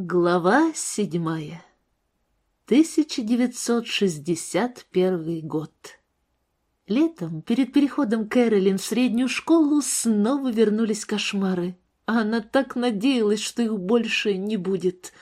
Глава седьмая. 1961 год. Летом, перед переходом Кэролин в среднюю школу, снова вернулись кошмары. Она так надеялась, что их больше не будет.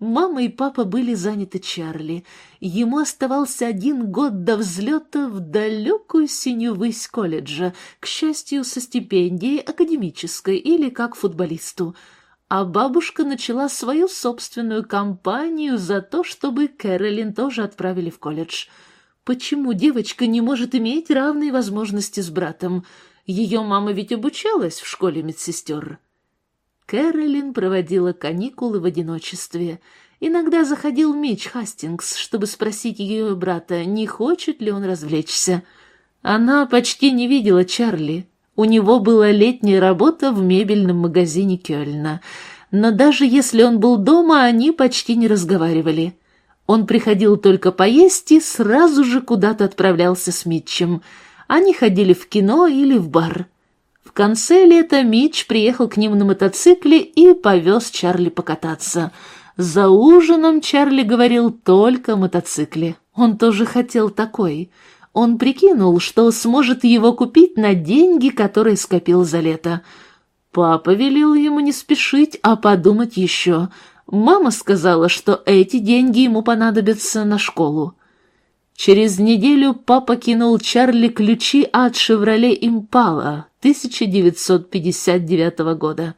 Мама и папа были заняты Чарли. Ему оставался один год до взлета в далекую синюю высь колледжа, к счастью, со стипендией академической или как футболисту — а бабушка начала свою собственную кампанию за то, чтобы Кэролин тоже отправили в колледж. Почему девочка не может иметь равные возможности с братом? Ее мама ведь обучалась в школе медсестер. Кэролин проводила каникулы в одиночестве. Иногда заходил Мич Хастингс, чтобы спросить ее брата, не хочет ли он развлечься. Она почти не видела Чарли, у него была летняя работа в мебельном магазине Кёльна. Но даже если он был дома, они почти не разговаривали. Он приходил только поесть и сразу же куда-то отправлялся с Митчем. Они ходили в кино или в бар. В конце лета Митч приехал к ним на мотоцикле и повез Чарли покататься. За ужином Чарли говорил только о мотоцикле. Он тоже хотел такой — он прикинул, что сможет его купить на деньги, которые скопил за лето. Папа велел ему не спешить, а подумать еще. Мама сказала, что эти деньги ему понадобятся на школу. Через неделю папа кинул Чарли ключи от «Шевроле Импала» 1959 года.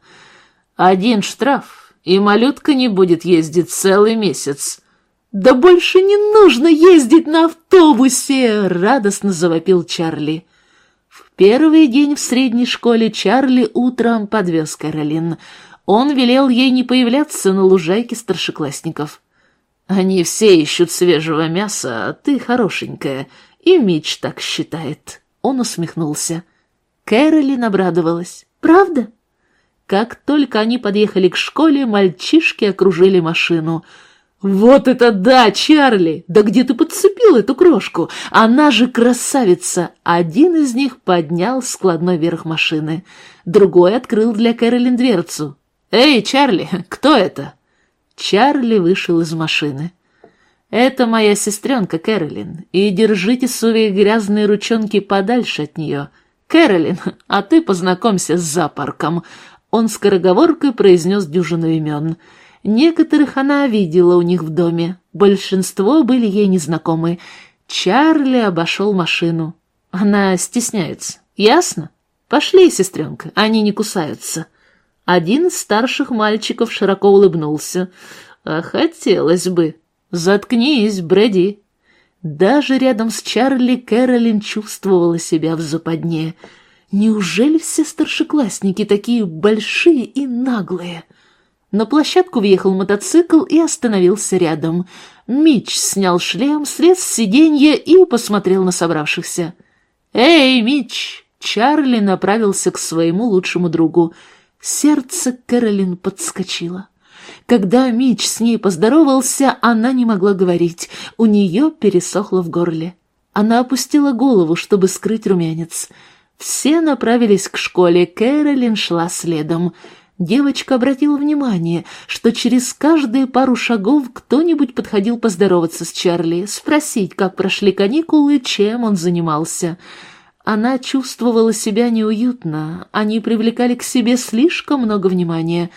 «Один штраф, и малютка не будет ездить целый месяц. «Да больше не нужно ездить на автобусе!» — радостно завопил Чарли. В первый день в средней школе Чарли утром подвез Каролин. Он велел ей не появляться на лужайке старшеклассников. «Они все ищут свежего мяса, а ты хорошенькая, и Мич так считает». Он усмехнулся. Кэролин обрадовалась. «Правда?» Как только они подъехали к школе, мальчишки окружили машину — «Вот это да, Чарли! Да где ты подцепил эту крошку? Она же красавица!» Один из них поднял складной верх машины. Другой открыл для Кэролин дверцу. «Эй, Чарли, кто это?» Чарли вышел из машины. «Это моя сестренка Кэролин, и держите свои грязные ручонки подальше от нее. Кэролин, а ты познакомься с зоопарком». Он скороговоркой произнес дюжину имен — Некоторых она видела у них в доме, большинство были ей незнакомы. Чарли обошел машину. Она стесняется. Ясно? Пошли, сестренка, они не кусаются. Один из старших мальчиков широко улыбнулся. А хотелось бы. Заткнись, Брэди. Даже рядом с Чарли Кэролин чувствовала себя в западне. Неужели все старшеклассники такие большие и наглые? — на площадку въехал мотоцикл и остановился рядом. Мич снял шлем, слез с сиденья и посмотрел на собравшихся. «Эй, Мич!» Чарли направился к своему лучшему другу. Сердце Кэролин подскочило. Когда Мич с ней поздоровался, она не могла говорить, у нее пересохло в горле. Она опустила голову, чтобы скрыть румянец. Все направились к школе, Кэролин шла следом — Девочка обратила внимание, что через каждые пару шагов кто-нибудь подходил поздороваться с Чарли, спросить, как прошли каникулы, чем он занимался. Она чувствовала себя неуютно, они привлекали к себе слишком много внимания.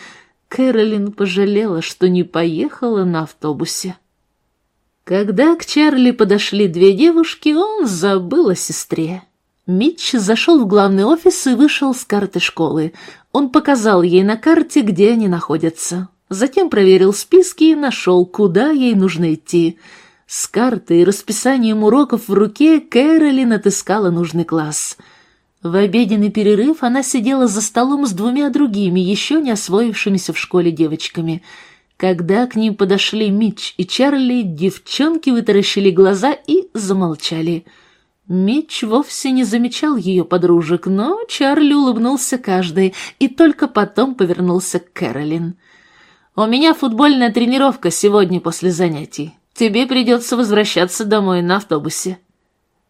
Кэролин пожалела, что не поехала на автобусе. Когда к Чарли подошли две девушки, он забыл о сестре. Митч зашел в главный офис и вышел с карты школы. Он показал ей на карте, где они находятся. Затем проверил списки и нашел, куда ей нужно идти. С картой и расписанием уроков в руке Кэролин отыскала нужный класс. В обеденный перерыв она сидела за столом с двумя другими, еще не освоившимися в школе девочками. Когда к ним подошли Митч и Чарли, девчонки вытаращили глаза и замолчали — Митч вовсе не замечал ее подружек, но Чарли улыбнулся каждой и только потом повернулся к Кэролин. «У меня футбольная тренировка сегодня после занятий. Тебе придется возвращаться домой на автобусе».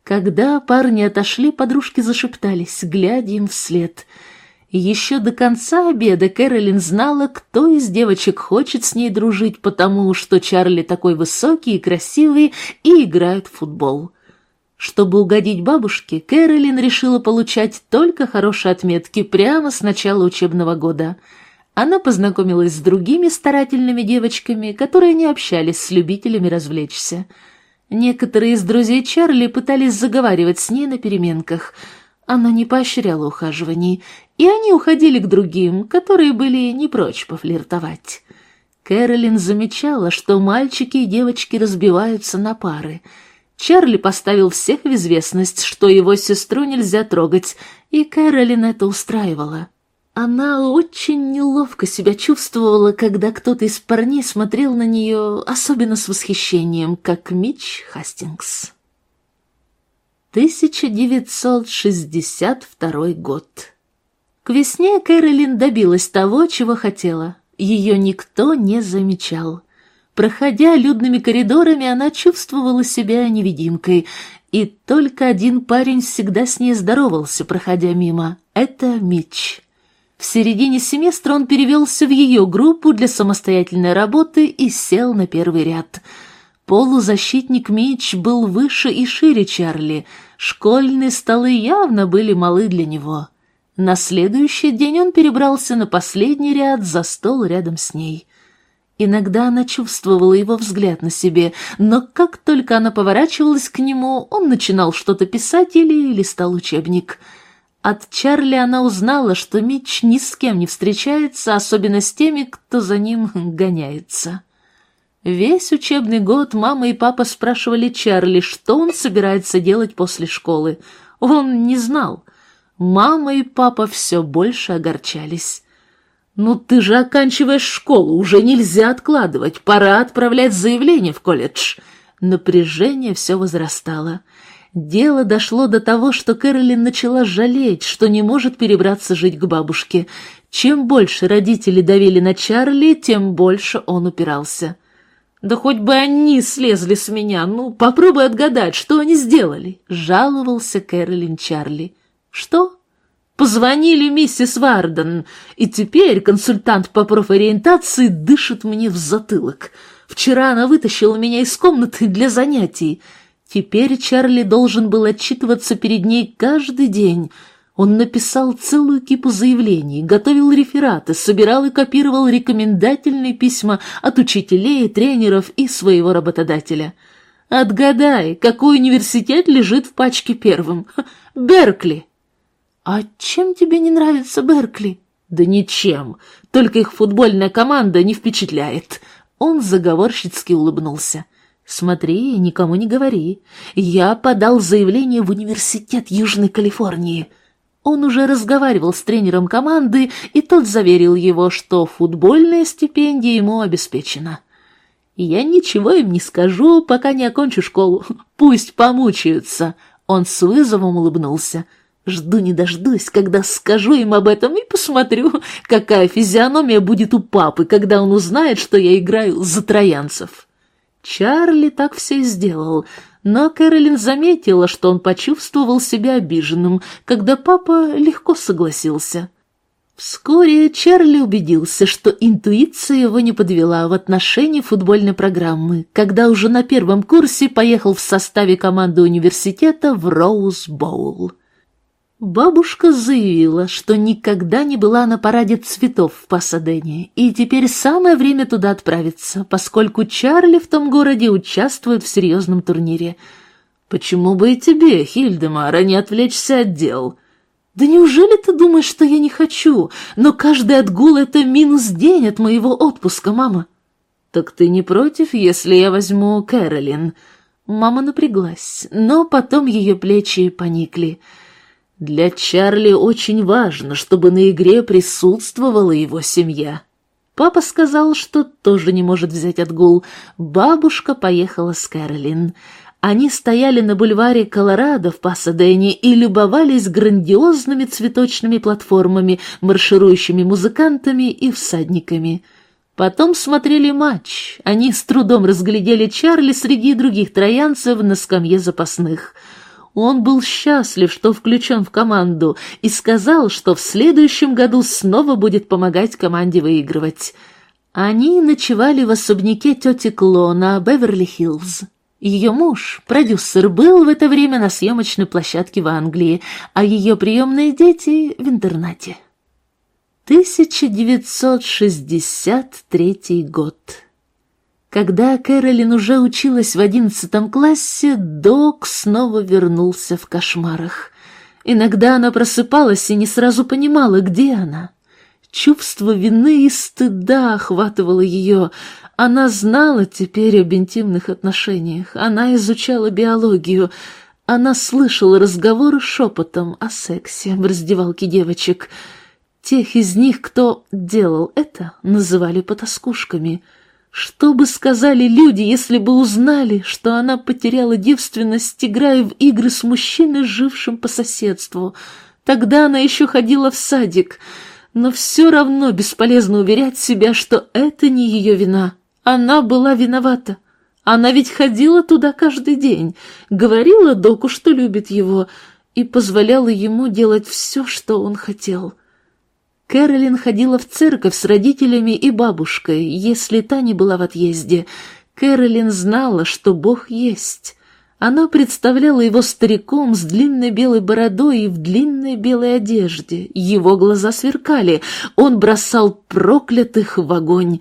Когда парни отошли, подружки зашептались, глядя им вслед. Еще до конца обеда Кэролин знала, кто из девочек хочет с ней дружить, потому что Чарли такой высокий и красивый и играет в футбол. Чтобы угодить бабушке, Кэролин решила получать только хорошие отметки прямо с начала учебного года. Она познакомилась с другими старательными девочками, которые не общались с любителями развлечься. Некоторые из друзей Чарли пытались заговаривать с ней на переменках. Она не поощряла ухаживаний, и они уходили к другим, которые были не прочь пофлиртовать. Кэролин замечала, что мальчики и девочки разбиваются на пары — Чарли поставил всех в известность, что его сестру нельзя трогать, и Кэролин это устраивала. Она очень неловко себя чувствовала, когда кто-то из парней смотрел на нее, особенно с восхищением, как Мич Хастингс. 1962 год. К весне Кэролин добилась того, чего хотела. Ее никто не замечал. Проходя людными коридорами, она чувствовала себя невидимкой, и только один парень всегда с ней здоровался, проходя мимо. Это Митч. В середине семестра он перевелся в ее группу для самостоятельной работы и сел на первый ряд. Полузащитник Митч был выше и шире Чарли. Школьные столы явно были малы для него. На следующий день он перебрался на последний ряд за стол рядом с ней. Иногда она чувствовала его взгляд на себе, но как только она поворачивалась к нему, он начинал что-то писать или листал учебник. От Чарли она узнала, что Митч ни с кем не встречается, особенно с теми, кто за ним гоняется. Весь учебный год мама и папа спрашивали Чарли, что он собирается делать после школы. Он не знал. Мама и папа все больше огорчались. «Ну ты же оканчиваешь школу, уже нельзя откладывать, пора отправлять заявление в колледж». Напряжение все возрастало. Дело дошло до того, что Кэролин начала жалеть, что не может перебраться жить к бабушке. Чем больше родители давили на Чарли, тем больше он упирался. «Да хоть бы они слезли с меня, ну, попробуй отгадать, что они сделали», — жаловался Кэролин Чарли. «Что?» Позвонили миссис Варден, и теперь консультант по профориентации дышит мне в затылок. Вчера она вытащила меня из комнаты для занятий. Теперь Чарли должен был отчитываться перед ней каждый день. Он написал целую кипу заявлений, готовил рефераты, собирал и копировал рекомендательные письма от учителей, тренеров и своего работодателя. Отгадай, какой университет лежит в пачке первым? Беркли. «А чем тебе не нравится Беркли?» «Да ничем, только их футбольная команда не впечатляет». Он заговорщицки улыбнулся. «Смотри, никому не говори. Я подал заявление в университет Южной Калифорнии». Он уже разговаривал с тренером команды, и тот заверил его, что футбольная стипендия ему обеспечена. «Я ничего им не скажу, пока не окончу школу. Пусть помучаются». Он с вызовом улыбнулся. Жду не дождусь, когда скажу им об этом и посмотрю, какая физиономия будет у папы, когда он узнает, что я играю за троянцев. Чарли так все и сделал, но Кэролин заметила, что он почувствовал себя обиженным, когда папа легко согласился. Вскоре Чарли убедился, что интуиция его не подвела в отношении футбольной программы, когда уже на первом курсе поехал в составе команды университета в Роуз Боул. Бабушка заявила, что никогда не была на параде цветов в Пасадене, и теперь самое время туда отправиться, поскольку Чарли в том городе участвует в серьезном турнире. Почему бы и тебе, Хильдемара, не отвлечься от дел? Да неужели ты думаешь, что я не хочу? Но каждый отгул — это минус день от моего отпуска, мама. Так ты не против, если я возьму Кэролин? Мама напряглась, но потом ее плечи поникли — для Чарли очень важно, чтобы на игре присутствовала его семья. Папа сказал, что тоже не может взять отгул. Бабушка поехала с Кэролин. Они стояли на бульваре Колорадо в Пасадене и любовались грандиозными цветочными платформами, марширующими музыкантами и всадниками. Потом смотрели матч. Они с трудом разглядели Чарли среди других троянцев на скамье запасных — Он был счастлив, что включен в команду, и сказал, что в следующем году снова будет помогать команде выигрывать. Они ночевали в особняке тети Кло на Беверли-Хиллз. Ее муж, продюсер, был в это время на съемочной площадке в Англии, а ее приемные дети в интернате. 1963 год. Когда Кэролин уже училась в одиннадцатом классе, Док снова вернулся в кошмарах. Иногда она просыпалась и не сразу понимала, где она. Чувство вины и стыда охватывало ее. Она знала теперь об интимных отношениях, она изучала биологию, она слышала разговоры шепотом о сексе в раздевалке девочек. Тех из них, кто делал это, называли потаскушками — что бы сказали люди, если бы узнали, что она потеряла девственность, играя в игры с мужчиной, жившим по соседству? Тогда она еще ходила в садик, но все равно бесполезно уверять себя, что это не ее вина. Она была виновата. Она ведь ходила туда каждый день, говорила Доку, что любит его, и позволяла ему делать все, что он хотел. Кэролин ходила в церковь с родителями и бабушкой, если та не была в отъезде. Кэролин знала, что Бог есть. Она представляла его стариком с длинной белой бородой и в длинной белой одежде. Его глаза сверкали, он бросал проклятых в огонь.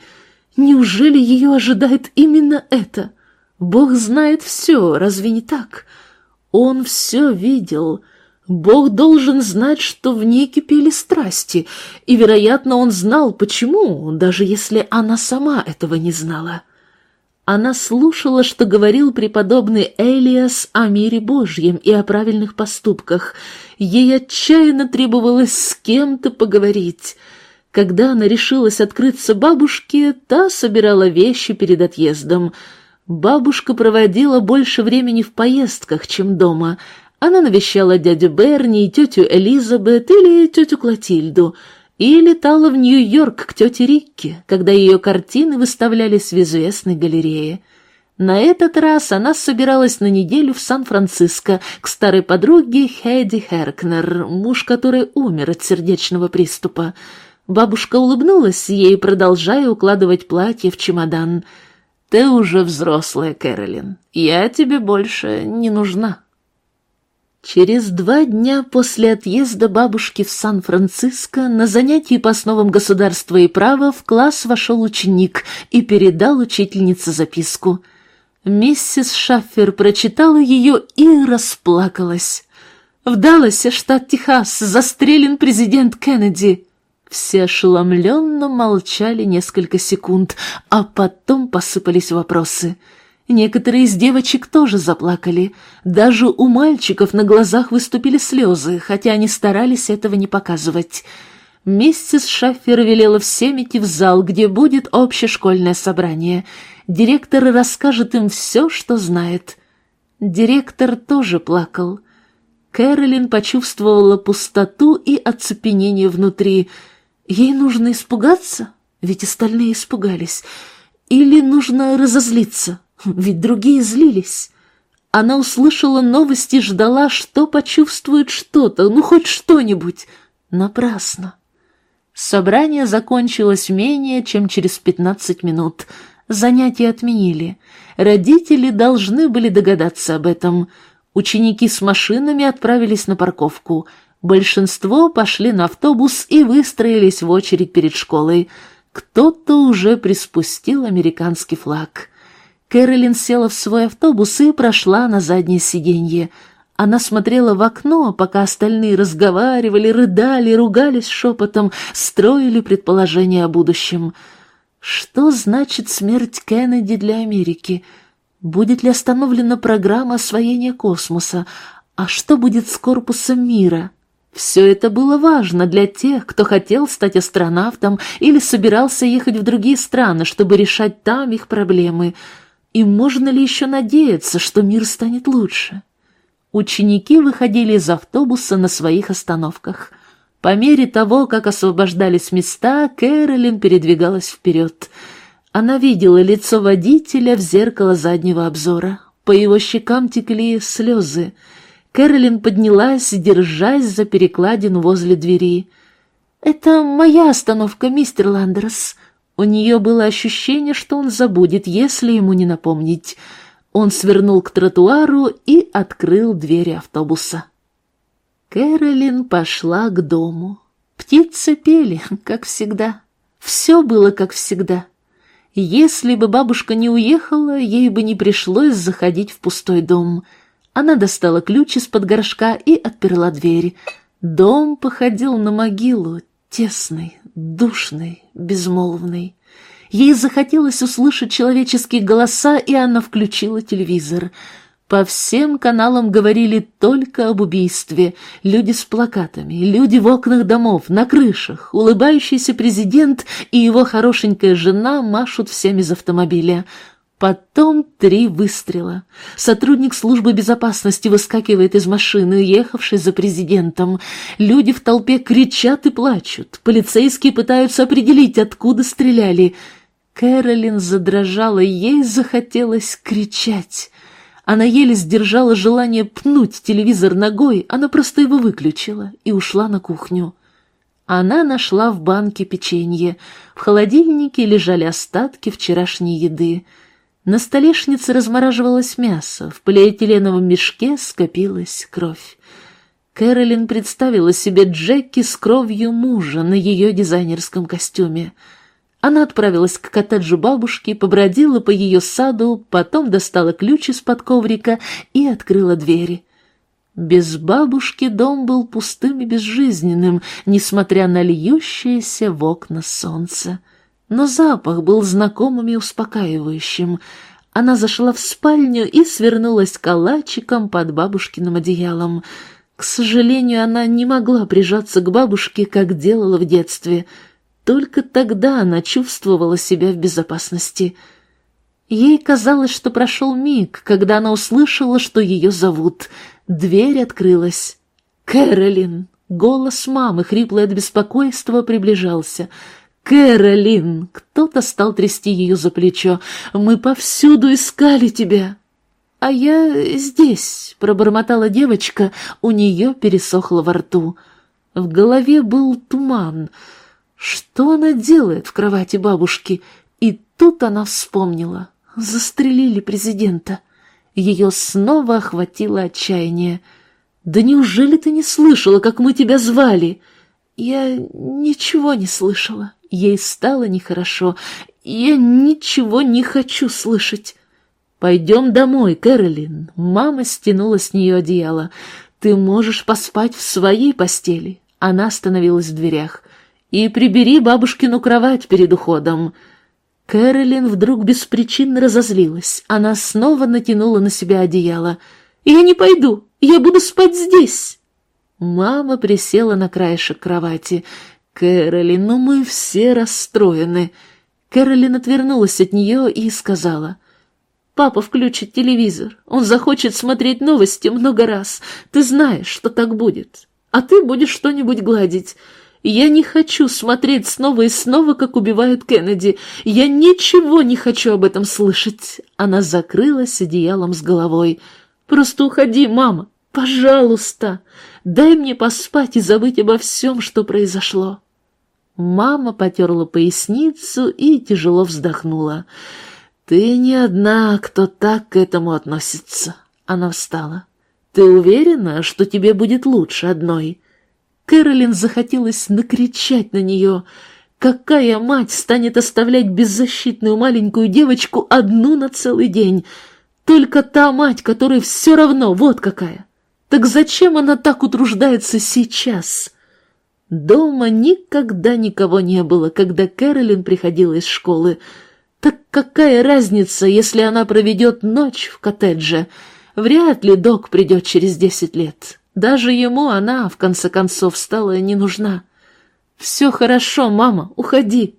Неужели ее ожидает именно это? Бог знает все, разве не так? Он все видел — Бог должен знать, что в ней кипели страсти, и, вероятно, он знал, почему, даже если она сама этого не знала. Она слушала, что говорил преподобный Элиас о мире Божьем и о правильных поступках. Ей отчаянно требовалось с кем-то поговорить. Когда она решилась открыться бабушке, та собирала вещи перед отъездом. Бабушка проводила больше времени в поездках, чем дома — она навещала дядю Берни тетю Элизабет или тетю Клотильду, и летала в Нью-Йорк к тете Рикке, когда ее картины выставлялись в известной галерее. На этот раз она собиралась на неделю в Сан-Франциско к старой подруге Хэдди Херкнер, муж которой умер от сердечного приступа. Бабушка улыбнулась ей, продолжая укладывать платье в чемодан. «Ты уже взрослая, Кэролин. Я тебе больше не нужна». Через два дня после отъезда бабушки в Сан-Франциско на занятии по основам государства и права в класс вошел ученик и передал учительнице записку. Миссис Шаффер прочитала ее и расплакалась. В Далласе, штат Техас, застрелен президент Кеннеди. Все ошеломленно молчали несколько секунд, а потом посыпались вопросы — Некоторые из девочек тоже заплакали. Даже у мальчиков на глазах выступили слезы, хотя они старались этого не показывать. Миссис Шаффер велела всем идти в зал, где будет общешкольное собрание. Директор расскажет им все, что знает. Директор тоже плакал. Кэролин почувствовала пустоту и оцепенение внутри. Ей нужно испугаться, ведь остальные испугались. Или нужно разозлиться, ведь другие злились. Она услышала новости и ждала, что почувствует что-то, ну хоть что-нибудь. Напрасно. Собрание закончилось менее чем через пятнадцать минут. Занятия отменили. Родители должны были догадаться об этом. Ученики с машинами отправились на парковку. Большинство пошли на автобус и выстроились в очередь перед школой. Кто-то уже приспустил американский флаг. Кэролин села в свой автобус и прошла на заднее сиденье. Она смотрела в окно, пока остальные разговаривали, рыдали, ругались шепотом, строили предположения о будущем. Что значит смерть Кеннеди для Америки? Будет ли остановлена программа освоения космоса? А что будет с корпусом мира? Все это было важно для тех, кто хотел стать астронавтом или собирался ехать в другие страны, чтобы решать там их проблемы — и можно ли еще надеяться, что мир станет лучше? Ученики выходили из автобуса на своих остановках. По мере того, как освобождались места, Кэролин передвигалась вперед. Она видела лицо водителя в зеркало заднего обзора. По его щекам текли слезы. Кэролин поднялась, держась за перекладину возле двери. «Это моя остановка, мистер Ландерс». У нее было ощущение, что он забудет, если ему не напомнить. Он свернул к тротуару и открыл двери автобуса. Кэролин пошла к дому. Птицы пели, как всегда. Все было как всегда. Если бы бабушка не уехала, ей бы не пришлось заходить в пустой дом. Она достала ключ из-под горшка и отперла дверь. Дом походил на могилу, тесный, душный, безмолвный. Ей захотелось услышать человеческие голоса, и она включила телевизор — по всем каналам говорили только об убийстве. Люди с плакатами, люди в окнах домов, на крышах, улыбающийся президент и его хорошенькая жена машут всем из автомобиля. Потом три выстрела. Сотрудник службы безопасности выскакивает из машины, ехавшей за президентом. Люди в толпе кричат и плачут. Полицейские пытаются определить, откуда стреляли. Кэролин задрожала, ей захотелось кричать. Она еле сдержала желание пнуть телевизор ногой, она просто его выключила и ушла на кухню. Она нашла в банке печенье. В холодильнике лежали остатки вчерашней еды. На столешнице размораживалось мясо, в полиэтиленовом мешке скопилась кровь. Кэролин представила себе Джеки с кровью мужа на ее дизайнерском костюме — она отправилась к коттеджу бабушки, побродила по ее саду, потом достала ключ из-под коврика и открыла двери. Без бабушки дом был пустым и безжизненным, несмотря на льющееся в окна солнце. Но запах был знакомым и успокаивающим. Она зашла в спальню и свернулась калачиком под бабушкиным одеялом. К сожалению, она не могла прижаться к бабушке, как делала в детстве — только тогда она чувствовала себя в безопасности. Ей казалось, что прошел миг, когда она услышала, что ее зовут. Дверь открылась. «Кэролин!» Голос мамы, хриплый от беспокойства, приближался. «Кэролин!» Кто-то стал трясти ее за плечо. «Мы повсюду искали тебя!» «А я здесь», — пробормотала девочка, у нее пересохло во рту. В голове был туман — что она делает в кровати бабушки? И тут она вспомнила. Застрелили президента. Ее снова охватило отчаяние. «Да неужели ты не слышала, как мы тебя звали?» «Я ничего не слышала. Ей стало нехорошо. Я ничего не хочу слышать». «Пойдем домой, Кэролин». Мама стянула с нее одеяло. «Ты можешь поспать в своей постели». Она остановилась в дверях и прибери бабушкину кровать перед уходом». Кэролин вдруг беспричинно разозлилась. Она снова натянула на себя одеяло. «Я не пойду, я буду спать здесь!» Мама присела на краешек кровати. «Кэролин, ну мы все расстроены!» Кэролин отвернулась от нее и сказала. «Папа включит телевизор. Он захочет смотреть новости много раз. Ты знаешь, что так будет. А ты будешь что-нибудь гладить. Я не хочу смотреть снова и снова, как убивают Кеннеди. Я ничего не хочу об этом слышать. Она закрылась одеялом с головой. Просто уходи, мама. Пожалуйста. Дай мне поспать и забыть обо всем, что произошло. Мама потерла поясницу и тяжело вздохнула. «Ты не одна, кто так к этому относится». Она встала. «Ты уверена, что тебе будет лучше одной?» Кэролин захотелось накричать на нее. Какая мать станет оставлять беззащитную маленькую девочку одну на целый день? Только та мать, которой все равно, вот какая. Так зачем она так утруждается сейчас? Дома никогда никого не было, когда Кэролин приходила из школы. Так какая разница, если она проведет ночь в коттедже? Вряд ли док придет через десять лет. Даже ему она, в конце концов, стала не нужна. «Все хорошо, мама, уходи».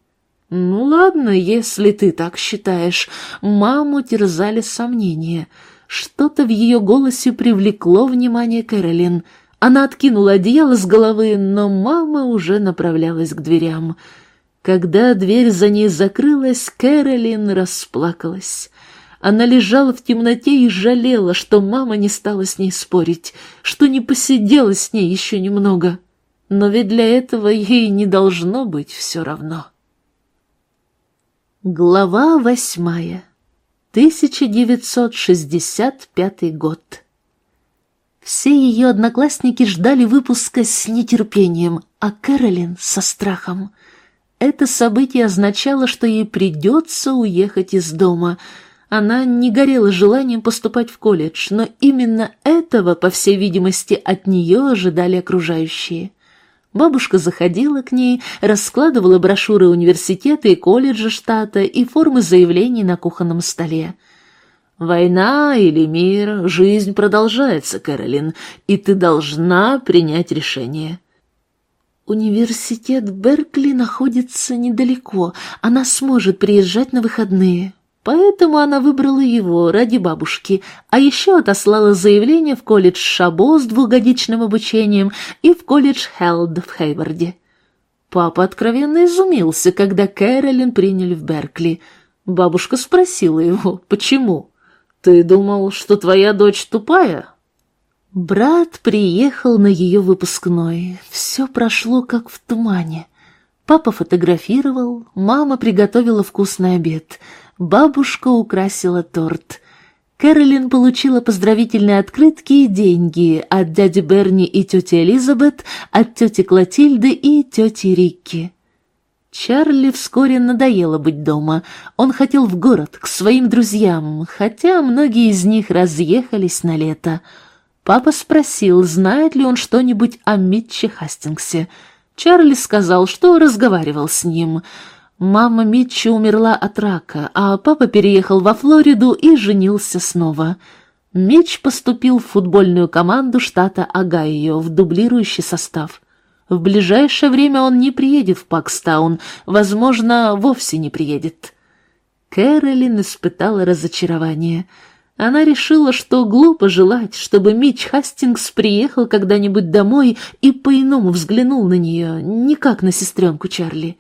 «Ну ладно, если ты так считаешь». Маму терзали сомнения. Что-то в ее голосе привлекло внимание Кэролин. Она откинула одеяло с головы, но мама уже направлялась к дверям. Когда дверь за ней закрылась, Кэролин расплакалась. Она лежала в темноте и жалела, что мама не стала с ней спорить, что не посидела с ней еще немного. Но ведь для этого ей не должно быть все равно. Глава восьмая. 1965 год. Все ее одноклассники ждали выпуска с нетерпением, а Кэролин — со страхом. Это событие означало, что ей придется уехать из дома. Она не горела желанием поступать в колледж, но именно этого, по всей видимости, от нее ожидали окружающие. Бабушка заходила к ней, раскладывала брошюры университета и колледжа штата и формы заявлений на кухонном столе. «Война или мир, жизнь продолжается, Кэролин, и ты должна принять решение». Университет Беркли находится недалеко, она сможет приезжать на выходные. Поэтому она выбрала его ради бабушки, а еще отослала заявление в колледж Шабо с двухгодичным обучением и в колледж Хелд в Хейварде. Папа откровенно изумился, когда Кэролин приняли в Беркли. Бабушка спросила его, почему? «Ты думал, что твоя дочь тупая?» Брат приехал на ее выпускной. Все прошло как в тумане. Папа фотографировал, мама приготовила вкусный обед — бабушка украсила торт. Кэролин получила поздравительные открытки и деньги от дяди Берни и тети Элизабет, от тети Клотильды и тети Рикки. Чарли вскоре надоело быть дома. Он хотел в город, к своим друзьям, хотя многие из них разъехались на лето. Папа спросил, знает ли он что-нибудь о Митче Хастингсе. Чарли сказал, что разговаривал с ним — Мама Митчи умерла от рака, а папа переехал во Флориду и женился снова. Митч поступил в футбольную команду штата Огайо в дублирующий состав. В ближайшее время он не приедет в Пакстаун, возможно, вовсе не приедет. Кэролин испытала разочарование. Она решила, что глупо желать, чтобы Митч Хастингс приехал когда-нибудь домой и по-иному взглянул на нее, не как на сестренку Чарли.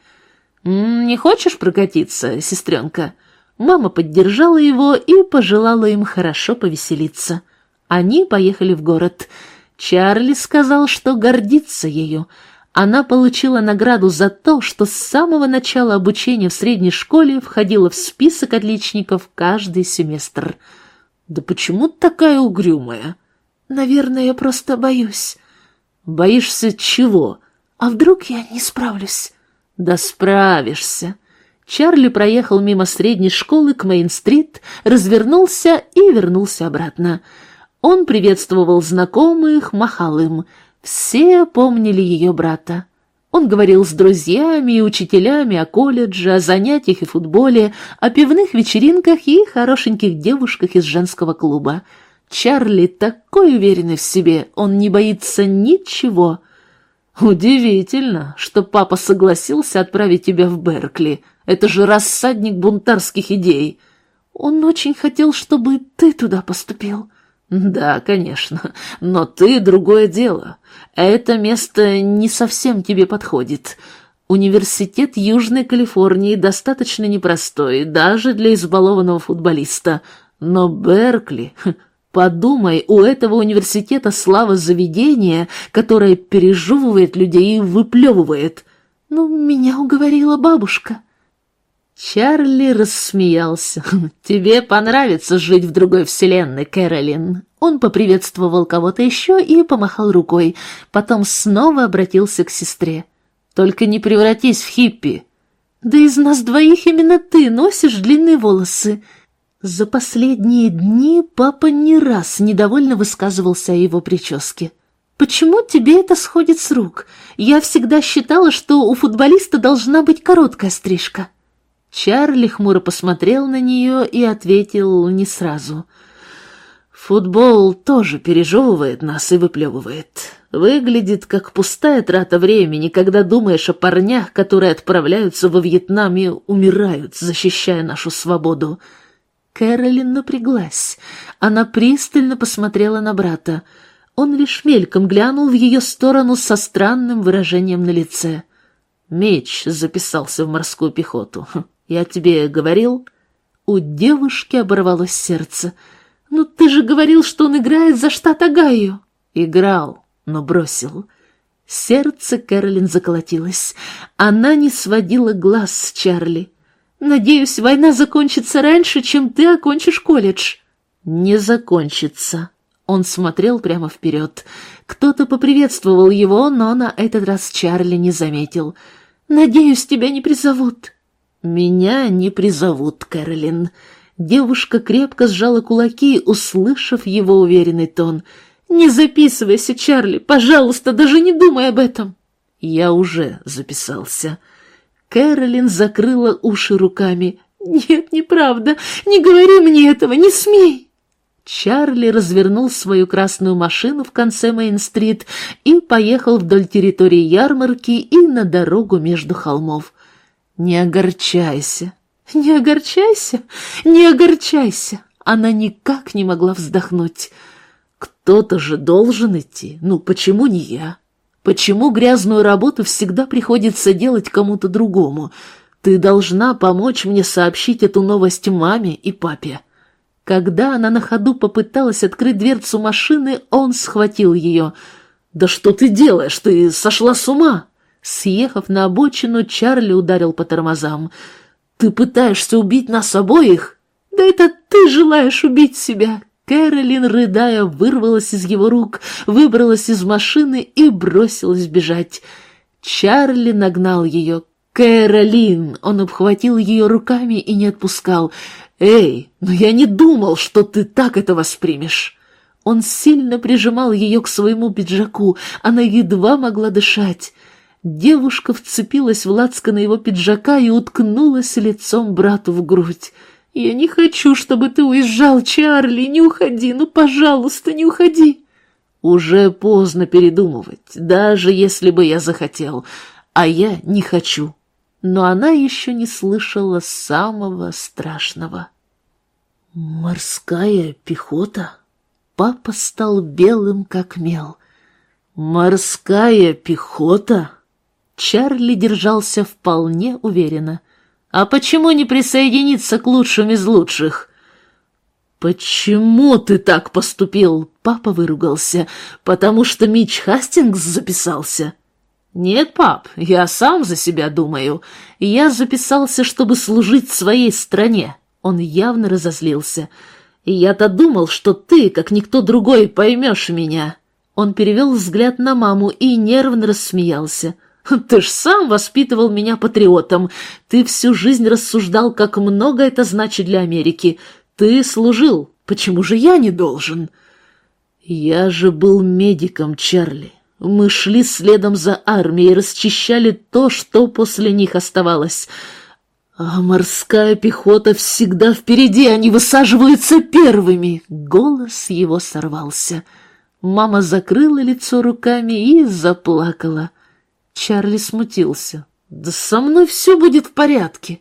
«Не хочешь прокатиться, сестренка?» Мама поддержала его и пожелала им хорошо повеселиться. Они поехали в город. Чарли сказал, что гордится ею. Она получила награду за то, что с самого начала обучения в средней школе входила в список отличников каждый семестр. «Да почему такая угрюмая?» «Наверное, я просто боюсь». «Боишься чего? А вдруг я не справлюсь?» «Да справишься!» Чарли проехал мимо средней школы к Мейн-стрит, развернулся и вернулся обратно. Он приветствовал знакомых, махал им. Все помнили ее брата. Он говорил с друзьями и учителями о колледже, о занятиях и футболе, о пивных вечеринках и хорошеньких девушках из женского клуба. Чарли такой уверенный в себе, он не боится ничего — «Удивительно, что папа согласился отправить тебя в Беркли. Это же рассадник бунтарских идей. Он очень хотел, чтобы ты туда поступил». «Да, конечно, но ты другое дело. Это место не совсем тебе подходит. Университет Южной Калифорнии достаточно непростой, даже для избалованного футболиста. Но Беркли Подумай, у этого университета слава заведения, которое пережевывает людей и выплевывает. Ну, меня уговорила бабушка. Чарли рассмеялся. «Тебе понравится жить в другой вселенной, Кэролин». Он поприветствовал кого-то еще и помахал рукой, потом снова обратился к сестре. «Только не превратись в хиппи». «Да из нас двоих именно ты носишь длинные волосы. За последние дни папа не раз недовольно высказывался о его прическе. «Почему тебе это сходит с рук? Я всегда считала, что у футболиста должна быть короткая стрижка». Чарли хмуро посмотрел на нее и ответил не сразу. «Футбол тоже пережевывает нас и выплевывает. Выглядит как пустая трата времени, когда думаешь о парнях, которые отправляются во Вьетнам и умирают, защищая нашу свободу». Кэролин напряглась. Она пристально посмотрела на брата. Он лишь мельком глянул в ее сторону со странным выражением на лице. Меч записался в морскую пехоту. «Я тебе говорил?» У девушки оборвалось сердце. «Ну ты же говорил, что он играет за штат Огайо!» «Играл, но бросил». Сердце Кэролин заколотилось. Она не сводила глаз с Чарли. «Надеюсь, война закончится раньше, чем ты окончишь колледж». «Не закончится». Он смотрел прямо вперед. Кто-то поприветствовал его, но на этот раз Чарли не заметил. «Надеюсь, тебя не призовут». «Меня не призовут, Кэролин». Девушка крепко сжала кулаки, услышав его уверенный тон. «Не записывайся, Чарли, пожалуйста, даже не думай об этом». «Я уже записался». Кэролин закрыла уши руками. «Нет, неправда, не говори мне этого, не смей!» Чарли развернул свою красную машину в конце Мейн-стрит и поехал вдоль территории ярмарки и на дорогу между холмов. «Не огорчайся, не огорчайся, не огорчайся!» Она никак не могла вздохнуть. «Кто-то же должен идти, ну почему не я? Почему грязную работу всегда приходится делать кому-то другому? Ты должна помочь мне сообщить эту новость маме и папе». Когда она на ходу попыталась открыть дверцу машины, он схватил ее. «Да что ты делаешь? Ты сошла с ума!» Съехав на обочину, Чарли ударил по тормозам. «Ты пытаешься убить нас обоих?» «Да это ты желаешь убить себя!» Кэролин, рыдая, вырвалась из его рук, выбралась из машины и бросилась бежать. Чарли нагнал ее. «Кэролин!» Он обхватил ее руками и не отпускал. «Эй, но я не думал, что ты так это воспримешь!» Он сильно прижимал ее к своему пиджаку, она едва могла дышать. Девушка вцепилась в лацко на его пиджака и уткнулась лицом брату в грудь. «Я не хочу, чтобы ты уезжал, Чарли, не уходи, ну, пожалуйста, не уходи!» «Уже поздно передумывать, даже если бы я захотел, а я не хочу» но она еще не слышала самого страшного. «Морская пехота?» Папа стал белым, как мел. «Морская пехота?» Чарли держался вполне уверенно. «А почему не присоединиться к лучшим из лучших?» «Почему ты так поступил?» Папа выругался. «Потому что Мич Хастингс записался?» «Нет, пап, я сам за себя думаю. Я записался, чтобы служить своей стране». Он явно разозлился. «Я-то думал, что ты, как никто другой, поймешь меня». Он перевел взгляд на маму и нервно рассмеялся. «Ты ж сам воспитывал меня патриотом. Ты всю жизнь рассуждал, как много это значит для Америки. Ты служил. Почему же я не должен?» «Я же был медиком, Чарли. Мы шли следом за армией, расчищали то, что после них оставалось. А морская пехота всегда впереди, они высаживаются первыми. Голос его сорвался. Мама закрыла лицо руками и заплакала. Чарли смутился. «Да со мной все будет в порядке».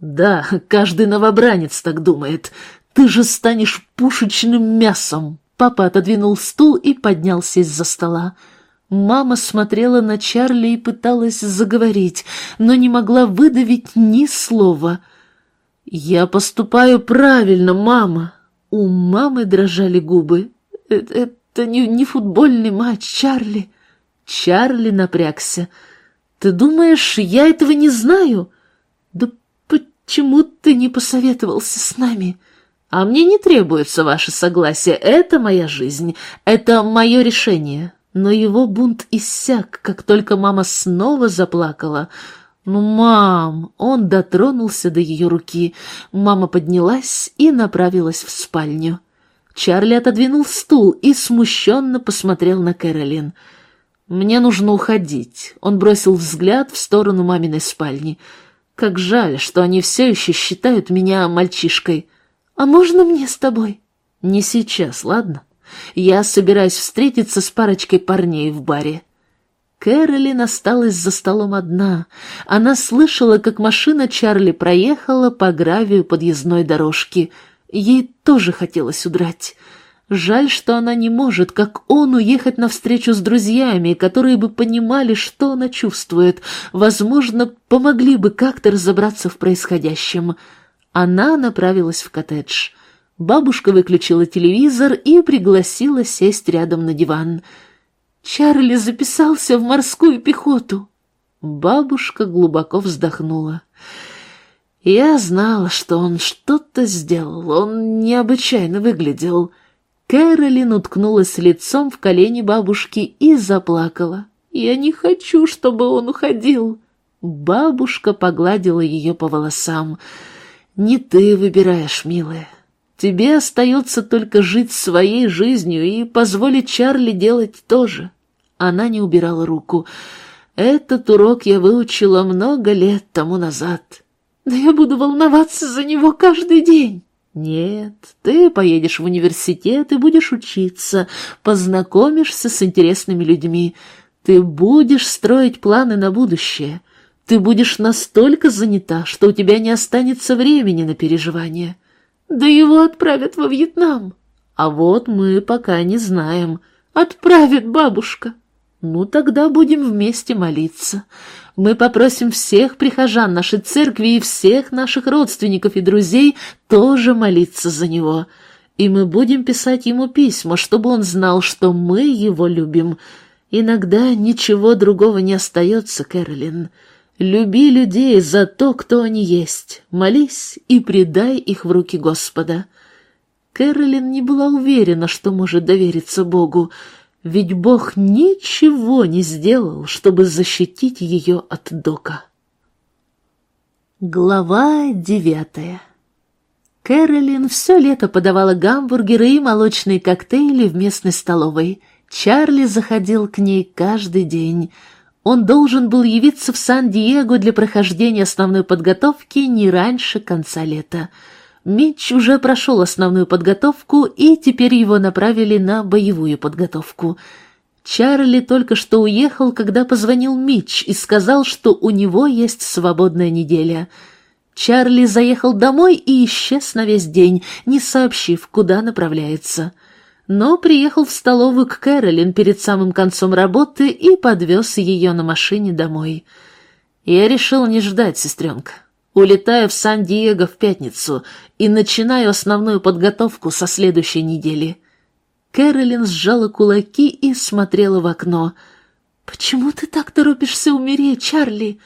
«Да, каждый новобранец так думает. Ты же станешь пушечным мясом». Папа отодвинул стул и поднялся из-за стола. Мама смотрела на Чарли и пыталась заговорить, но не могла выдавить ни слова. «Я поступаю правильно, мама!» У мамы дрожали губы. «Это, это не, не футбольный матч, Чарли!» Чарли напрягся. «Ты думаешь, я этого не знаю?» «Да почему ты не посоветовался с нами?» «А мне не требуется ваше согласие. Это моя жизнь. Это мое решение. Но его бунт иссяк, как только мама снова заплакала. «Ну, мам!» Он дотронулся до ее руки. Мама поднялась и направилась в спальню. Чарли отодвинул стул и смущенно посмотрел на Кэролин. «Мне нужно уходить». Он бросил взгляд в сторону маминой спальни. «Как жаль, что они все еще считают меня мальчишкой. А можно мне с тобой?» «Не сейчас, ладно?» Я собираюсь встретиться с парочкой парней в баре. Кэролин осталась за столом одна. Она слышала, как машина Чарли проехала по гравию подъездной дорожки. Ей тоже хотелось удрать. Жаль, что она не может, как он, уехать навстречу с друзьями, которые бы понимали, что она чувствует, возможно, помогли бы как-то разобраться в происходящем. Она направилась в коттедж. Бабушка выключила телевизор и пригласила сесть рядом на диван. «Чарли записался в морскую пехоту!» Бабушка глубоко вздохнула. Я знала, что он что-то сделал, он необычайно выглядел. Кэролин уткнулась лицом в колени бабушки и заплакала. «Я не хочу, чтобы он уходил!» Бабушка погладила ее по волосам. «Не ты выбираешь, милая. Тебе остается только жить своей жизнью и позволить Чарли делать то же». Она не убирала руку. «Этот урок я выучила много лет тому назад». «Да я буду волноваться за него каждый день». «Нет, ты поедешь в университет и будешь учиться, познакомишься с интересными людьми. Ты будешь строить планы на будущее. Ты будешь настолько занята, что у тебя не останется времени на переживания. Да его отправят во Вьетнам. А вот мы пока не знаем. Отправит бабушка. Ну, тогда будем вместе молиться. Мы попросим всех прихожан нашей церкви и всех наших родственников и друзей тоже молиться за него. И мы будем писать ему письма, чтобы он знал, что мы его любим. Иногда ничего другого не остается, Кэролин. Люби людей за то, кто они есть, молись и предай их в руки Господа. Кэролин не была уверена, что может довериться Богу, ведь Бог ничего не сделал, чтобы защитить ее от Дока. Глава девятая Кэролин все лето подавала гамбургеры и молочные коктейли в местной столовой. Чарли заходил к ней каждый день — он должен был явиться в Сан-Диего для прохождения основной подготовки не раньше конца лета. Митч уже прошел основную подготовку, и теперь его направили на боевую подготовку. Чарли только что уехал, когда позвонил Митч и сказал, что у него есть свободная неделя. Чарли заехал домой и исчез на весь день, не сообщив, куда направляется но приехал в столовую к Кэролин перед самым концом работы и подвез ее на машине домой. Я решил не ждать, сестренка. Улетаю в Сан-Диего в пятницу и начинаю основную подготовку со следующей недели. Кэролин сжала кулаки и смотрела в окно. «Почему ты так торопишься умереть, Чарли?»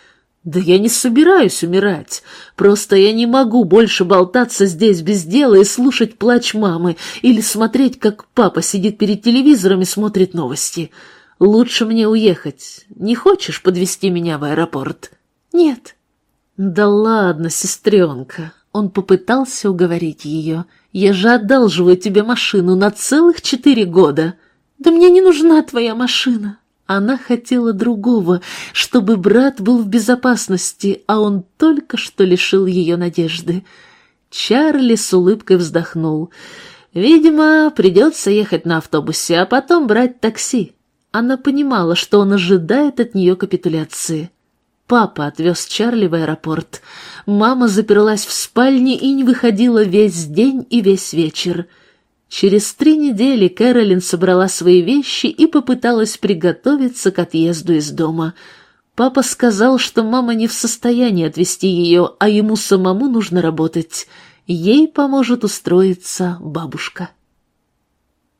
«Да я не собираюсь умирать. Просто я не могу больше болтаться здесь без дела и слушать плач мамы или смотреть, как папа сидит перед телевизором и смотрит новости. Лучше мне уехать. Не хочешь подвести меня в аэропорт?» «Нет». «Да ладно, сестренка». Он попытался уговорить ее. «Я же одалживаю тебе машину на целых четыре года». «Да мне не нужна твоя машина. Она хотела другого, чтобы брат был в безопасности, а он только что лишил ее надежды. Чарли с улыбкой вздохнул. «Видимо, придется ехать на автобусе, а потом брать такси». Она понимала, что он ожидает от нее капитуляции. Папа отвез Чарли в аэропорт. Мама заперлась в спальне и не выходила весь день и весь вечер. Через три недели Кэролин собрала свои вещи и попыталась приготовиться к отъезду из дома. Папа сказал, что мама не в состоянии отвезти ее, а ему самому нужно работать. Ей поможет устроиться бабушка.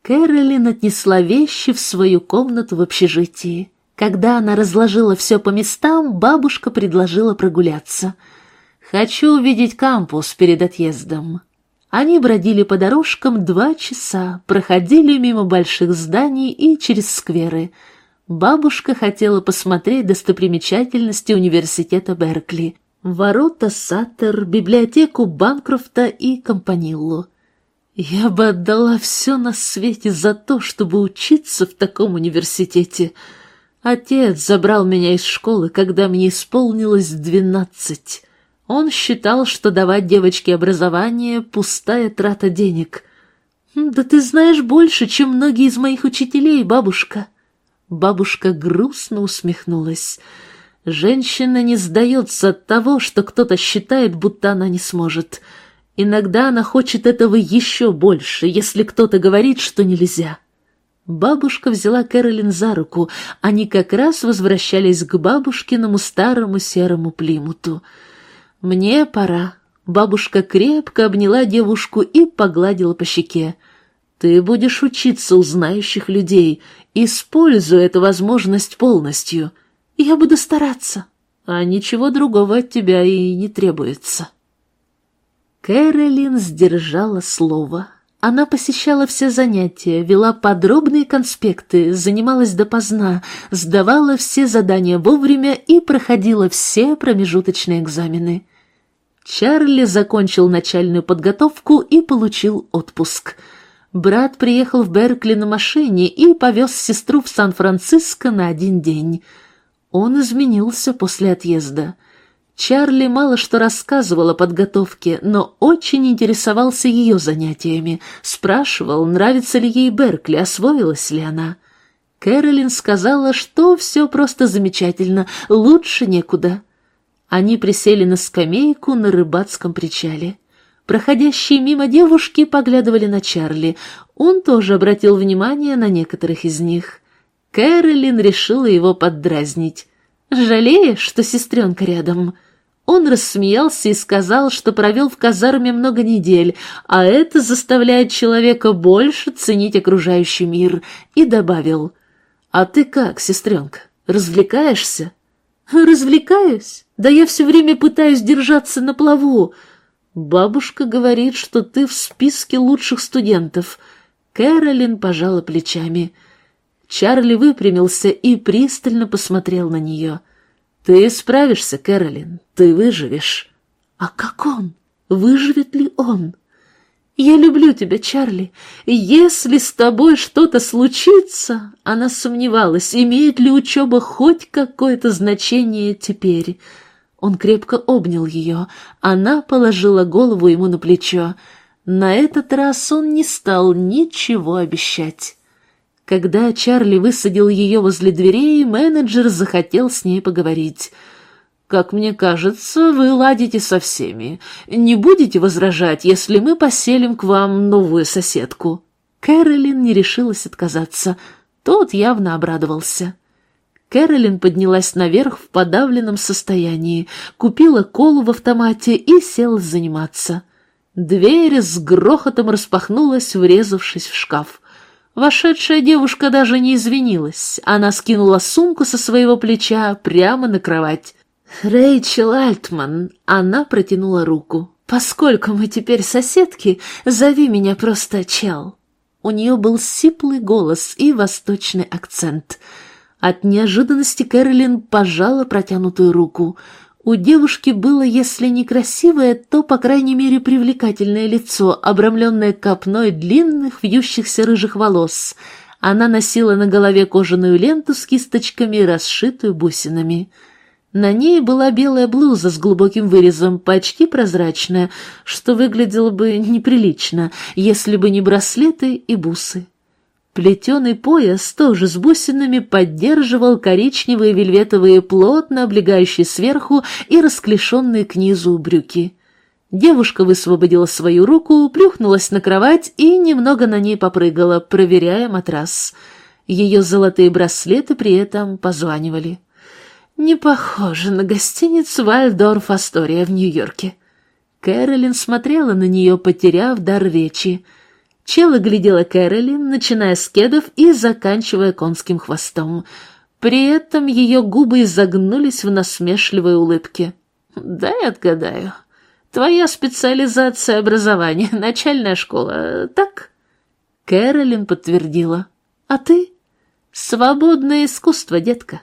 Кэролин отнесла вещи в свою комнату в общежитии. Когда она разложила все по местам, бабушка предложила прогуляться. «Хочу увидеть кампус перед отъездом. Они бродили по дорожкам два часа, проходили мимо больших зданий и через скверы. Бабушка хотела посмотреть достопримечательности университета Беркли, ворота Саттер, библиотеку Банкрофта и Компаниллу. Я бы отдала все на свете за то, чтобы учиться в таком университете. Отец забрал меня из школы, когда мне исполнилось двенадцать. Он считал, что давать девочке образование — пустая трата денег. «Да ты знаешь больше, чем многие из моих учителей, бабушка». Бабушка грустно усмехнулась. Женщина не сдается от того, что кто-то считает, будто она не сможет. Иногда она хочет этого еще больше, если кто-то говорит, что нельзя. Бабушка взяла Кэролин за руку. Они как раз возвращались к бабушкиному старому серому плимуту. «Мне пора. Бабушка крепко обняла девушку и погладила по щеке. «Ты будешь учиться у знающих людей. Используй эту возможность полностью. Я буду стараться, а ничего другого от тебя и не требуется». Кэролин сдержала слово. Она посещала все занятия, вела подробные конспекты, занималась допоздна, сдавала все задания вовремя и проходила все промежуточные экзамены. Чарли закончил начальную подготовку и получил отпуск. Брат приехал в Беркли на машине и повез сестру в Сан-Франциско на один день. Он изменился после отъезда — Чарли мало что рассказывал о подготовке, но очень интересовался ее занятиями, спрашивал, нравится ли ей Беркли, освоилась ли она. Кэролин сказала, что все просто замечательно, лучше некуда. Они присели на скамейку на рыбацком причале. Проходящие мимо девушки поглядывали на Чарли. Он тоже обратил внимание на некоторых из них. Кэролин решила его поддразнить. «Жалеешь, что сестренка рядом?» Он рассмеялся и сказал, что провел в казарме много недель, а это заставляет человека больше ценить окружающий мир, и добавил, «А ты как, сестренка, развлекаешься?» «Развлекаюсь? Да я все время пытаюсь держаться на плаву. Бабушка говорит, что ты в списке лучших студентов». Кэролин пожала плечами. Чарли выпрямился и пристально посмотрел на нее. «Ты справишься, Кэролин, ты выживешь». «А как он? Выживет ли он?» «Я люблю тебя, Чарли. Если с тобой что-то случится...» Она сомневалась, имеет ли учеба хоть какое-то значение теперь. Он крепко обнял ее. Она положила голову ему на плечо. На этот раз он не стал ничего обещать. Когда Чарли высадил ее возле дверей, менеджер захотел с ней поговорить. «Как мне кажется, вы ладите со всеми. Не будете возражать, если мы поселим к вам новую соседку?» Кэролин не решилась отказаться. Тот явно обрадовался. Кэролин поднялась наверх в подавленном состоянии, купила колу в автомате и села заниматься. Дверь с грохотом распахнулась, врезавшись в шкаф. Вошедшая девушка даже не извинилась. Она скинула сумку со своего плеча прямо на кровать. «Рэйчел Альтман!» Она протянула руку. «Поскольку мы теперь соседки, зови меня просто Чел». У нее был сиплый голос и восточный акцент. От неожиданности Кэролин пожала протянутую руку — у девушки было, если не красивое, то, по крайней мере, привлекательное лицо, обрамленное копной длинных вьющихся рыжих волос. Она носила на голове кожаную ленту с кисточками, расшитую бусинами. На ней была белая блуза с глубоким вырезом, почти прозрачная, что выглядело бы неприлично, если бы не браслеты и бусы. Плетеный пояс, тоже с бусинами, поддерживал коричневые вельветовые, плотно облегающие сверху и расклешенные к низу брюки. Девушка высвободила свою руку, плюхнулась на кровать и немного на ней попрыгала, проверяя матрас. Ее золотые браслеты при этом позванивали. Не похоже на гостиницу «Вальдорф Астория» в Нью-Йорке. Кэролин смотрела на нее, потеряв дар речи — Чела глядела Кэролин, начиная с кедов и заканчивая конским хвостом. При этом ее губы изогнулись в насмешливой улыбке. «Дай отгадаю. Твоя специализация образования, начальная школа, так?» Кэролин подтвердила. «А ты?» «Свободное искусство, детка.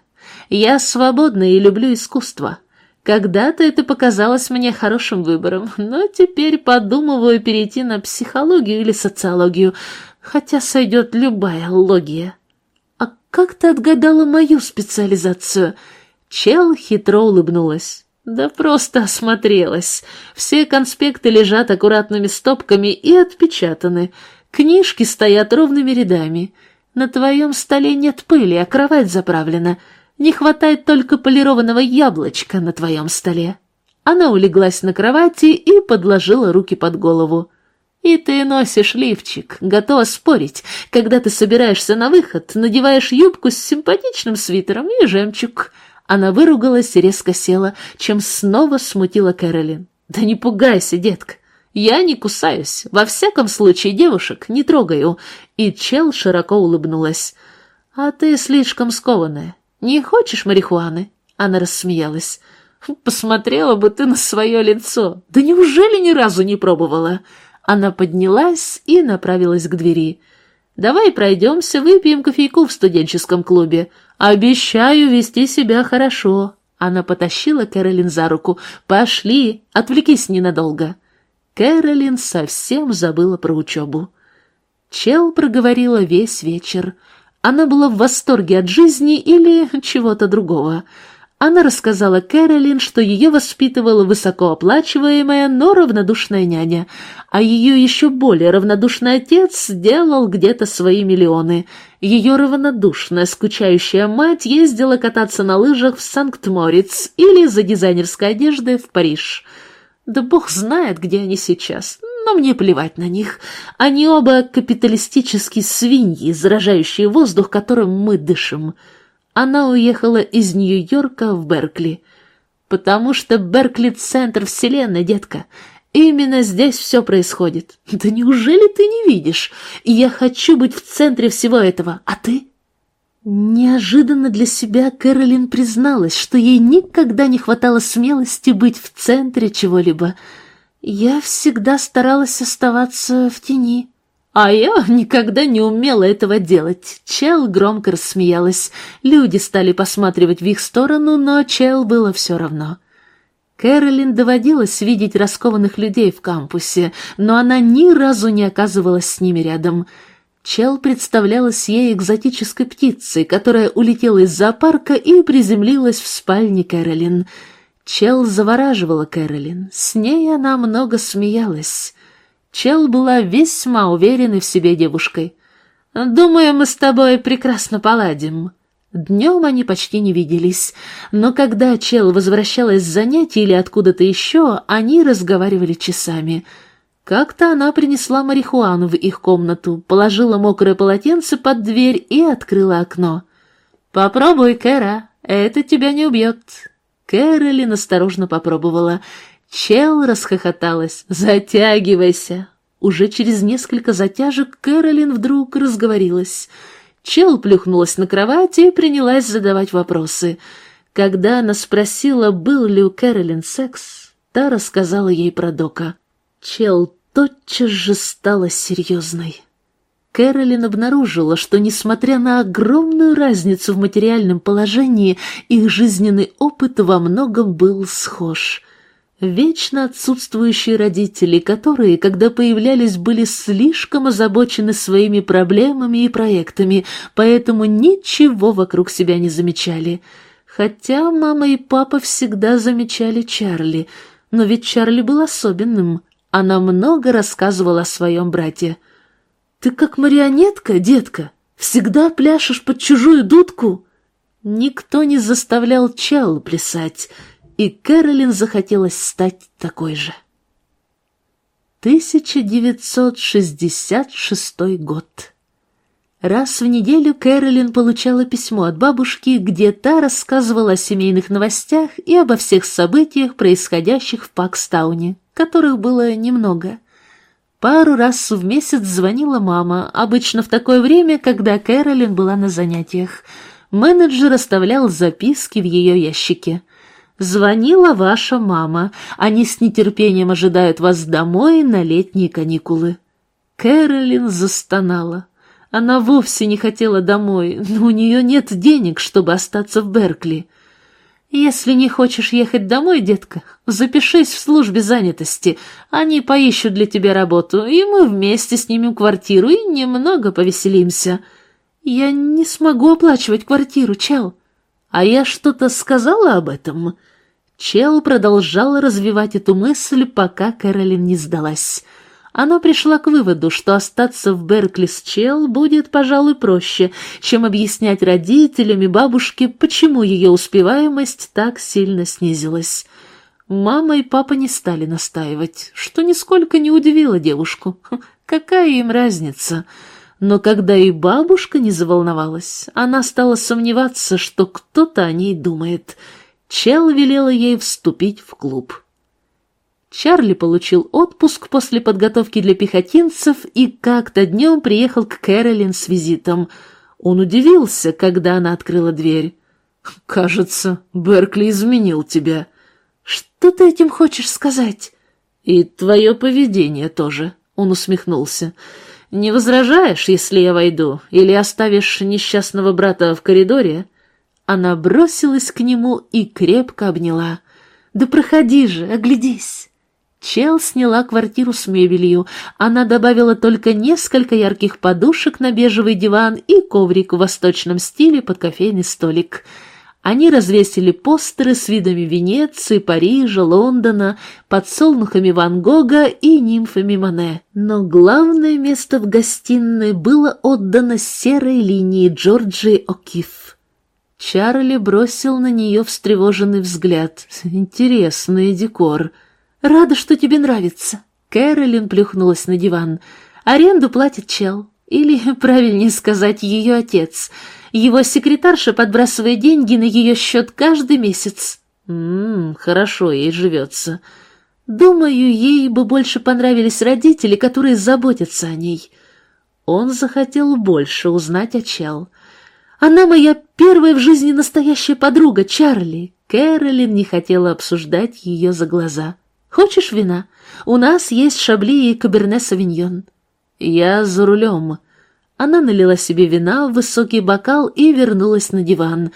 Я свободна и люблю искусство. Когда-то это показалось мне хорошим выбором, но теперь подумываю перейти на психологию или социологию, хотя сойдет любая логия. А как ты отгадала мою специализацию? Чел хитро улыбнулась. Да просто осмотрелась. Все конспекты лежат аккуратными стопками и отпечатаны. Книжки стоят ровными рядами. На твоем столе нет пыли, а кровать заправлена — не хватает только полированного яблочка на твоем столе». Она улеглась на кровати и подложила руки под голову. «И ты носишь лифчик, готова спорить. Когда ты собираешься на выход, надеваешь юбку с симпатичным свитером и жемчуг». Она выругалась и резко села, чем снова смутила Кэролин. Да не пугайся, детка. Я не кусаюсь. Во всяком случае, девушек не трогаю. И чел широко улыбнулась. А ты слишком скованная. Не хочешь марихуаны? Она рассмеялась. Посмотрела бы ты на свое лицо. Да неужели ни разу не пробовала? Она поднялась и направилась к двери. Давай пройдемся, выпьем кофейку в студенческом клубе. Обещаю вести себя хорошо. Она потащила Кэролин за руку. «Пошли, отвлекись ненадолго». Кэролин совсем забыла про учебу. Чел проговорила весь вечер. Она была в восторге от жизни или чего-то другого. Она рассказала Кэролин, что ее воспитывала высокооплачиваемая, но равнодушная няня, а ее еще более равнодушный отец делал где-то свои миллионы. Ее равнодушная, скучающая мать ездила кататься на лыжах в Санкт-Мориц или за дизайнерской одеждой в Париж. Да бог знает, где они сейчас, но мне плевать на них. Они оба капиталистические свиньи, заражающие воздух, которым мы дышим она уехала из Нью-Йорка в Беркли. Потому что Беркли — центр вселенной, детка. Именно здесь все происходит. Да неужели ты не видишь? Я хочу быть в центре всего этого, а ты? Неожиданно для себя Кэролин призналась, что ей никогда не хватало смелости быть в центре чего-либо. Я всегда старалась оставаться в тени. А я никогда не умела этого делать. Чел громко рассмеялась. Люди стали посматривать в их сторону, но Чел было все равно. Кэролин доводилось видеть раскованных людей в кампусе, но она ни разу не оказывалась с ними рядом. Чел представлялась ей экзотической птицей, которая улетела из зоопарка и приземлилась в спальне Кэролин. Чел завораживала Кэролин, с ней она много смеялась. Чел была весьма уверенной в себе девушкой. «Думаю, мы с тобой прекрасно поладим». Днем они почти не виделись, но когда Чел возвращалась с занятий или откуда-то еще, они разговаривали часами. Как-то она принесла марихуану в их комнату, положила мокрое полотенце под дверь и открыла окно. «Попробуй, Кэра, это тебя не убьет». Кэролин осторожно попробовала — Чел расхохоталась. «Затягивайся!» Уже через несколько затяжек Кэролин вдруг разговорилась. Чел плюхнулась на кровати и принялась задавать вопросы. Когда она спросила, был ли у Кэролин секс, та рассказала ей про Дока. Чел тотчас же стала серьезной. Кэролин обнаружила, что, несмотря на огромную разницу в материальном положении, их жизненный опыт во многом был схож — Вечно отсутствующие родители, которые, когда появлялись, были слишком озабочены своими проблемами и проектами, поэтому ничего вокруг себя не замечали. Хотя мама и папа всегда замечали Чарли, но ведь Чарли был особенным. Она много рассказывала о своем брате. «Ты как марионетка, детка, всегда пляшешь под чужую дудку?» Никто не заставлял Чал плясать — и Кэролин захотелось стать такой же. 1966 год. Раз в неделю Кэролин получала письмо от бабушки, где та рассказывала о семейных новостях и обо всех событиях, происходящих в Пакстауне, которых было немного. Пару раз в месяц звонила мама, обычно в такое время, когда Кэролин была на занятиях. Менеджер оставлял записки в ее ящике — Звонила ваша мама. Они с нетерпением ожидают вас домой на летние каникулы. Кэролин застонала. Она вовсе не хотела домой, но у нее нет денег, чтобы остаться в Беркли. Если не хочешь ехать домой, детка, запишись в службе занятости. Они поищут для тебя работу, и мы вместе снимем квартиру и немного повеселимся. Я не смогу оплачивать квартиру, Чел. А я что-то сказала об этом?» Чел продолжала развивать эту мысль, пока Кэролин не сдалась. Она пришла к выводу, что остаться в Беркли с Чел будет, пожалуй, проще, чем объяснять родителям и бабушке, почему ее успеваемость так сильно снизилась. Мама и папа не стали настаивать, что нисколько не удивило девушку. Какая им разница? Но когда и бабушка не заволновалась, она стала сомневаться, что кто-то о ней думает. Чел велела ей вступить в клуб. Чарли получил отпуск после подготовки для пехотинцев и как-то днем приехал к Кэролин с визитом. Он удивился, когда она открыла дверь. «Кажется, Беркли изменил тебя». «Что ты этим хочешь сказать?» «И твое поведение тоже», — он усмехнулся. «Не возражаешь, если я войду, или оставишь несчастного брата в коридоре?» Она бросилась к нему и крепко обняла. «Да проходи же, оглядись!» Чел сняла квартиру с мебелью. Она добавила только несколько ярких подушек на бежевый диван и коврик в восточном стиле под кофейный столик. Они развесили постеры с видами Венеции, Парижа, Лондона, подсолнухами Ван Гога и нимфами Мане. Но главное место в гостиной было отдано серой линии Джорджи О'Кифф. Чарли бросил на нее встревоженный взгляд. «Интересный декор». «Рада, что тебе нравится». Кэролин плюхнулась на диван. «Аренду платит чел. Или, правильнее сказать, ее отец. Его секретарша подбрасывает деньги на ее счет каждый месяц». «Ммм, хорошо ей живется». «Думаю, ей бы больше понравились родители, которые заботятся о ней». Он захотел больше узнать о Чел. «Она моя первая в жизни настоящая подруга, Чарли». Кэролин не хотела обсуждать ее за глаза. Хочешь вина? У нас есть шабли и каберне-савиньон». «Я за рулем». Она налила себе вина в высокий бокал и вернулась на диван.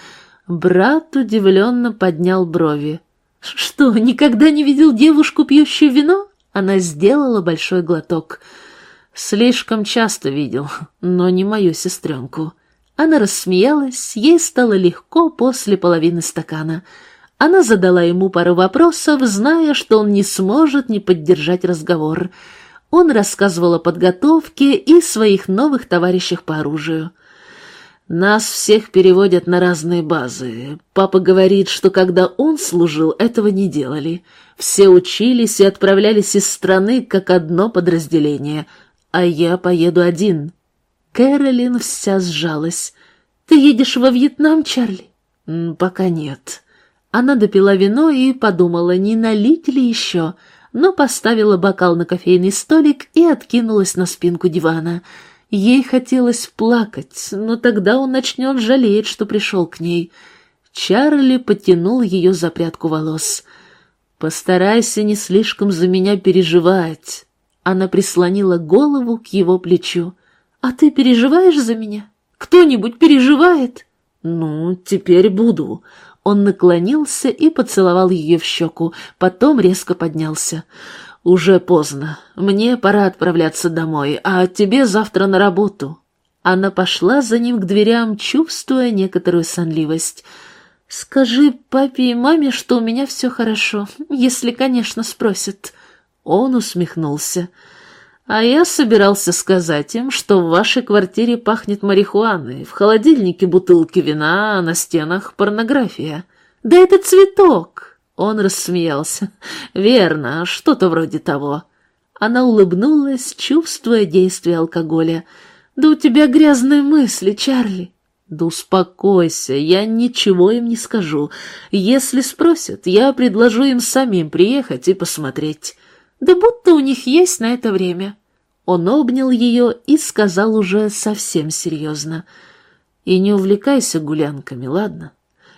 Брат удивленно поднял брови. «Что, никогда не видел девушку, пьющую вино?» Она сделала большой глоток. «Слишком часто видел, но не мою сестренку». Она рассмеялась, ей стало легко после половины стакана. Она задала ему пару вопросов, зная, что он не сможет не поддержать разговор. Он рассказывал о подготовке и своих новых товарищах по оружию. «Нас всех переводят на разные базы. Папа говорит, что когда он служил, этого не делали. Все учились и отправлялись из страны как одно подразделение, а я поеду один». Кэролин вся сжалась. «Ты едешь во Вьетнам, Чарли?» «Пока нет». Она допила вино и подумала, не налить ли еще, но поставила бокал на кофейный столик и откинулась на спинку дивана. Ей хотелось плакать, но тогда он начнет жалеть, что пришел к ней. Чарли потянул ее за прядку волос. «Постарайся не слишком за меня переживать». Она прислонила голову к его плечу. «А ты переживаешь за меня? Кто-нибудь переживает?» «Ну, теперь буду. Он наклонился и поцеловал ее в щеку, потом резко поднялся. «Уже поздно. Мне пора отправляться домой, а тебе завтра на работу». Она пошла за ним к дверям, чувствуя некоторую сонливость. «Скажи папе и маме, что у меня все хорошо, если, конечно, спросят». Он усмехнулся. «А я собирался сказать им, что в вашей квартире пахнет марихуаной, в холодильнике бутылки вина, а на стенах порнография». «Да это цветок!» Он рассмеялся. «Верно, что-то вроде того». Она улыбнулась, чувствуя действие алкоголя. «Да у тебя грязные мысли, Чарли!» «Да успокойся, я ничего им не скажу. Если спросят, я предложу им самим приехать и посмотреть. Да будто у них есть на это время». Он обнял ее и сказал уже совсем серьезно. «И не увлекайся гулянками, ладно?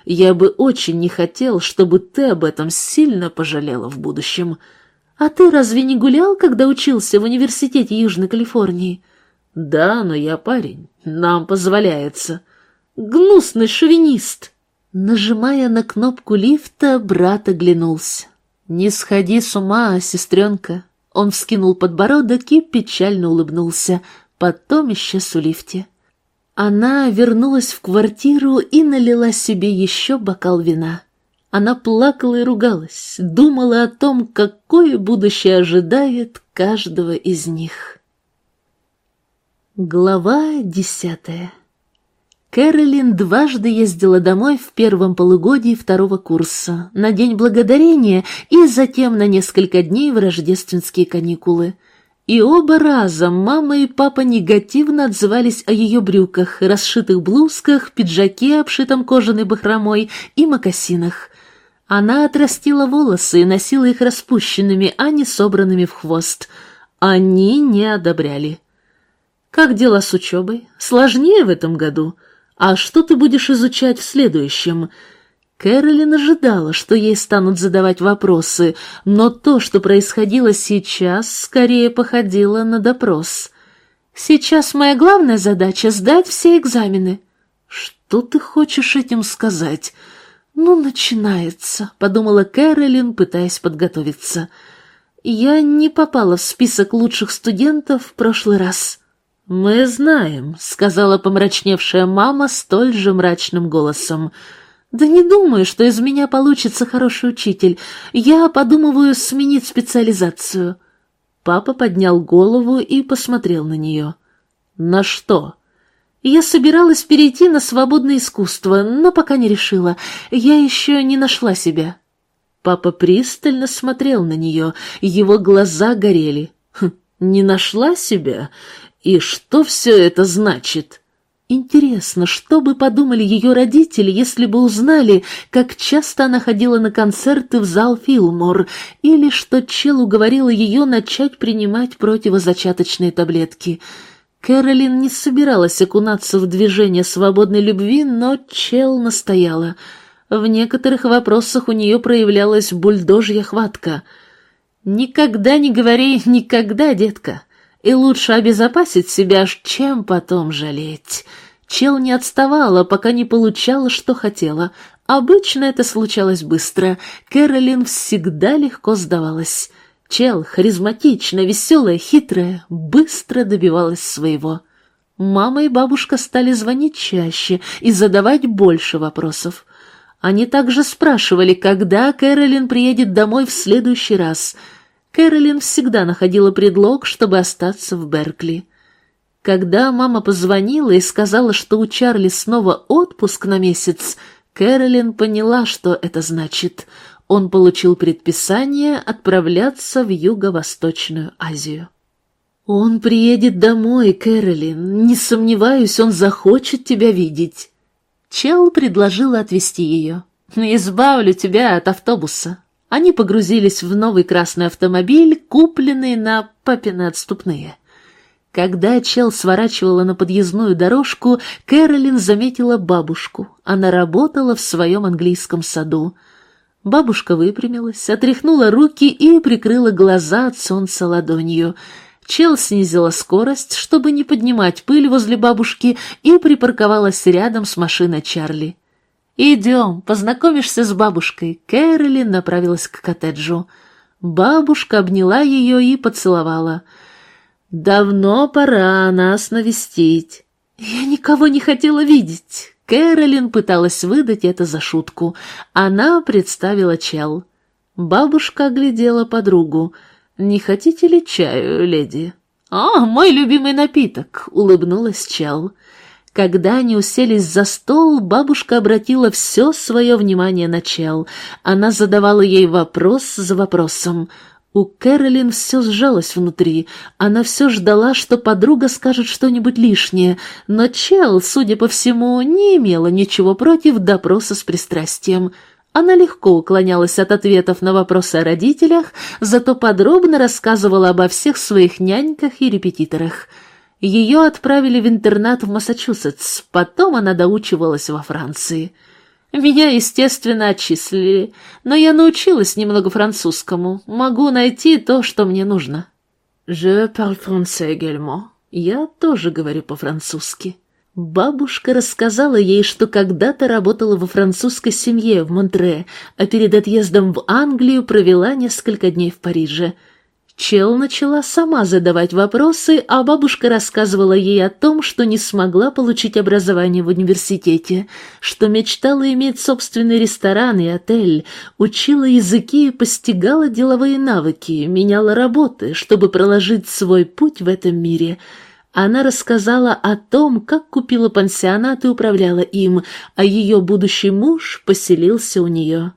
Я бы очень не хотел, чтобы ты об этом сильно пожалела в будущем. А ты разве не гулял, когда учился в университете Южной Калифорнии?» «Да, но я парень. Нам позволяется». «Гнусный шовинист!» Нажимая на кнопку лифта, брат оглянулся. «Не сходи с ума, сестренка. Он вскинул подбородок и печально улыбнулся, потом исчез в лифте. Она вернулась в квартиру и налила себе еще бокал вина. Она плакала и ругалась, думала о том, какое будущее ожидает каждого из них. Глава десятая Кэролин дважды ездила домой в первом полугодии второго курса, на День Благодарения и затем на несколько дней в рождественские каникулы. И оба раза мама и папа негативно отзывались о ее брюках, расшитых блузках, пиджаке, обшитом кожаной бахромой и мокасинах. Она отрастила волосы и носила их распущенными, а не собранными в хвост. Они не одобряли. «Как дела с учебой? Сложнее в этом году? А что ты будешь изучать в следующем?» Кэролин ожидала, что ей станут задавать вопросы, но то, что происходило сейчас, скорее походило на допрос. «Сейчас моя главная задача — сдать все экзамены». «Что ты хочешь этим сказать?» «Ну, начинается», — подумала Кэролин, пытаясь подготовиться. «Я не попала в список лучших студентов в прошлый раз». «Мы знаем», — сказала помрачневшая мама столь же мрачным голосом. «Да не думаю, что из меня получится хороший учитель. Я подумываю сменить специализацию». Папа поднял голову и посмотрел на нее. «На что?» «Я собиралась перейти на свободное искусство, но пока не решила. Я еще не нашла себя». Папа пристально смотрел на нее, его глаза горели. «Хм, «Не нашла себя? И что все это значит?» Интересно, что бы подумали ее родители, если бы узнали, как часто она ходила на концерты в зал Филмор, или что Чел уговорила ее начать принимать противозачаточные таблетки. Кэролин не собиралась окунаться в движение свободной любви, но Чел настояла. В некоторых вопросах у нее проявлялась бульдожья хватка. «Никогда не говори «никогда», детка и лучше обезопасить себя, чем потом жалеть. Чел не отставала, пока не получала, что хотела. Обычно это случалось быстро. Кэролин всегда легко сдавалась. Чел, харизматичная, веселая, хитрая, быстро добивалась своего. Мама и бабушка стали звонить чаще и задавать больше вопросов. Они также спрашивали, когда Кэролин приедет домой в следующий раз — Кэролин всегда находила предлог, чтобы остаться в Беркли. Когда мама позвонила и сказала, что у Чарли снова отпуск на месяц, Кэролин поняла, что это значит. Он получил предписание отправляться в Юго-Восточную Азию. «Он приедет домой, Кэролин. Не сомневаюсь, он захочет тебя видеть». Чел предложила отвезти ее. «Избавлю тебя от автобуса. Они погрузились в новый красный автомобиль, купленный на папины отступные. Когда Чел сворачивала на подъездную дорожку, Кэролин заметила бабушку. Она работала в своем английском саду. Бабушка выпрямилась, отряхнула руки и прикрыла глаза от солнца ладонью. Чел снизила скорость, чтобы не поднимать пыль возле бабушки, и припарковалась рядом с машиной Чарли. «Идем, познакомишься с бабушкой». Кэролин направилась к коттеджу. Бабушка обняла ее и поцеловала. «Давно пора нас навестить». «Я никого не хотела видеть». Кэролин пыталась выдать это за шутку. Она представила Чел. Бабушка оглядела подругу. «Не хотите ли чаю, леди?» «О, мой любимый напиток!» — улыбнулась Чел. Когда они уселись за стол, бабушка обратила все свое внимание на Чел. Она задавала ей вопрос за вопросом. У Кэролин все сжалось внутри. Она все ждала, что подруга скажет что-нибудь лишнее, но Чел, судя по всему, не имела ничего против допроса с пристрастием. Она легко уклонялась от ответов на вопросы о родителях, зато подробно рассказывала обо всех своих няньках и репетиторах — ее отправили в интернат в Массачусетс, потом она доучивалась во Франции. Меня, естественно, отчислили, но я научилась немного французскому, могу найти то, что мне нужно. «Je parle français également». Я тоже говорю по-французски. Бабушка рассказала ей, что когда-то работала во французской семье в Монтре, а перед отъездом в Англию провела несколько дней в Париже – Чел начала сама задавать вопросы, а бабушка рассказывала ей о том, что не смогла получить образование в университете, что мечтала иметь собственный ресторан и отель, учила языки и постигала деловые навыки, меняла работы, чтобы проложить свой путь в этом мире. Она рассказала о том, как купила пансионат и управляла им, а ее будущий муж поселился у нее.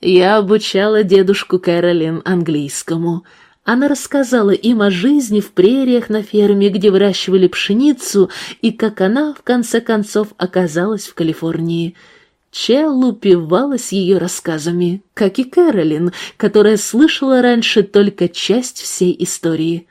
Я обучала дедушку Кэролин английскому — она рассказала им о жизни в прериях на ферме, где выращивали пшеницу, и как она, в конце концов, оказалась в Калифорнии. Чел упивалась ее рассказами, как и Кэролин, которая слышала раньше только часть всей истории.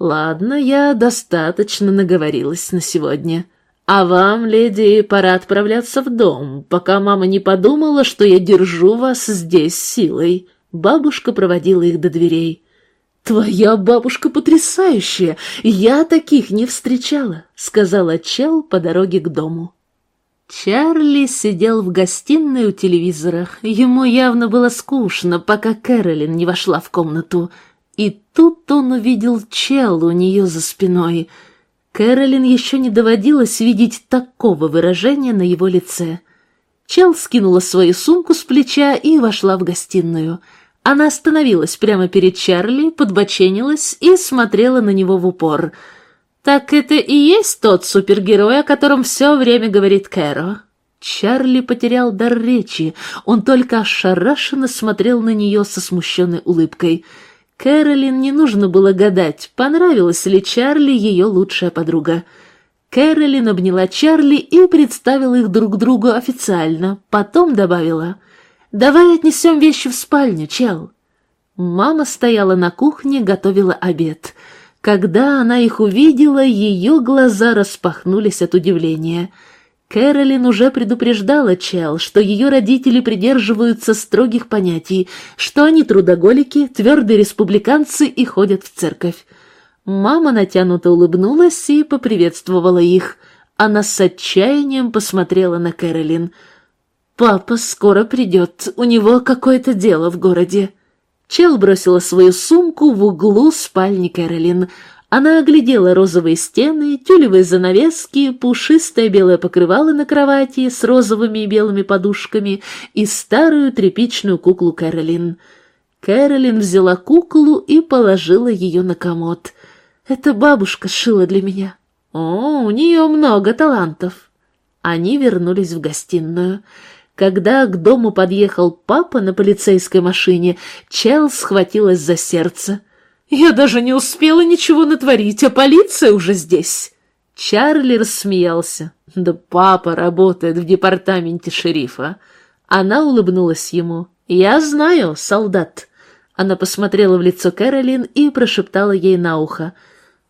«Ладно, я достаточно наговорилась на сегодня. А вам, леди, пора отправляться в дом, пока мама не подумала, что я держу вас здесь силой». Бабушка проводила их до дверей. «Твоя бабушка потрясающая! Я таких не встречала», — сказала Чел по дороге к дому. Чарли сидел в гостиной у телевизора. Ему явно было скучно, пока Кэролин не вошла в комнату. И тут он увидел Чел у нее за спиной. Кэролин еще не доводилось видеть такого выражения на его лице. Чел скинула свою сумку с плеча и вошла в гостиную — она остановилась прямо перед Чарли, подбоченилась и смотрела на него в упор. «Так это и есть тот супергерой, о котором все время говорит Кэро?» Чарли потерял дар речи, он только ошарашенно смотрел на нее со смущенной улыбкой. Кэролин не нужно было гадать, понравилась ли Чарли ее лучшая подруга. Кэролин обняла Чарли и представила их друг другу официально, потом добавила — «Давай отнесем вещи в спальню, чел». Мама стояла на кухне, готовила обед. Когда она их увидела, ее глаза распахнулись от удивления. Кэролин уже предупреждала Чел, что ее родители придерживаются строгих понятий, что они трудоголики, твердые республиканцы и ходят в церковь. Мама натянуто улыбнулась и поприветствовала их. Она с отчаянием посмотрела на Кэролин — «Папа скоро придет, у него какое-то дело в городе». Чел бросила свою сумку в углу спальни Кэролин. Она оглядела розовые стены, тюлевые занавески, пушистое белое покрывало на кровати с розовыми и белыми подушками и старую тряпичную куклу Кэролин. Кэролин взяла куклу и положила ее на комод. «Это бабушка шила для меня». «О, у нее много талантов». Они вернулись в гостиную. Когда к дому подъехал папа на полицейской машине, Чел схватилась за сердце. «Я даже не успела ничего натворить, а полиция уже здесь!» Чарли рассмеялся. «Да папа работает в департаменте шерифа». Она улыбнулась ему. «Я знаю, солдат». Она посмотрела в лицо Кэролин и прошептала ей на ухо.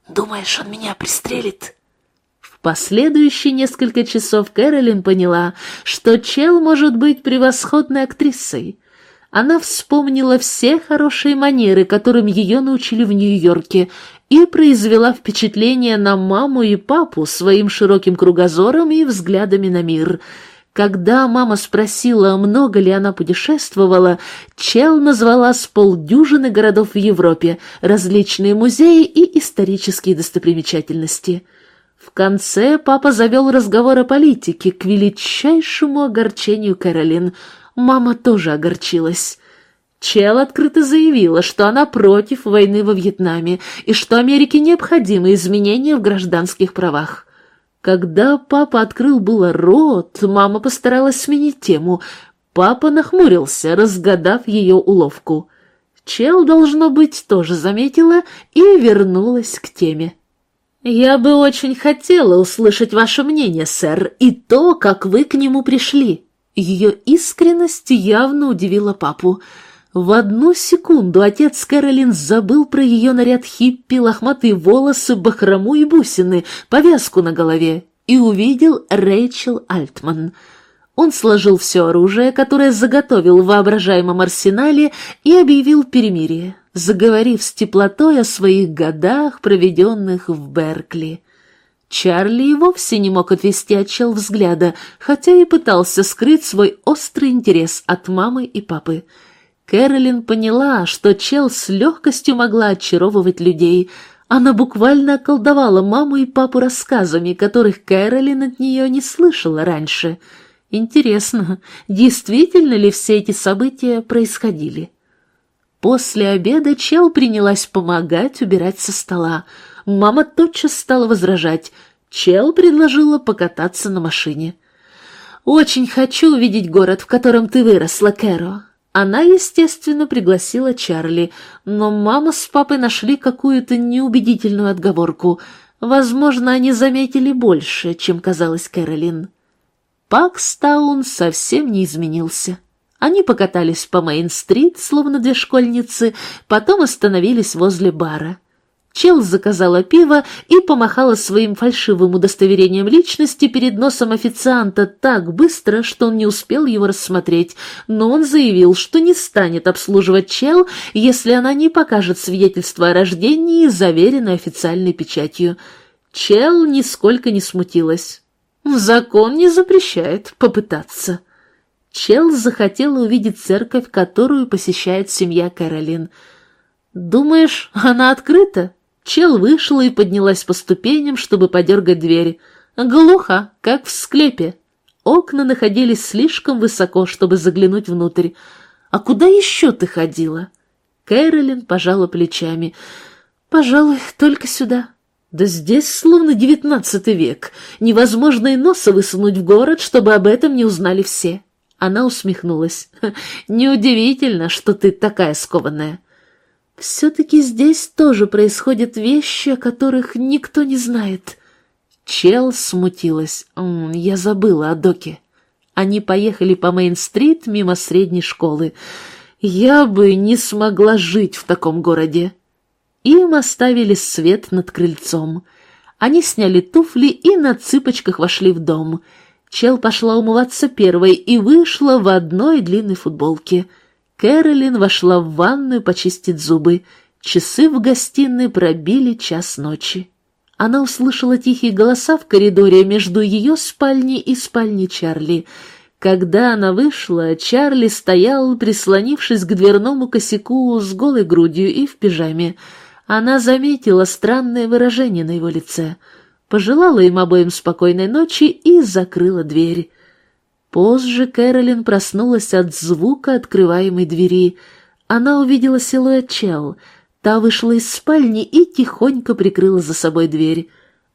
«Думаешь, он меня пристрелит?» Последующие несколько часов Кэролин поняла, что Чел может быть превосходной актрисой. Она вспомнила все хорошие манеры, которым ее научили в Нью-Йорке, и произвела впечатление на маму и папу своим широким кругозором и взглядами на мир. Когда мама спросила, много ли она путешествовала, Чел назвала с полдюжины городов в Европе, различные музеи и исторические достопримечательности – в конце папа завел разговор о политике к величайшему огорчению Кэролин. Мама тоже огорчилась. Чел открыто заявила, что она против войны во Вьетнаме и что Америке необходимы изменения в гражданских правах. Когда папа открыл было рот, мама постаралась сменить тему. Папа нахмурился, разгадав ее уловку. Чел, должно быть, тоже заметила и вернулась к теме. «Я бы очень хотела услышать ваше мнение, сэр, и то, как вы к нему пришли». Ее искренность явно удивила папу. В одну секунду отец Кэролин забыл про ее наряд хиппи, лохматые волосы, бахрому и бусины, повязку на голове, и увидел Рэйчел Альтман. Он сложил все оружие, которое заготовил в воображаемом арсенале, и объявил перемирие заговорив с теплотой о своих годах, проведенных в Беркли. Чарли и вовсе не мог отвести от чел взгляда, хотя и пытался скрыть свой острый интерес от мамы и папы. Кэролин поняла, что чел с легкостью могла очаровывать людей. Она буквально околдовала маму и папу рассказами, которых Кэролин от нее не слышала раньше. Интересно, действительно ли все эти события происходили? После обеда Чел принялась помогать убирать со стола. Мама тотчас стала возражать. Чел предложила покататься на машине. «Очень хочу увидеть город, в котором ты выросла, Кэро». Она, естественно, пригласила Чарли, но мама с папой нашли какую-то неубедительную отговорку. Возможно, они заметили больше, чем казалось Кэролин. Пакстаун совсем не изменился. Они покатались по Мейн-стрит, словно две школьницы, потом остановились возле бара. Чел заказала пиво и помахала своим фальшивым удостоверением личности перед носом официанта так быстро, что он не успел его рассмотреть, но он заявил, что не станет обслуживать Чел, если она не покажет свидетельство о рождении, заверенное официальной печатью. Чел нисколько не смутилась. Закон не запрещает попытаться. Чел захотела увидеть церковь, которую посещает семья Кэролин. «Думаешь, она открыта?» Чел вышла и поднялась по ступеням, чтобы подергать двери. Глухо, как в склепе. Окна находились слишком высоко, чтобы заглянуть внутрь. «А куда еще ты ходила?» Кэролин пожала плечами. «Пожалуй, только сюда». «Да здесь словно девятнадцатый век. Невозможно и носа высунуть в город, чтобы об этом не узнали все». Она усмехнулась. «Неудивительно, что ты такая скованная». Все-таки здесь тоже происходят вещи, о которых никто не знает. Чел смутилась. Я забыла о Доке. Они поехали по Мейн-стрит мимо средней школы. Я бы не смогла жить в таком городе. Им оставили свет над крыльцом. Они сняли туфли и на цыпочках вошли в дом. Чел пошла умываться первой и вышла в одной длинной футболке — Кэролин вошла в ванную почистить зубы. Часы в гостиной пробили час ночи. Она услышала тихие голоса в коридоре между ее спальней и спальней Чарли. Когда она вышла, Чарли стоял, прислонившись к дверному косяку с голой грудью и в пижаме. Она заметила странное выражение на его лице, пожелала им обоим спокойной ночи и закрыла дверь. Позже Кэролин проснулась от звука открываемой двери. Она увидела силуэт Чел. Та вышла из спальни и тихонько прикрыла за собой дверь.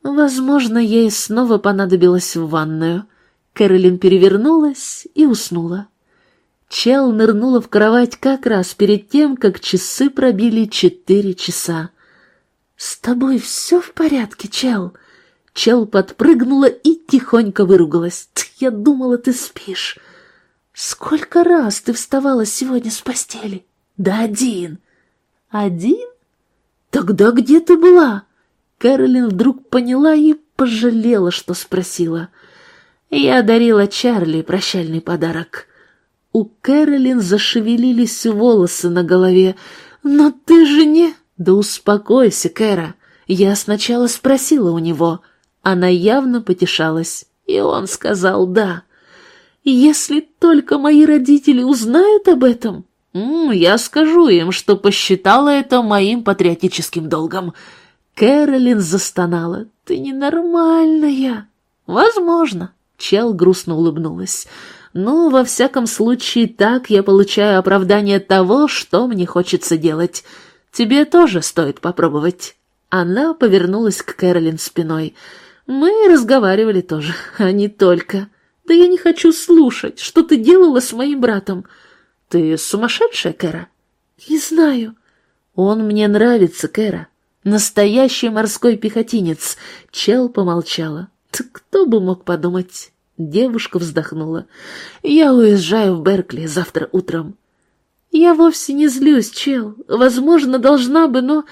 Возможно, ей снова понадобилось в ванную. Кэролин перевернулась и уснула. Чел нырнула в кровать как раз перед тем, как часы пробили четыре часа. «С тобой все в порядке, Чел?» Чел подпрыгнула и тихонько выругалась. «Я думала, ты спишь. Сколько раз ты вставала сегодня с постели?» «Да один». «Один? Тогда где ты была?» Кэролин вдруг поняла и пожалела, что спросила. «Я дарила Чарли прощальный подарок». У Кэролин зашевелились волосы на голове. «Но ты же не...» «Да успокойся, Кэра. Я сначала спросила у него...» Она явно потешалась, и он сказал «да». «Если только мои родители узнают об этом, я скажу им, что посчитала это моим патриотическим долгом». Кэролин застонала. «Ты ненормальная». «Возможно», — Чел грустно улыбнулась. «Ну, во всяком случае, так я получаю оправдание того, что мне хочется делать. Тебе тоже стоит попробовать». Она повернулась к Кэролин спиной. Мы разговаривали тоже, а не только. Да я не хочу слушать, что ты делала с моим братом. Ты сумасшедшая, Кэра? Не знаю. Он мне нравится, Кэра. Настоящий морской пехотинец. Чел помолчала. Ты кто бы мог подумать? Девушка вздохнула. Я уезжаю в Беркли завтра утром. Я вовсе не злюсь, Чел. Возможно, должна бы, но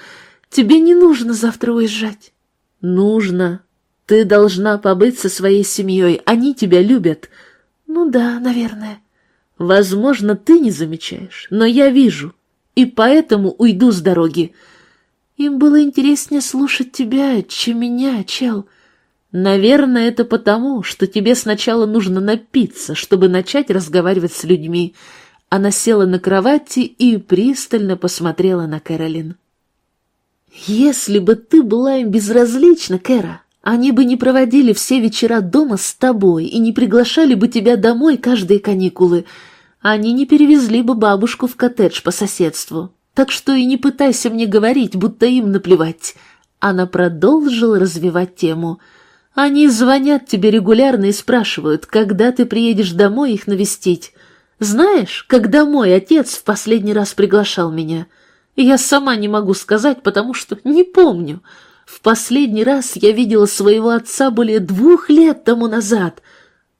тебе не нужно завтра уезжать. Нужно, ты должна побыть со своей семьей, они тебя любят. Ну да, наверное. Возможно, ты не замечаешь, но я вижу, и поэтому уйду с дороги. Им было интереснее слушать тебя, чем меня, чел. Наверное, это потому, что тебе сначала нужно напиться, чтобы начать разговаривать с людьми. Она села на кровати и пристально посмотрела на Кэролин. «Если бы ты была им безразлична, Кэра, они бы не проводили все вечера дома с тобой и не приглашали бы тебя домой каждые каникулы. Они не перевезли бы бабушку в коттедж по соседству. Так что и не пытайся мне говорить, будто им наплевать». Она продолжила развивать тему. «Они звонят тебе регулярно и спрашивают, когда ты приедешь домой их навестить. Знаешь, когда мой отец в последний раз приглашал меня? Я сама не могу сказать, потому что не помню». В последний раз я видела своего отца более двух лет тому назад.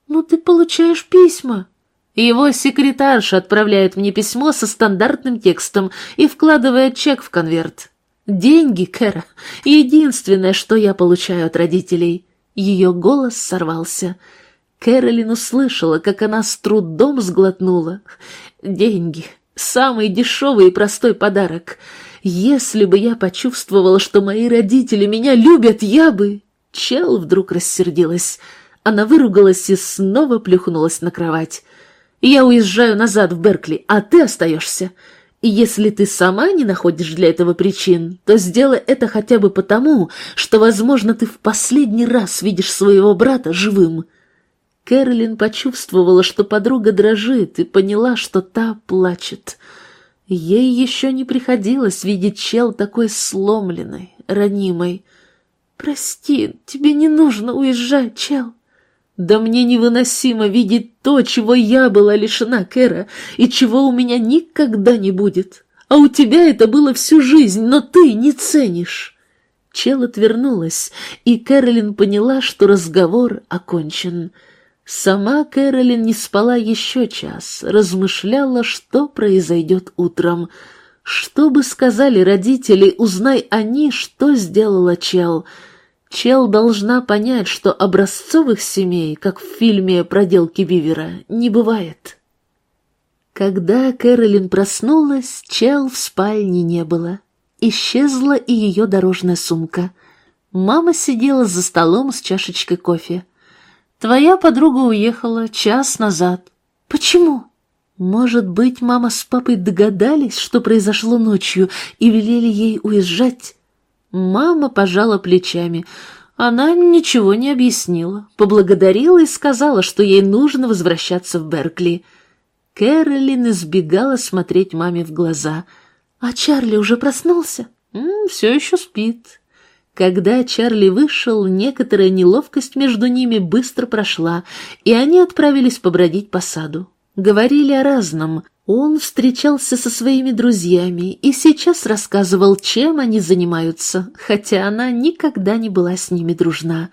«Ну ты получаешь письма». Его секретарша отправляет мне письмо со стандартным текстом и вкладывает чек в конверт. Деньги, Кэра, единственное, что я получаю от родителей. Ее голос сорвался. Кэролин услышала, как она с трудом сглотнула. Деньги. Самый дешевый и простой подарок. Если бы я почувствовала, что мои родители меня любят, я бы... Чел вдруг рассердилась. Она выругалась и снова плюхнулась на кровать. «Я уезжаю назад в Беркли, а ты остаешься. И если ты сама не находишь для этого причин, то сделай это хотя бы потому, что, возможно, ты в последний раз видишь своего брата живым». Кэролин почувствовала, что подруга дрожит, и поняла, что та плачет. Ей еще не приходилось видеть чел такой сломленной, ранимой. «Прости, тебе не нужно уезжать, чел». Да мне невыносимо видеть то, чего я была лишена, Кэра, и чего у меня никогда не будет. А у тебя это было всю жизнь, но ты не ценишь. Чел отвернулась, и Кэролин поняла, что разговор окончен. Сама Кэролин не спала еще час, размышляла, что произойдет утром. Что бы сказали родители, узнай они, что сделала Чел — Чел должна понять, что образцовых семей, как в фильме «Проделки Бивера», не бывает. Когда Кэролин проснулась, Чел в спальне не было. Исчезла и ее дорожная сумка. Мама сидела за столом с чашечкой кофе. «Твоя подруга уехала час назад». «Почему?» Может быть, мама с папой догадались, что произошло ночью, и велели ей уезжать? Мама пожала плечами. Она ничего не объяснила, поблагодарила и сказала, что ей нужно возвращаться в Беркли. Кэролин избегала смотреть маме в глаза. «А Чарли уже проснулся?» «Все еще спит». Когда Чарли вышел, некоторая неловкость между ними быстро прошла, и они отправились побродить по саду. Говорили о разном, он встречался со своими друзьями и сейчас рассказывал, чем они занимаются, хотя она никогда не была с ними дружна.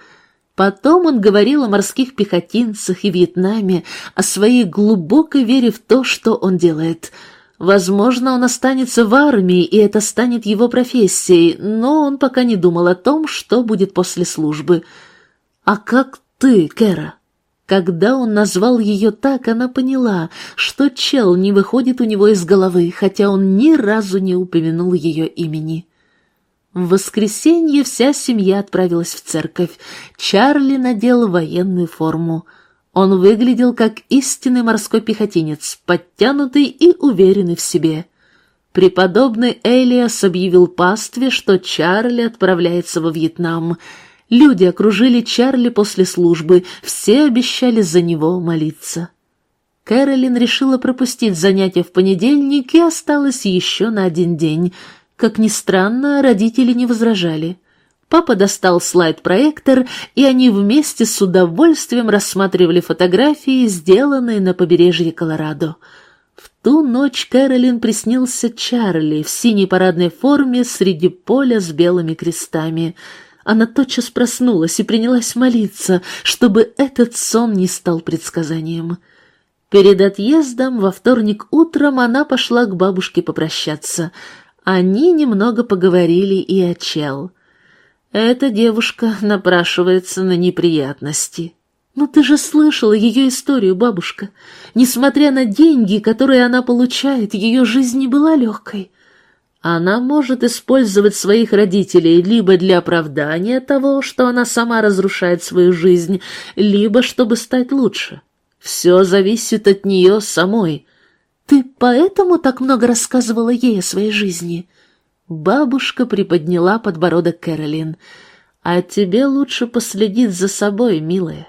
Потом он говорил о морских пехотинцах и Вьетнаме, о своей глубокой вере в то, что он делает. Возможно, он останется в армии, и это станет его профессией, но он пока не думал о том, что будет после службы. «А как ты, Кэра?» Когда он назвал ее так, она поняла, что чел не выходит у него из головы, хотя он ни разу не упомянул ее имени. В воскресенье вся семья отправилась в церковь. Чарли надел военную форму. Он выглядел как истинный морской пехотинец, подтянутый и уверенный в себе. Преподобный Элиас объявил пастве, что Чарли отправляется во Вьетнам — Люди окружили Чарли после службы, все обещали за него молиться. Кэролин решила пропустить занятия в понедельник и осталась еще на один день. Как ни странно, родители не возражали. Папа достал слайд-проектор, и они вместе с удовольствием рассматривали фотографии, сделанные на побережье Колорадо. В ту ночь Кэролин приснился Чарли в синей парадной форме среди поля с белыми крестами — она тотчас проснулась и принялась молиться, чтобы этот сон не стал предсказанием. Перед отъездом во вторник утром она пошла к бабушке попрощаться. Они немного поговорили и о Чел. Эта девушка напрашивается на неприятности. «Ну ты же слышала ее историю, бабушка. Несмотря на деньги, которые она получает, ее жизнь не была легкой. Она может использовать своих родителей либо для оправдания того, что она сама разрушает свою жизнь, либо чтобы стать лучше. Все зависит от нее самой. Ты поэтому так много рассказывала ей о своей жизни?» Бабушка приподняла подбородок Кэролин. «А тебе лучше последить за собой, милая.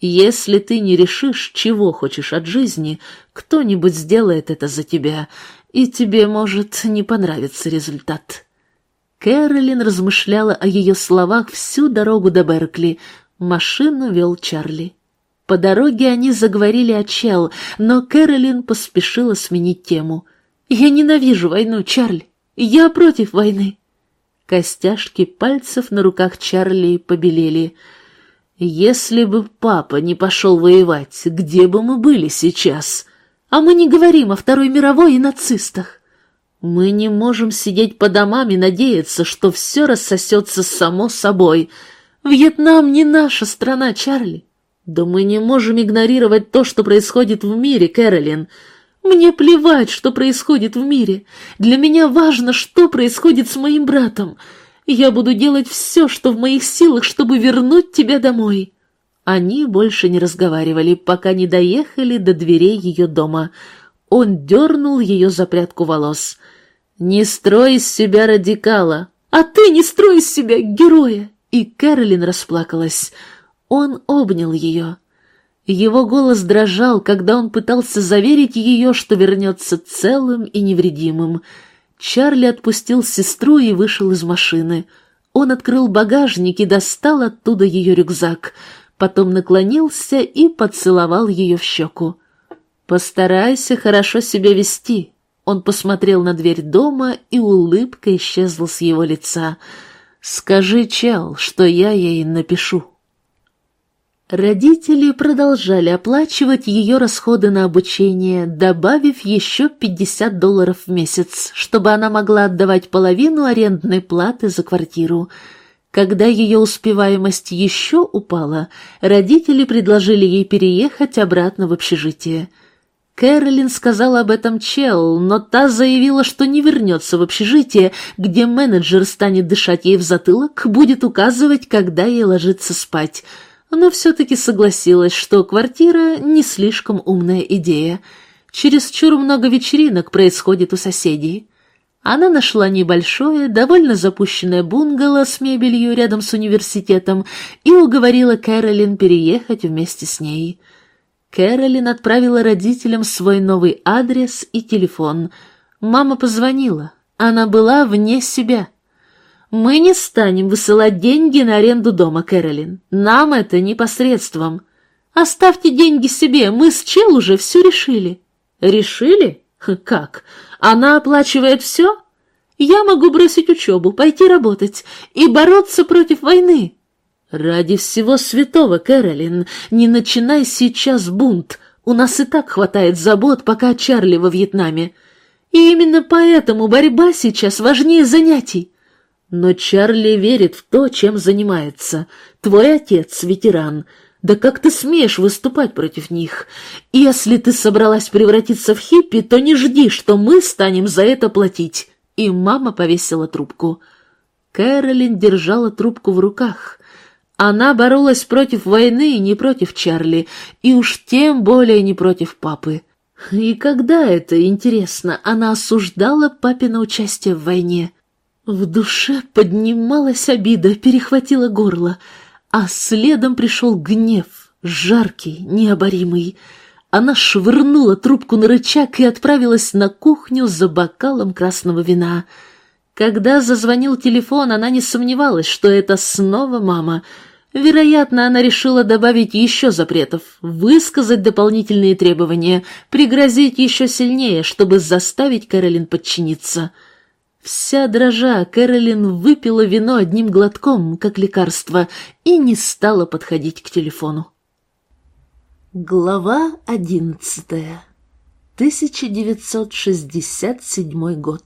Если ты не решишь, чего хочешь от жизни, кто-нибудь сделает это за тебя, и тебе может не понравиться результат». Кэролин размышляла о ее словах всю дорогу до Беркли. Машину вел Чарли. По дороге они заговорили о Чел, но Кэролин поспешила сменить тему. «Я ненавижу войну, Чарли. Я против войны». Костяшки пальцев на руках Чарли побелели. Если бы папа не пошел воевать, где бы мы были сейчас? А мы не говорим о Второй мировой и нацистах. Мы не можем сидеть по домам и надеяться, что все рассосется само собой. Вьетнам не наша страна, Чарли. Да мы не можем игнорировать то, что происходит в мире, Кэролин. Мне плевать, что происходит в мире. Для меня важно, что происходит с моим братом. Я буду делать все, что в моих силах, чтобы вернуть тебя домой». Они больше не разговаривали, пока не доехали до дверей ее дома. Он дернул ее за прядку волос. «Не строй из себя радикала, а ты не строй из себя героя!» И Кэролин расплакалась. Он обнял ее. Его голос дрожал, когда он пытался заверить ее, что вернется целым и невредимым. Чарли отпустил сестру и вышел из машины. Он открыл багажник и достал оттуда ее рюкзак, потом наклонился и поцеловал ее в щеку. «Постарайся хорошо себя вести». Он посмотрел на дверь дома, и улыбка исчезла с его лица. «Скажи, Чел, что я ей напишу». Родители продолжали оплачивать ее расходы на обучение, добавив еще 50 долларов в месяц, чтобы она могла отдавать половину арендной платы за квартиру. Когда ее успеваемость еще упала, родители предложили ей переехать обратно в общежитие. Кэролин сказала об этом Чел, но та заявила, что не вернется в общежитие, где менеджер станет дышать ей в затылок, будет указывать, когда ей ложиться спать — но все-таки согласилась, что квартира не слишком умная идея. Чересчур много вечеринок происходит у соседей. Она нашла небольшое, довольно запущенное бунгало с мебелью рядом с университетом и уговорила Кэролин переехать вместе с ней. Кэролин отправила родителям свой новый адрес и телефон. Мама позвонила. Она была вне себя. Мы не станем высылать деньги на аренду дома, Кэролин. Нам это непосредством. Оставьте деньги себе, мы с Чел уже все решили. Решили? Как? Она оплачивает все? Я могу бросить учебу, пойти работать и бороться против войны. Ради всего святого, Кэролин, не начинай сейчас бунт. У нас и так хватает забот, пока Чарли во Вьетнаме. И именно поэтому борьба сейчас важнее занятий. Но Чарли верит в то, чем занимается. Твой отец — ветеран. Да как ты смеешь выступать против них? И если ты собралась превратиться в хиппи, то не жди, что мы станем за это платить. И мама повесила трубку. Кэролин держала трубку в руках. Она боролась против войны, не против Чарли, и уж тем более не против папы. И когда это, интересно, она осуждала папино участие в войне? В душе поднималась обида, перехватила горло, а следом пришел гнев, жаркий, необоримый. Она швырнула трубку на рычаг и отправилась на кухню за бокалом красного вина. Когда зазвонил телефон, она не сомневалась, что это снова мама. Вероятно, она решила добавить еще запретов, высказать дополнительные требования, пригрозить еще сильнее, чтобы заставить Кэролин подчиниться — Вся дрожа, Кэролин выпила вино одним глотком, как лекарство, и не стала подходить к телефону. Глава одиннадцатая. 1967 год.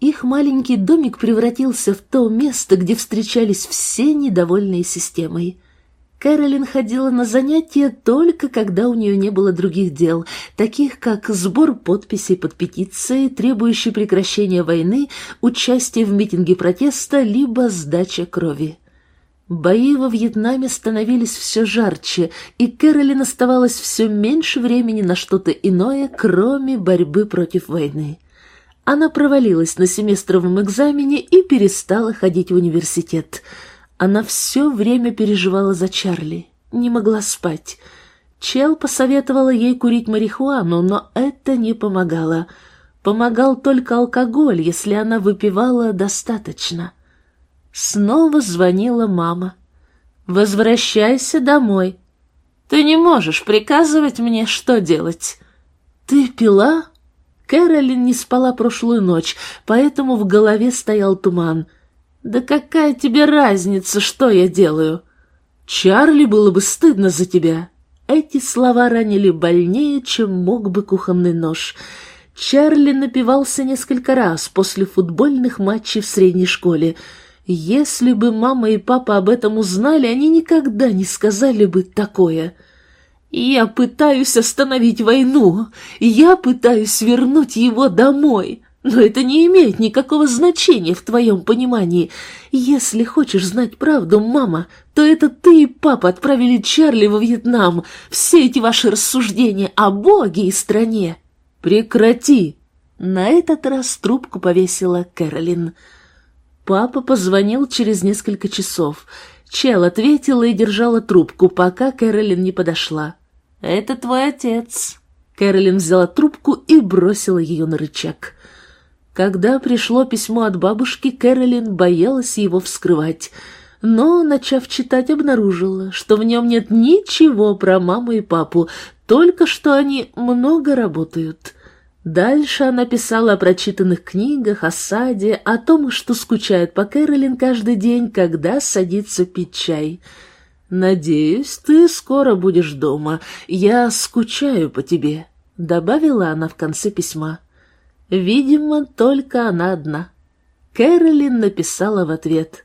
Их маленький домик превратился в то место, где встречались все недовольные системой — Кэролин ходила на занятия только когда у нее не было других дел, таких как сбор подписей под петицией, требующей прекращения войны, участие в митинге протеста, либо сдача крови. Бои во Вьетнаме становились все жарче, и Кэролин оставалось все меньше времени на что-то иное, кроме борьбы против войны. Она провалилась на семестровом экзамене и перестала ходить в университет – она все время переживала за Чарли, не могла спать. Чел посоветовала ей курить марихуану, но это не помогало. Помогал только алкоголь, если она выпивала достаточно. Снова звонила мама. «Возвращайся домой. Ты не можешь приказывать мне, что делать». «Ты пила?» Кэролин не спала прошлую ночь, поэтому в голове стоял туман — «Да какая тебе разница, что я делаю?» Чарли было бы стыдно за тебя». Эти слова ранили больнее, чем мог бы кухонный нож. Чарли напивался несколько раз после футбольных матчей в средней школе. Если бы мама и папа об этом узнали, они никогда не сказали бы такое. «Я пытаюсь остановить войну, я пытаюсь вернуть его домой». Но это не имеет никакого значения в твоем понимании. Если хочешь знать правду, мама, то это ты и папа отправили Чарли во Вьетнам. Все эти ваши рассуждения о Боге и стране. Прекрати. На этот раз трубку повесила Кэролин. Папа позвонил через несколько часов. Чел ответила и держала трубку, пока Кэролин не подошла. «Это твой отец». Кэролин взяла трубку и бросила ее на рычаг. Когда пришло письмо от бабушки, Кэролин боялась его вскрывать, но, начав читать, обнаружила, что в нем нет ничего про маму и папу, только что они много работают. Дальше она писала о прочитанных книгах, о саде, о том, что скучает по Кэролин каждый день, когда садится пить чай. «Надеюсь, ты скоро будешь дома. Я скучаю по тебе», — добавила она в конце письма. Видимо, только она одна. Кэролин написала в ответ.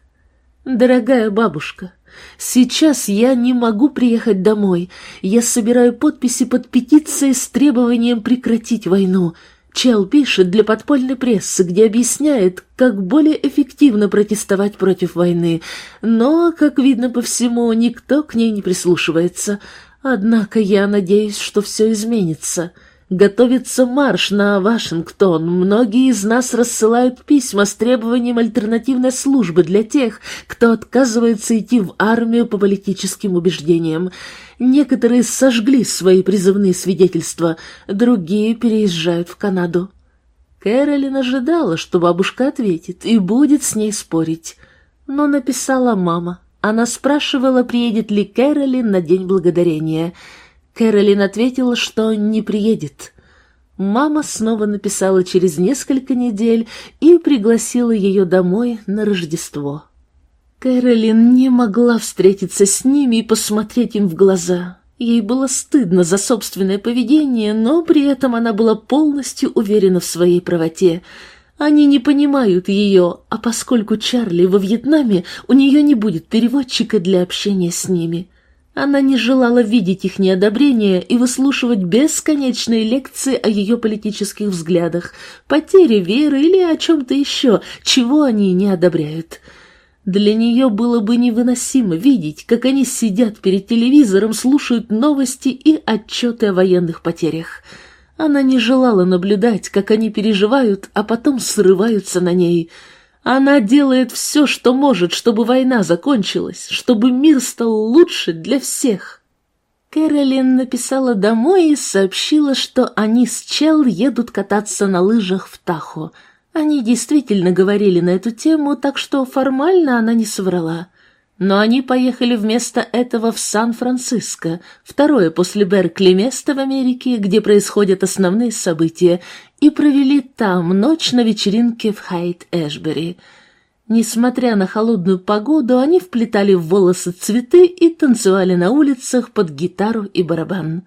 «Дорогая бабушка, сейчас я не могу приехать домой. Я собираю подписи под петицией с требованием прекратить войну. Чел пишет для подпольной прессы, где объясняет, как более эффективно протестовать против войны. Но, как видно по всему, никто к ней не прислушивается. Однако я надеюсь, что все изменится». Готовится марш на Вашингтон. Многие из нас рассылают письма с требованием альтернативной службы для тех, кто отказывается идти в армию по политическим убеждениям. Некоторые сожгли свои призывные свидетельства, другие переезжают в Канаду. Кэролин ожидала, что бабушка ответит и будет с ней спорить. Но написала мама. Она спрашивала, приедет ли Кэролин на День Благодарения — Кэролин ответила, что не приедет. Мама снова написала через несколько недель и пригласила ее домой на Рождество. Кэролин не могла встретиться с ними и посмотреть им в глаза. Ей было стыдно за собственное поведение, но при этом она была полностью уверена в своей правоте. Они не понимают ее, а поскольку Чарли во Вьетнаме, у нее не будет переводчика для общения с ними. Она не желала видеть их неодобрение и выслушивать бесконечные лекции о ее политических взглядах, потере веры или о чем-то еще, чего они не одобряют. Для нее было бы невыносимо видеть, как они сидят перед телевизором, слушают новости и отчеты о военных потерях. Она не желала наблюдать, как они переживают, а потом срываются на ней – она делает все, что может, чтобы война закончилась, чтобы мир стал лучше для всех. Кэролин написала домой и сообщила, что они с Чел едут кататься на лыжах в Тахо. Они действительно говорили на эту тему, так что формально она не соврала. Но они поехали вместо этого в Сан-Франциско, второе после Беркли место в Америке, где происходят основные события, и провели там ночь на вечеринке в Хайт-Эшбери. Несмотря на холодную погоду, они вплетали в волосы цветы и танцевали на улицах под гитару и барабан.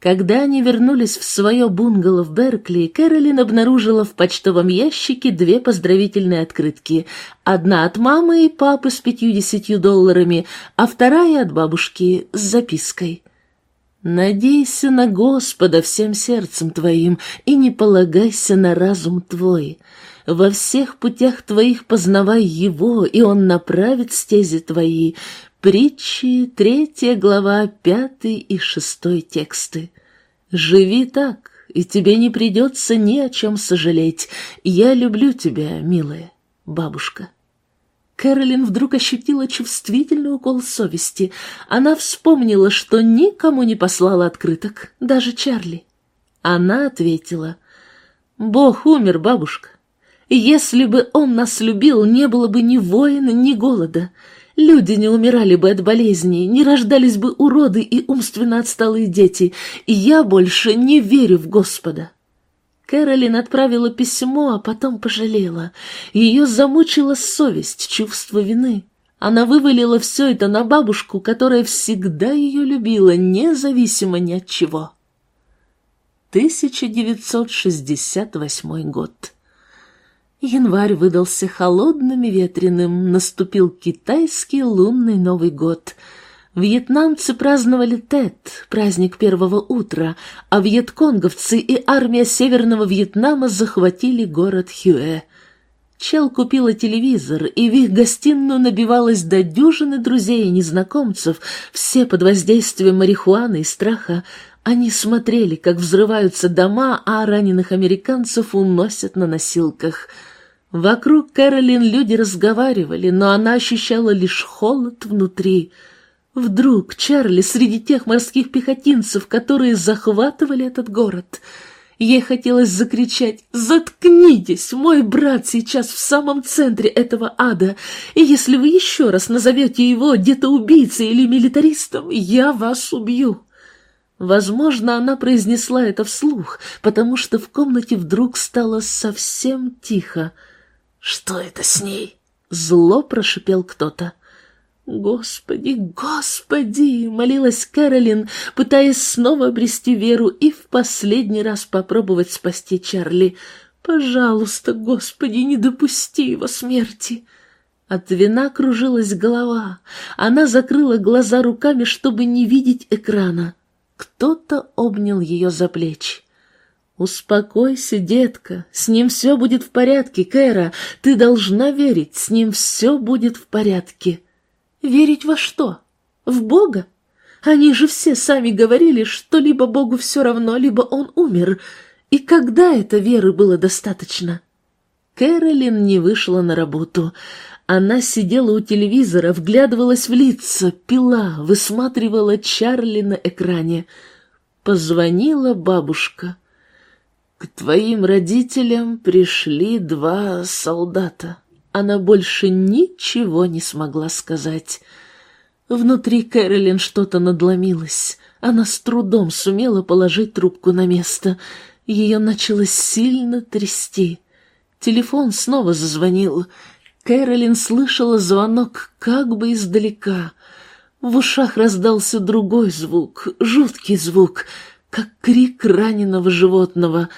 Когда они вернулись в свое бунгало в Беркли, Кэролин обнаружила в почтовом ящике две поздравительные открытки. Одна от мамы и папы с пятьюдесятью долларами, а вторая от бабушки с запиской. «Надейся на Господа всем сердцем твоим и не полагайся на разум твой. Во всех путях твоих познавай Его, и Он направит стези твои. Притчи, третья глава, пятый и шестой тексты. Живи так, и тебе не придется ни о чем сожалеть. Я люблю тебя, милая бабушка. Кэролин вдруг ощутила чувствительный укол совести. Она вспомнила, что никому не послала открыток, даже Чарли. Она ответила, «Бог умер, бабушка. Если бы он нас любил, не было бы ни войны, ни голода. Люди не умирали бы от болезней, не рождались бы уроды и умственно отсталые дети, и я больше не верю в Господа. Кэролин отправила письмо, а потом пожалела. Ее замучила совесть, чувство вины. Она вывалила все это на бабушку, которая всегда ее любила, независимо ни от чего. 1968 год. Январь выдался холодным и ветреным, наступил китайский лунный Новый год. Вьетнамцы праздновали Тет, праздник первого утра, а вьетконговцы и армия Северного Вьетнама захватили город Хюэ. Чел купила телевизор, и в их гостиную набивалось до дюжины друзей и незнакомцев, все под воздействием марихуаны и страха. Они смотрели, как взрываются дома, а раненых американцев уносят на носилках. Вокруг Кэролин люди разговаривали, но она ощущала лишь холод внутри. Вдруг Чарли среди тех морских пехотинцев, которые захватывали этот город — Ей хотелось закричать «Заткнитесь! Мой брат сейчас в самом центре этого ада, и если вы еще раз назовете его где-то убийцей или милитаристом, я вас убью!» Возможно, она произнесла это вслух, потому что в комнате вдруг стало совсем тихо. «Что это с ней?» — зло прошипел кто-то. «Господи, Господи!» — молилась Кэролин, пытаясь снова обрести веру и в последний раз попробовать спасти Чарли. «Пожалуйста, Господи, не допусти его смерти!» От вина кружилась голова. Она закрыла глаза руками, чтобы не видеть экрана. Кто-то обнял ее за плечи. «Успокойся, детка, с ним все будет в порядке, Кэра. Ты должна верить, с ним все будет в порядке». Верить во что? В Бога? Они же все сами говорили, что либо Богу все равно, либо он умер. И когда это веры было достаточно? Кэролин не вышла на работу. Она сидела у телевизора, вглядывалась в лица, пила, высматривала Чарли на экране. Позвонила бабушка. К твоим родителям пришли два солдата. Она больше ничего не смогла сказать. Внутри Кэролин что-то надломилось. Она с трудом сумела положить трубку на место. Ее начало сильно трясти. Телефон снова зазвонил. Кэролин слышала звонок как бы издалека. В ушах раздался другой звук, жуткий звук, как крик раненого животного.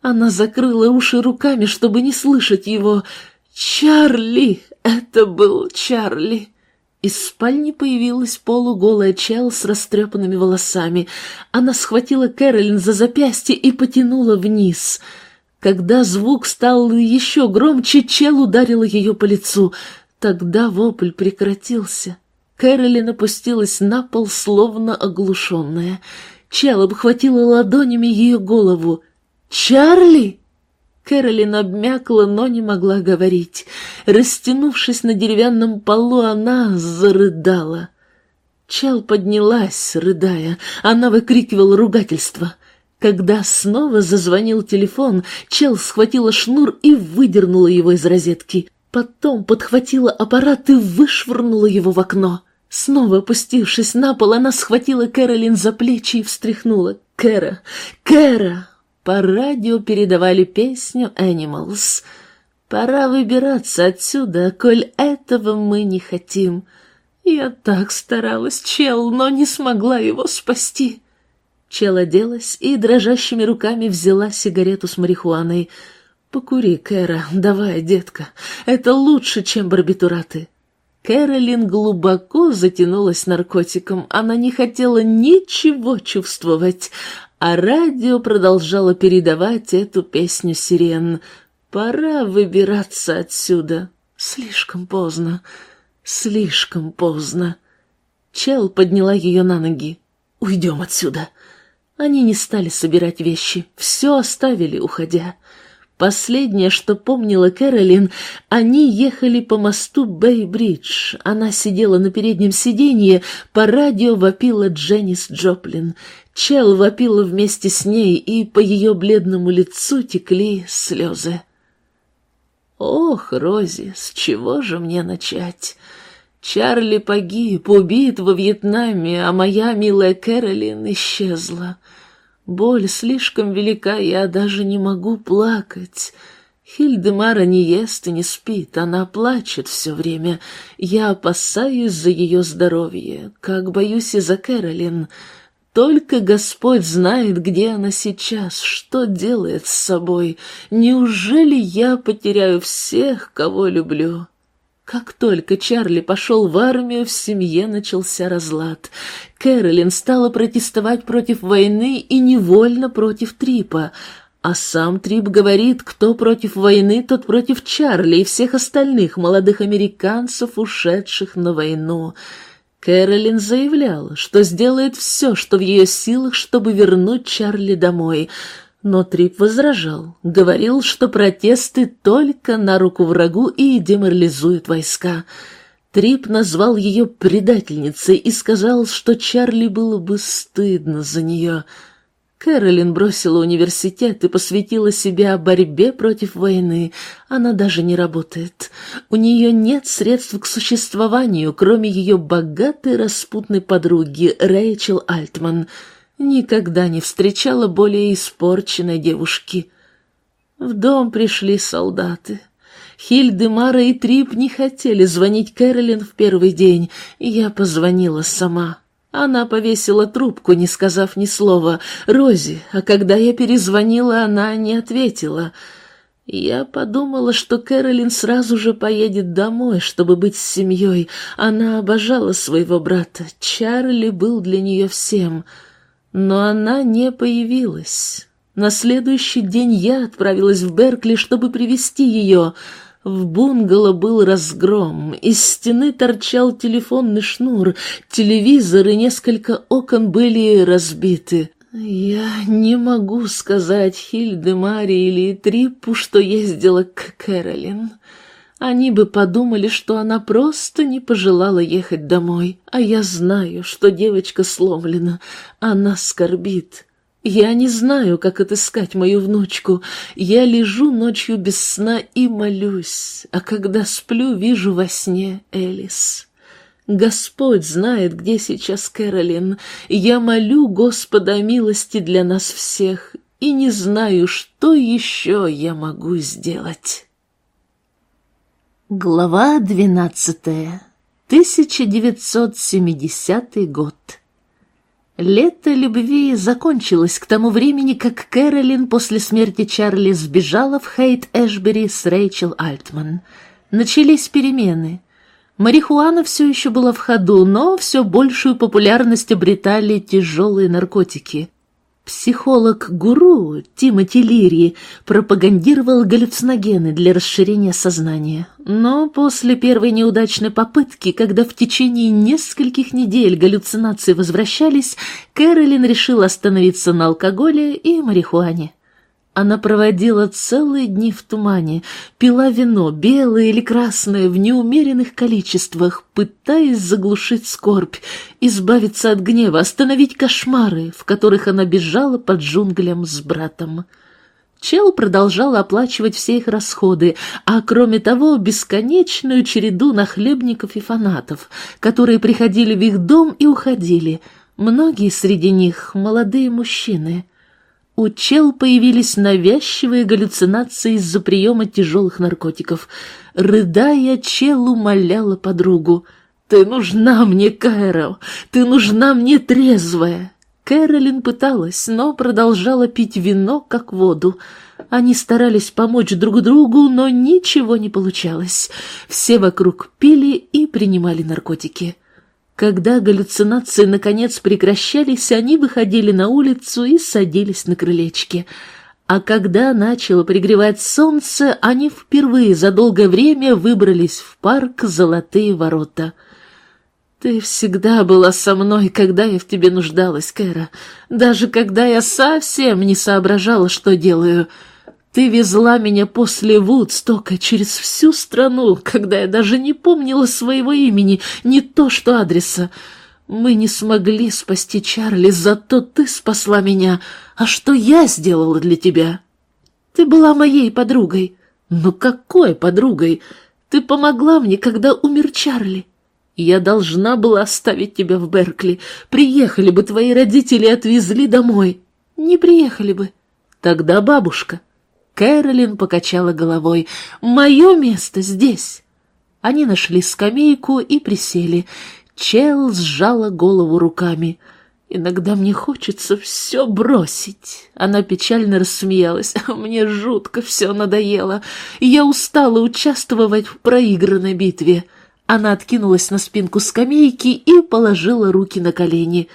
Она закрыла уши руками, чтобы не слышать его, «Чарли! Это был Чарли!» Из спальни появилась полуголая чел с растрепанными волосами. Она схватила Кэролин за запястье и потянула вниз. Когда звук стал еще громче, чел ударила ее по лицу. Тогда вопль прекратился. Кэролин опустилась на пол, словно оглушенная. Чел обхватила ладонями ее голову. «Чарли!» Кэролин обмякла, но не могла говорить. Растянувшись на деревянном полу, она зарыдала. Чел поднялась, рыдая. Она выкрикивала ругательство. Когда снова зазвонил телефон, Чел схватила шнур и выдернула его из розетки. Потом подхватила аппарат и вышвырнула его в окно. Снова опустившись на пол, она схватила Кэролин за плечи и встряхнула. «Кэра! Кэра!» По радио передавали песню «Animals». Пора выбираться отсюда, коль этого мы не хотим. Я так старалась, Чел, но не смогла его спасти. Чел оделась и дрожащими руками взяла сигарету с марихуаной. «Покури, Кэра, давай, детка, это лучше, чем барбитураты». Кэролин глубоко затянулась наркотиком. Она не хотела ничего чувствовать а радио продолжало передавать эту песню сирен. «Пора выбираться отсюда. Слишком поздно, слишком поздно». Чел подняла ее на ноги. «Уйдем отсюда». Они не стали собирать вещи, все оставили, уходя. Последнее, что помнила Кэролин, они ехали по мосту Бэй-Бридж. Она сидела на переднем сиденье, по радио вопила Дженнис Джоплин. Чел вопила вместе с ней, и по ее бледному лицу текли слезы. «Ох, Рози, с чего же мне начать?» Чарли погиб, убит во Вьетнаме, а моя милая Кэролин исчезла. Боль слишком велика, я даже не могу плакать. Хильдемара не ест и не спит, она плачет все время. Я опасаюсь за ее здоровье, как боюсь и за Кэролин. Только Господь знает, где она сейчас, что делает с собой. Неужели я потеряю всех, кого люблю? Как только Чарли пошел в армию, в семье начался разлад. Кэролин стала протестовать против войны и невольно против Трипа. А сам Трип говорит, кто против войны, тот против Чарли и всех остальных молодых американцев, ушедших на войну. Кэролин заявляла, что сделает все, что в ее силах, чтобы вернуть Чарли домой. Но Трип возражал, говорил, что протесты только на руку врагу и деморализуют войска. Трип назвал ее предательницей и сказал, что Чарли было бы стыдно за нее — Кэролин бросила университет и посвятила себя борьбе против войны. Она даже не работает. У нее нет средств к существованию, кроме ее богатой распутной подруги Рэйчел Альтман. Никогда не встречала более испорченной девушки. В дом пришли солдаты. Хильдемара и Трип не хотели звонить Кэролин в первый день, и я позвонила сама. Она повесила трубку, не сказав ни слова. Рози, а когда я перезвонила, она не ответила. Я подумала, что Кэролин сразу же поедет домой, чтобы быть с семьей. Она обожала своего брата. Чарли был для нее всем. Но она не появилась. На следующий день я отправилась в Беркли, чтобы привести ее. В бунгало был разгром, из стены торчал телефонный шнур, телевизор и несколько окон были разбиты. Я не могу сказать Хильде Мари или Трипу, что ездила к Кэролин. Они бы подумали, что она просто не пожелала ехать домой, а я знаю, что девочка сломлена, она скорбит. Я не знаю, как отыскать мою внучку. Я лежу ночью без сна и молюсь, а когда сплю, вижу во сне Элис. Господь знает, где сейчас Кэролин. Я молю Господа милости для нас всех и не знаю, что еще я могу сделать. Глава двенадцатая. 1970 год. Лето любви закончилось к тому времени, как Кэролин после смерти Чарли сбежала в Хейт-Эшбери с Рэйчел Альтман. Начались перемены. Марихуана все еще была в ходу, но все большую популярность обретали тяжелые наркотики. Психолог-гуру Тимоти Лири пропагандировал галлюциногены для расширения сознания. Но после первой неудачной попытки, когда в течение нескольких недель галлюцинации возвращались, Кэролин решила остановиться на алкоголе и марихуане. Она проводила целые дни в тумане, пила вино, белое или красное, в неумеренных количествах, пытаясь заглушить скорбь, избавиться от гнева, остановить кошмары, в которых она бежала под джунглям с братом. Чел продолжал оплачивать все их расходы, а кроме того бесконечную череду нахлебников и фанатов, которые приходили в их дом и уходили. Многие среди них — молодые мужчины — у Чел появились навязчивые галлюцинации из-за приема тяжелых наркотиков. Рыдая, Чел умоляла подругу. «Ты нужна мне, Кэрол! Ты нужна мне трезвая!» Кэролин пыталась, но продолжала пить вино, как воду. Они старались помочь друг другу, но ничего не получалось. Все вокруг пили и принимали наркотики. Когда галлюцинации наконец прекращались, они выходили на улицу и садились на крылечке. А когда начало пригревать солнце, они впервые за долгое время выбрались в парк «Золотые ворота». «Ты всегда была со мной, когда я в тебе нуждалась, Кэра, даже когда я совсем не соображала, что делаю». Ты везла меня после Вудстока через всю страну, когда я даже не помнила своего имени, не то что адреса. Мы не смогли спасти Чарли, зато ты спасла меня. А что я сделала для тебя? Ты была моей подругой. Но какой подругой? Ты помогла мне, когда умер Чарли. Я должна была оставить тебя в Беркли. Приехали бы твои родители и отвезли домой. Не приехали бы. Тогда бабушка. Кэролин покачала головой. «Мое место здесь!» Они нашли скамейку и присели. Чел сжала голову руками. «Иногда мне хочется все бросить». Она печально рассмеялась. «Мне жутко все надоело. Я устала участвовать в проигранной битве». Она откинулась на спинку скамейки и положила руки на колени.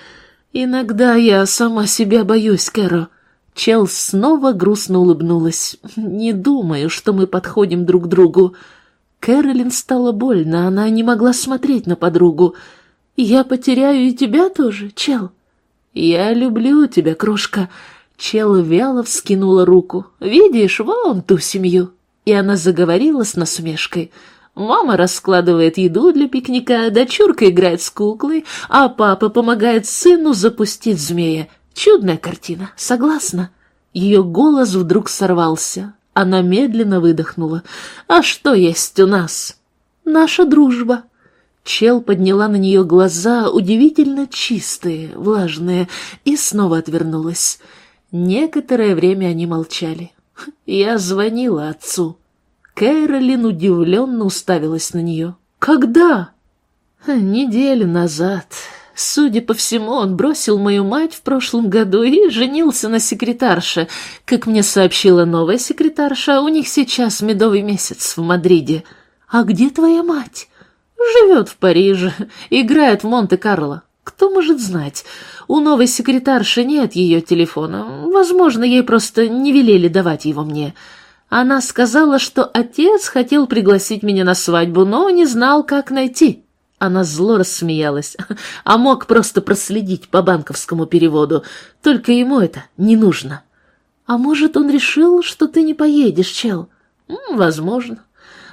«Иногда я сама себя боюсь, Кэро». Чел снова грустно улыбнулась. «Не думаю, что мы подходим друг к другу». Кэролин стало больно, она не могла смотреть на подругу. «Я потеряю и тебя тоже, Чел?» «Я люблю тебя, крошка». Чел вяло вскинула руку. «Видишь, вон ту семью». И она заговорила с насмешкой. Мама раскладывает еду для пикника, дочурка играет с куклой, а папа помогает сыну запустить змея. Чудная картина, согласна? Ее голос вдруг сорвался. Она медленно выдохнула. «А что есть у нас?» «Наша дружба». Чел подняла на нее глаза, удивительно чистые, влажные, и снова отвернулась. Некоторое время они молчали. Я звонила отцу. Кэролин удивленно уставилась на нее. «Когда?» «Неделю назад. Судя по всему, он бросил мою мать в прошлом году и женился на секретарше. Как мне сообщила новая секретарша, у них сейчас медовый месяц в Мадриде. А где твоя мать?» «Живет в Париже, играет в Монте-Карло. Кто может знать? У новой секретарши нет ее телефона. Возможно, ей просто не велели давать его мне». Она сказала, что отец хотел пригласить меня на свадьбу, но не знал, как найти. Она зло рассмеялась, а мог просто проследить по банковскому переводу, только ему это не нужно. А может, он решил, что ты не поедешь, чел? Возможно.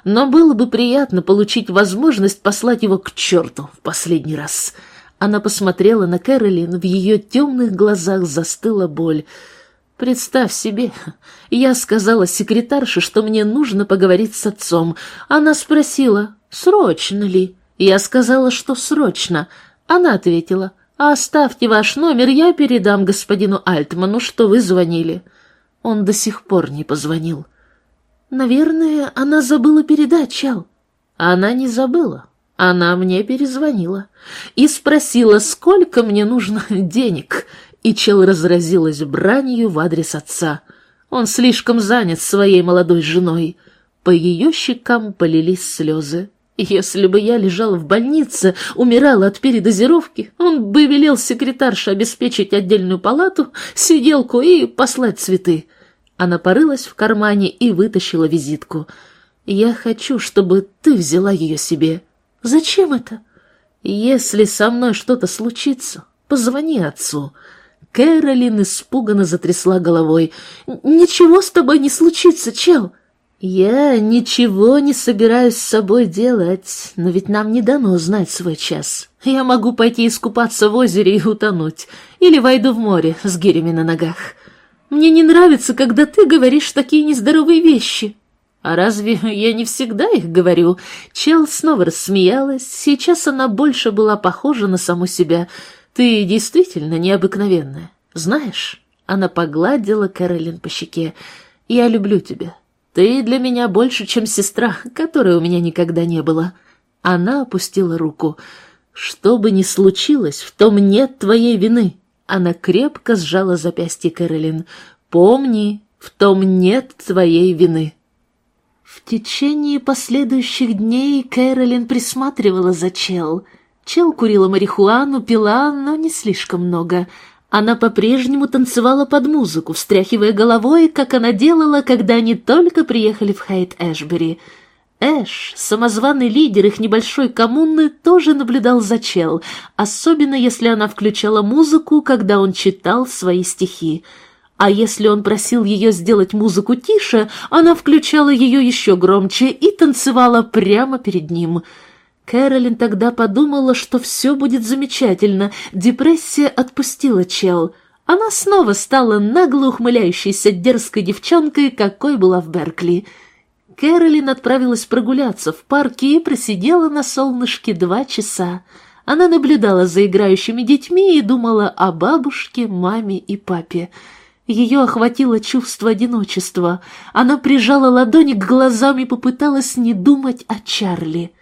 Но было бы приятно получить возможность послать его к черту в последний раз. Она посмотрела на Кэролин, в ее темных глазах застыла боль. Представь себе, я сказала секретарше, что мне нужно поговорить с отцом. Она спросила, срочно ли. Я сказала, что срочно. Она ответила, оставьте ваш номер, я передам господину Альтману, что вы звонили. Он до сих пор не позвонил. Наверное, она забыла передать, Чал. Она не забыла. Она мне перезвонила и спросила, сколько мне нужно денег и чел разразилась бранью в адрес отца. Он слишком занят своей молодой женой. По ее щекам полились слезы. Если бы я лежала в больнице, умирала от передозировки, он бы велел секретарше обеспечить отдельную палату, сиделку и послать цветы. Она порылась в кармане и вытащила визитку. «Я хочу, чтобы ты взяла ее себе». «Зачем это?» «Если со мной что-то случится, позвони отцу. Кэролин испуганно затрясла головой. «Ничего с тобой не случится, чел!» «Я ничего не собираюсь с собой делать, но ведь нам не дано знать свой час. Я могу пойти искупаться в озере и утонуть, или войду в море с гирями на ногах. Мне не нравится, когда ты говоришь такие нездоровые вещи». «А разве я не всегда их говорю?» Чел снова рассмеялась, сейчас она больше была похожа на саму себя — «Ты действительно необыкновенная. Знаешь...» Она погладила Кэролин по щеке. «Я люблю тебя. Ты для меня больше, чем сестра, которой у меня никогда не было». Она опустила руку. «Что бы ни случилось, в том нет твоей вины». Она крепко сжала запястье Кэролин. «Помни, в том нет твоей вины». В течение последующих дней Кэролин присматривала за Чел — Чел курила марихуану, пила, но не слишком много. Она по-прежнему танцевала под музыку, встряхивая головой, как она делала, когда они только приехали в Хейт-Эшбери. Эш, самозваный лидер их небольшой коммуны, тоже наблюдал за Чел, особенно если она включала музыку, когда он читал свои стихи. А если он просил ее сделать музыку тише, она включала ее еще громче и танцевала прямо перед ним — Кэролин тогда подумала, что все будет замечательно, депрессия отпустила чел. Она снова стала нагло ухмыляющейся дерзкой девчонкой, какой была в Беркли. Кэролин отправилась прогуляться в парке и просидела на солнышке два часа. Она наблюдала за играющими детьми и думала о бабушке, маме и папе. Ее охватило чувство одиночества. Она прижала ладони к глазам и попыталась не думать о Чарли.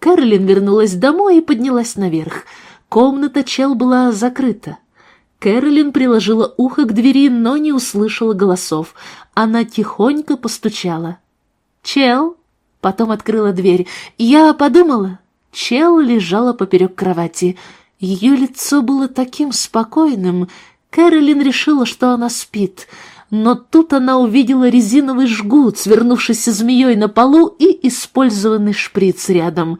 Кэролин вернулась домой и поднялась наверх. Комната Чел была закрыта. Кэролин приложила ухо к двери, но не услышала голосов. Она тихонько постучала. «Чел?» Потом открыла дверь. «Я подумала». Чел лежала поперек кровати. Ее лицо было таким спокойным. Кэролин решила, что она спит. Но тут она увидела резиновый жгут, свернувшийся змеей на полу, и использованный шприц рядом.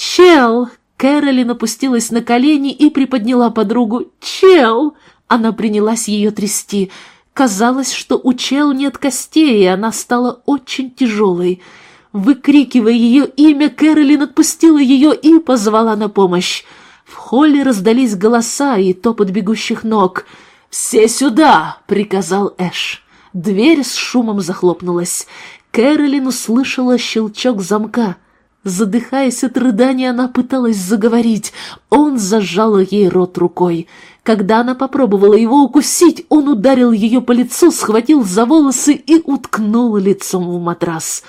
«Чел!» Кэролин опустилась на колени и приподняла подругу. «Чел!» Она принялась ее трясти. Казалось, что у Чел нет костей, и она стала очень тяжелой. Выкрикивая ее имя, Кэролин отпустила ее и позвала на помощь. В холле раздались голоса и топот бегущих ног. «Все сюда!» — приказал Эш. Дверь с шумом захлопнулась. Кэролин услышала щелчок замка — Задыхаясь от рыдания, она пыталась заговорить. Он зажал ей рот рукой. Когда она попробовала его укусить, он ударил ее по лицу, схватил за волосы и уткнул лицом в матрас.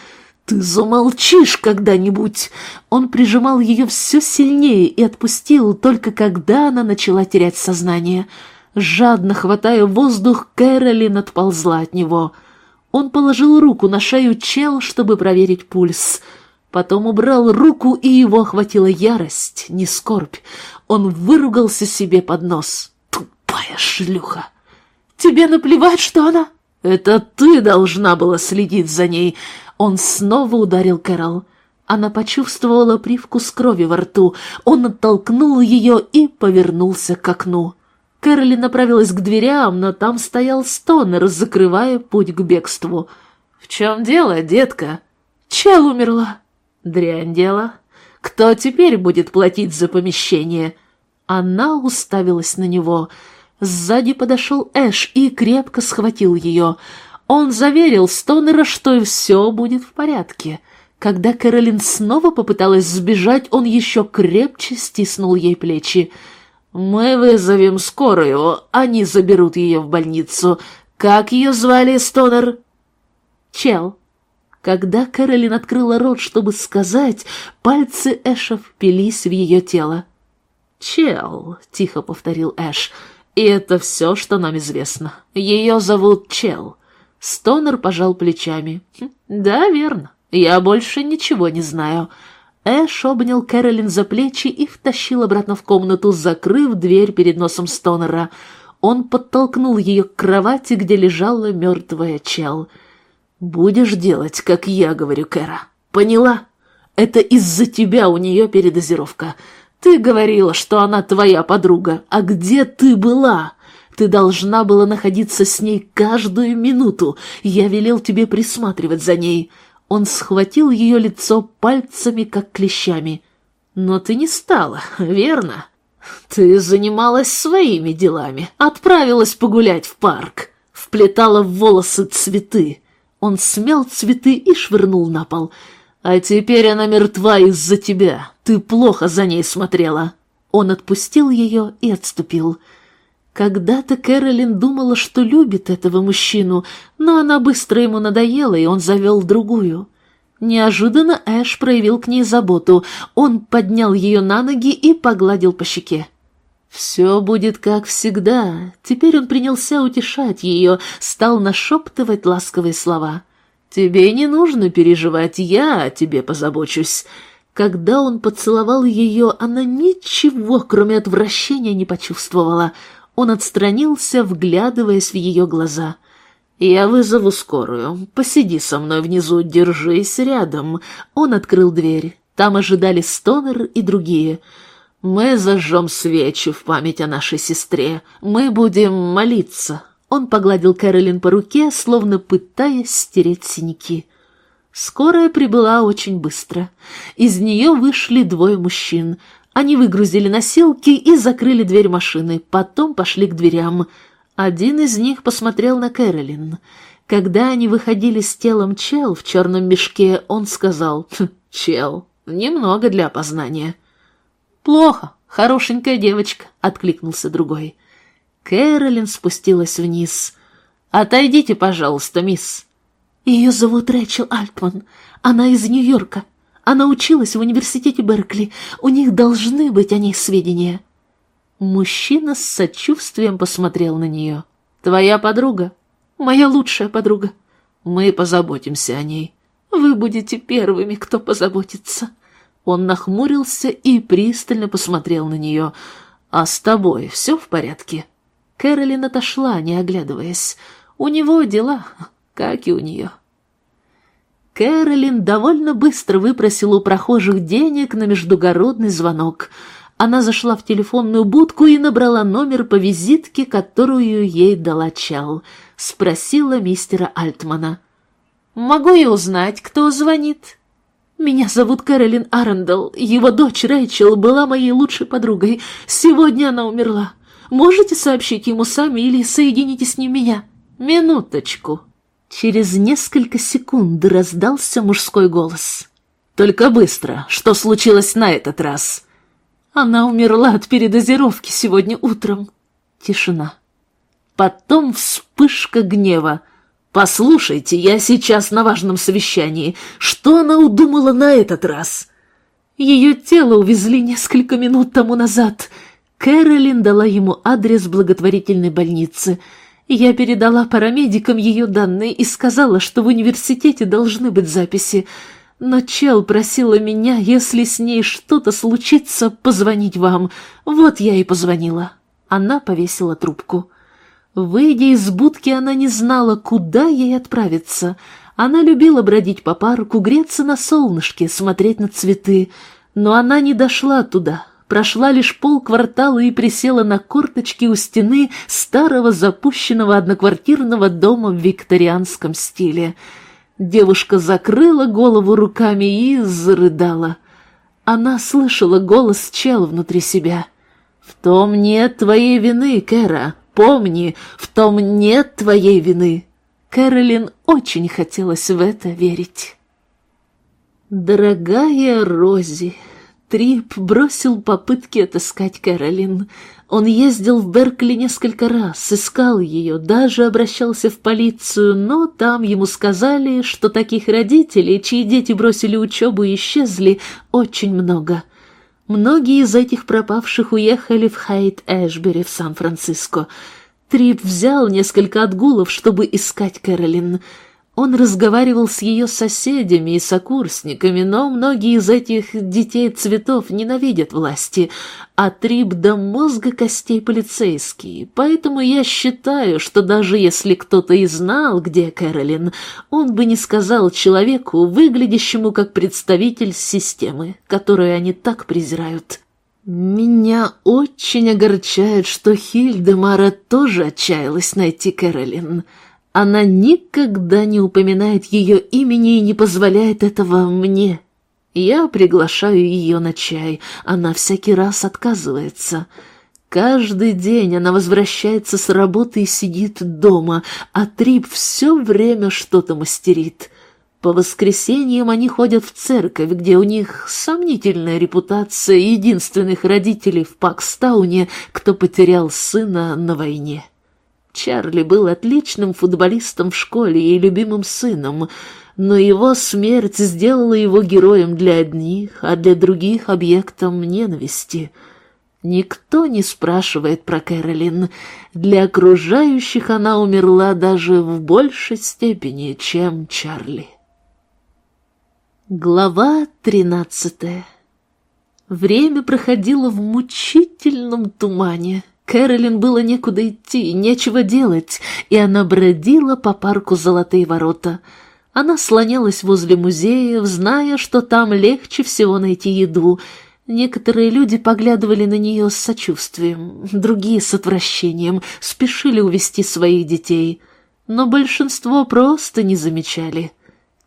«Ты замолчишь когда-нибудь!» Он прижимал ее все сильнее и отпустил, только когда она начала терять сознание. Жадно хватая воздух, Кэролин отползла от него. Он положил руку на шею Чел, чтобы проверить пульс — Потом убрал руку, и его охватила ярость, не скорбь. Он выругался себе под нос. «Тупая шлюха! Тебе наплевать, что она...» «Это ты должна была следить за ней!» Он снова ударил Кэрол. Она почувствовала привкус крови во рту. Он оттолкнул ее и повернулся к окну. Кэроли направилась к дверям, но там стоял Стонер, закрывая путь к бегству. «В чем дело, детка?» «Чел умерла!» Дрянь дело. Кто теперь будет платить за помещение? Она уставилась на него. Сзади подошел Эш и крепко схватил ее. Он заверил Стонера, что все будет в порядке. Когда Кэролин снова попыталась сбежать, он еще крепче стиснул ей плечи. «Мы вызовем скорую, они заберут ее в больницу. Как ее звали, Стонер?» «Чел», когда Кэролин открыла рот, чтобы сказать, пальцы Эша впились в ее тело. «Чел», — тихо повторил Эш, — «и это все, что нам известно. Ее зовут Чел». Стонер пожал плечами. «Хм, «Да, верно. Я больше ничего не знаю». Эш обнял Кэролин за плечи и втащил обратно в комнату, закрыв дверь перед носом Стонера. Он подтолкнул ее к кровати, где лежала мертвая Чел. «Будешь делать, как я говорю, Кэра. Поняла? Это из-за тебя у нее передозировка. Ты говорила, что она твоя подруга. А где ты была? Ты должна была находиться с ней каждую минуту. Я велел тебе присматривать за ней». Он схватил ее лицо пальцами, как клещами. «Но ты не стала, верно? Ты занималась своими делами, отправилась погулять в парк, вплетала в волосы цветы, он смял цветы и швырнул на пол. «А теперь она мертва из-за тебя. Ты плохо за ней смотрела». Он отпустил ее и отступил. Когда-то Кэролин думала, что любит этого мужчину, но она быстро ему надоела, и он завел другую. Неожиданно Эш проявил к ней заботу. Он поднял ее на ноги и погладил по щеке. Все будет как всегда. Теперь он принялся утешать ее, стал нашептывать ласковые слова. «Тебе не нужно переживать, я о тебе позабочусь». Когда он поцеловал ее, она ничего, кроме отвращения, не почувствовала. Он отстранился, вглядываясь в ее глаза. «Я вызову скорую. Посиди со мной внизу, держись рядом». Он открыл дверь. Там ожидали Стонер и другие — «Мы зажжем свечи в память о нашей сестре. Мы будем молиться». Он погладил Кэролин по руке, словно пытаясь стереть синяки. Скорая прибыла очень быстро. Из нее вышли двое мужчин. Они выгрузили носилки и закрыли дверь машины, потом пошли к дверям. Один из них посмотрел на Кэролин. Когда они выходили с телом Чел в черном мешке, он сказал «Хм, «Чел, немного для опознания». «Плохо, хорошенькая девочка», — откликнулся другой. Кэролин спустилась вниз. «Отойдите, пожалуйста, мисс». «Ее зовут Рэчел Альтман. Она из Нью-Йорка. Она училась в университете Беркли. У них должны быть о ней сведения». Мужчина с сочувствием посмотрел на нее. «Твоя подруга?» «Моя лучшая подруга». «Мы позаботимся о ней». «Вы будете первыми, кто позаботится». Он нахмурился и пристально посмотрел на нее. «А с тобой все в порядке?» Кэролин отошла, не оглядываясь. «У него дела, как и у нее». Кэролин довольно быстро выпросила у прохожих денег на междугородный звонок. Она зашла в телефонную будку и набрала номер по визитке, которую ей дала Чал. Спросила мистера Альтмана. «Могу я узнать, кто звонит?» «Меня зовут Кэролин Арендел. Его дочь Рэйчел была моей лучшей подругой. Сегодня она умерла. Можете сообщить ему сами или соедините с ним меня?» «Минуточку», Через несколько секунд раздался мужской голос. «Только быстро! Что случилось на этот раз?» «Она умерла от передозировки сегодня утром». Тишина. Потом вспышка гнева. «Послушайте, я сейчас на важном совещании. Что она удумала на этот раз?» Ее тело увезли несколько минут тому назад. Кэролин дала ему адрес благотворительной больницы — я передала парамедикам ее данные и сказала, что в университете должны быть записи. Но Чел просила меня, если с ней что-то случится, позвонить вам. Вот я и позвонила. Она повесила трубку. Выйдя из будки, она не знала, куда ей отправиться. Она любила бродить по парку, греться на солнышке, смотреть на цветы. Но она не дошла туда, прошла лишь полквартала и присела на корточки у стены старого запущенного одноквартирного дома в викторианском стиле. Девушка закрыла голову руками и зарыдала. Она слышала голос чел внутри себя. «В том нет твоей вины, Кэра. Помни, в том нет твоей вины». Кэролин очень хотелось в это верить. «Дорогая Рози», Трип бросил попытки отыскать Кэролин. Он ездил в Беркли несколько раз, искал ее, даже обращался в полицию, но там ему сказали, что таких родителей, чьи дети бросили учебу и исчезли, очень много. Многие из этих пропавших уехали в Хайт-Эшбери в Сан-Франциско. Трип взял несколько отгулов, чтобы искать Кэролин. Он разговаривал с ее соседями и сокурсниками, но многие из этих детей цветов ненавидят власти, а Трип до мозга костей полицейские, поэтому я считаю, что даже если кто-то и знал, где Кэролин, он бы не сказал человеку, выглядящему как представитель системы, которую они так презирают. Меня очень огорчает, что Хильдемара тоже отчаялась найти Кэролин. Она никогда не упоминает ее имени и не позволяет этого мне. Я приглашаю ее на чай, она всякий раз отказывается. Каждый день она возвращается с работы и сидит дома, а Трип все время что-то мастерит. По воскресеньям они ходят в церковь, где у них сомнительная репутация единственных родителей в Пакстауне, кто потерял сына на войне. Чарли был отличным футболистом в школе и любимым сыном, но его смерть сделала его героем для одних, а для других — объектом ненависти. Никто не спрашивает про Кэролин. Для окружающих она умерла даже в большей степени, чем Чарли. Глава тринадцатая Время проходило в мучительном тумане. Кэролин было некуда идти, нечего делать, и она бродила по парку Золотые ворота. Она слонялась возле музеев, зная, что там легче всего найти еду. Некоторые люди поглядывали на нее с сочувствием, другие с отвращением, спешили увести своих детей. Но большинство просто не замечали.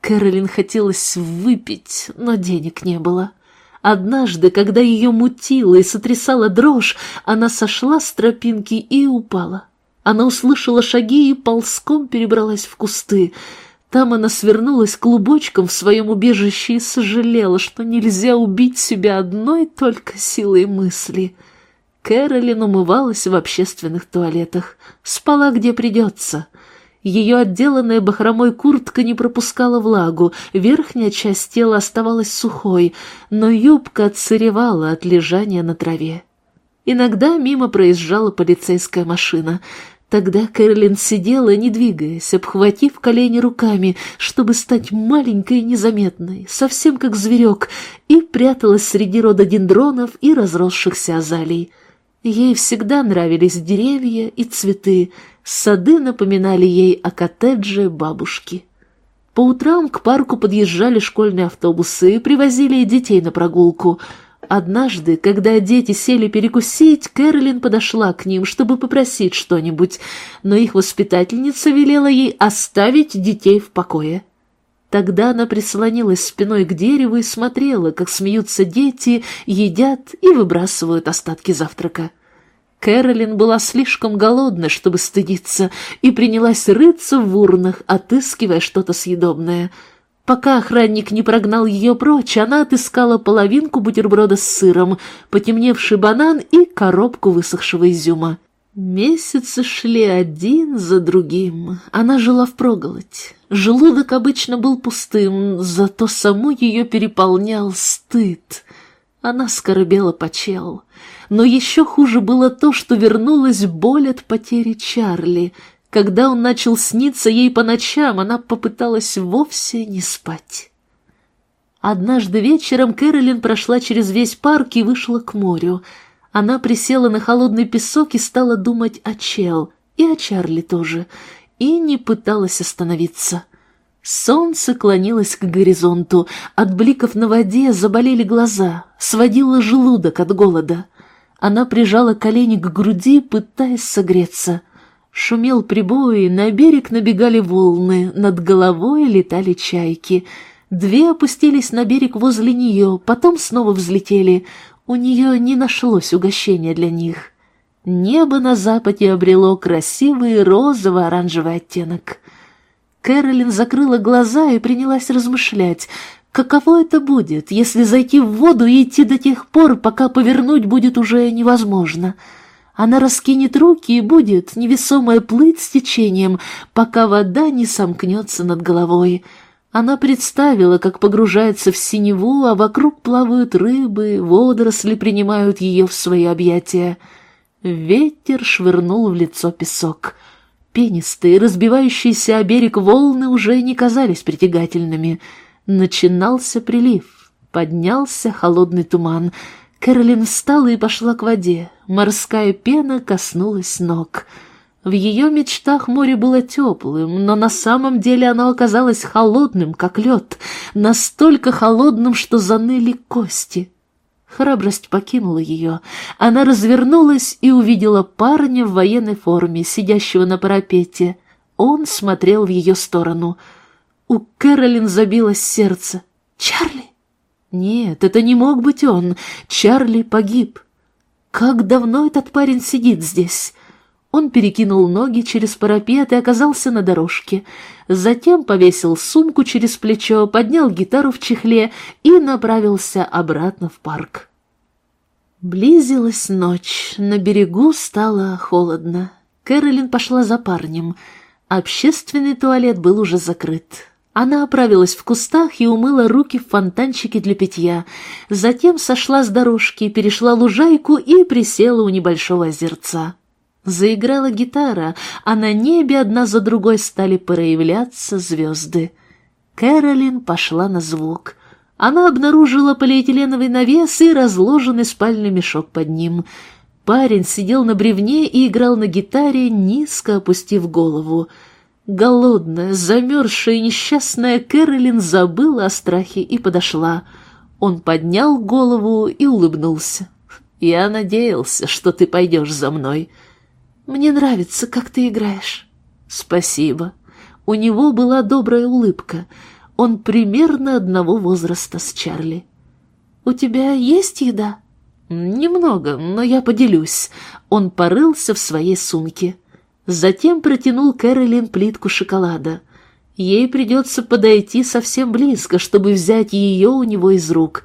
Кэролин хотелось выпить, но денег не было. — Однажды, когда ее мутило и сотрясала дрожь, она сошла с тропинки и упала. Она услышала шаги и ползком перебралась в кусты. Там она свернулась клубочком в своем убежище и сожалела, что нельзя убить себя одной только силой мысли. Кэролин умывалась в общественных туалетах, спала где придется. Ее отделанная бахромой куртка не пропускала влагу, верхняя часть тела оставалась сухой, но юбка отсыревала от лежания на траве. Иногда мимо проезжала полицейская машина. Тогда Кэролин сидела, не двигаясь, обхватив колени руками, чтобы стать маленькой и незаметной, совсем как зверек, и пряталась среди рододендронов и разросшихся азалий. Ей всегда нравились деревья и цветы, сады напоминали ей о коттедже бабушки. По утрам к парку подъезжали школьные автобусы и привозили детей на прогулку — Однажды, когда дети сели перекусить, Кэролин подошла к ним, чтобы попросить что-нибудь, но их воспитательница велела ей оставить детей в покое. Тогда она прислонилась спиной к дереву и смотрела, как смеются дети, едят и выбрасывают остатки завтрака. Кэролин была слишком голодна, чтобы стыдиться, и принялась рыться в урнах, отыскивая что-то съедобное — Пока охранник не прогнал ее прочь, она отыскала половинку бутерброда с сыром, потемневший банан и коробку высохшего изюма. Месяцы шли один за другим. Она жила впроголодь. Желудок обычно был пустым, зато саму ее переполнял стыд. Она скорбела по челу. Но еще хуже было то, что вернулась боль от потери Чарли — когда он начал сниться ей по ночам, она попыталась вовсе не спать. Однажды вечером Кэролин прошла через весь парк и вышла к морю. Она присела на холодный песок и стала думать о Чел, и о Чарли тоже, и не пыталась остановиться. Солнце клонилось к горизонту, от бликов на воде заболели глаза, сводило желудок от голода. Она прижала колени к груди, пытаясь согреться — Шумел прибой, на берег набегали волны, над головой летали чайки. Две опустились на берег возле нее, потом снова взлетели. У нее не нашлось угощения для них. Небо на западе обрело красивый розово-оранжевый оттенок. Кэролин закрыла глаза и принялась размышлять, каково это будет, если зайти в воду и идти до тех пор, пока повернуть будет уже невозможно — она раскинет руки и будет невесомая плыть с течением, пока вода не сомкнется над головой. Она представила, как погружается в синеву, а вокруг плавают рыбы, водоросли принимают ее в свои объятия. Ветер швырнул в лицо песок. Пенистые, разбивающиеся о берег волны уже не казались притягательными. Начинался прилив, поднялся холодный туман — Кэролин встала и пошла к воде. Морская пена коснулась ног. В ее мечтах море было теплым, но на самом деле оно оказалось холодным, как лед, настолько холодным, что заныли кости. Храбрость покинула ее. Она развернулась и увидела парня в военной форме, сидящего на парапете. Он смотрел в ее сторону. У Кэролин забилось сердце. «Чарли!» Нет, это не мог быть он. Чарли погиб. Как давно этот парень сидит здесь? Он перекинул ноги через парапет и оказался на дорожке. Затем повесил сумку через плечо, поднял гитару в чехле и направился обратно в парк. Близилась ночь, на берегу стало холодно. Кэролин пошла за парнем. Общественный туалет был уже закрыт. Она оправилась в кустах и умыла руки в фонтанчике для питья. Затем сошла с дорожки, перешла лужайку и присела у небольшого озерца. Заиграла гитара, а на небе одна за другой стали проявляться звезды. Кэролин пошла на звук. Она обнаружила полиэтиленовый навес и разложенный спальный мешок под ним. Парень сидел на бревне и играл на гитаре, низко опустив голову. Голодная, замерзшая и несчастная Кэролин забыла о страхе и подошла. Он поднял голову и улыбнулся. «Я надеялся, что ты пойдешь за мной. Мне нравится, как ты играешь». «Спасибо». У него была добрая улыбка. Он примерно одного возраста с Чарли. «У тебя есть еда?» «Немного, но я поделюсь». Он порылся в своей сумке. Затем протянул Кэролин плитку шоколада. Ей придется подойти совсем близко, чтобы взять ее у него из рук.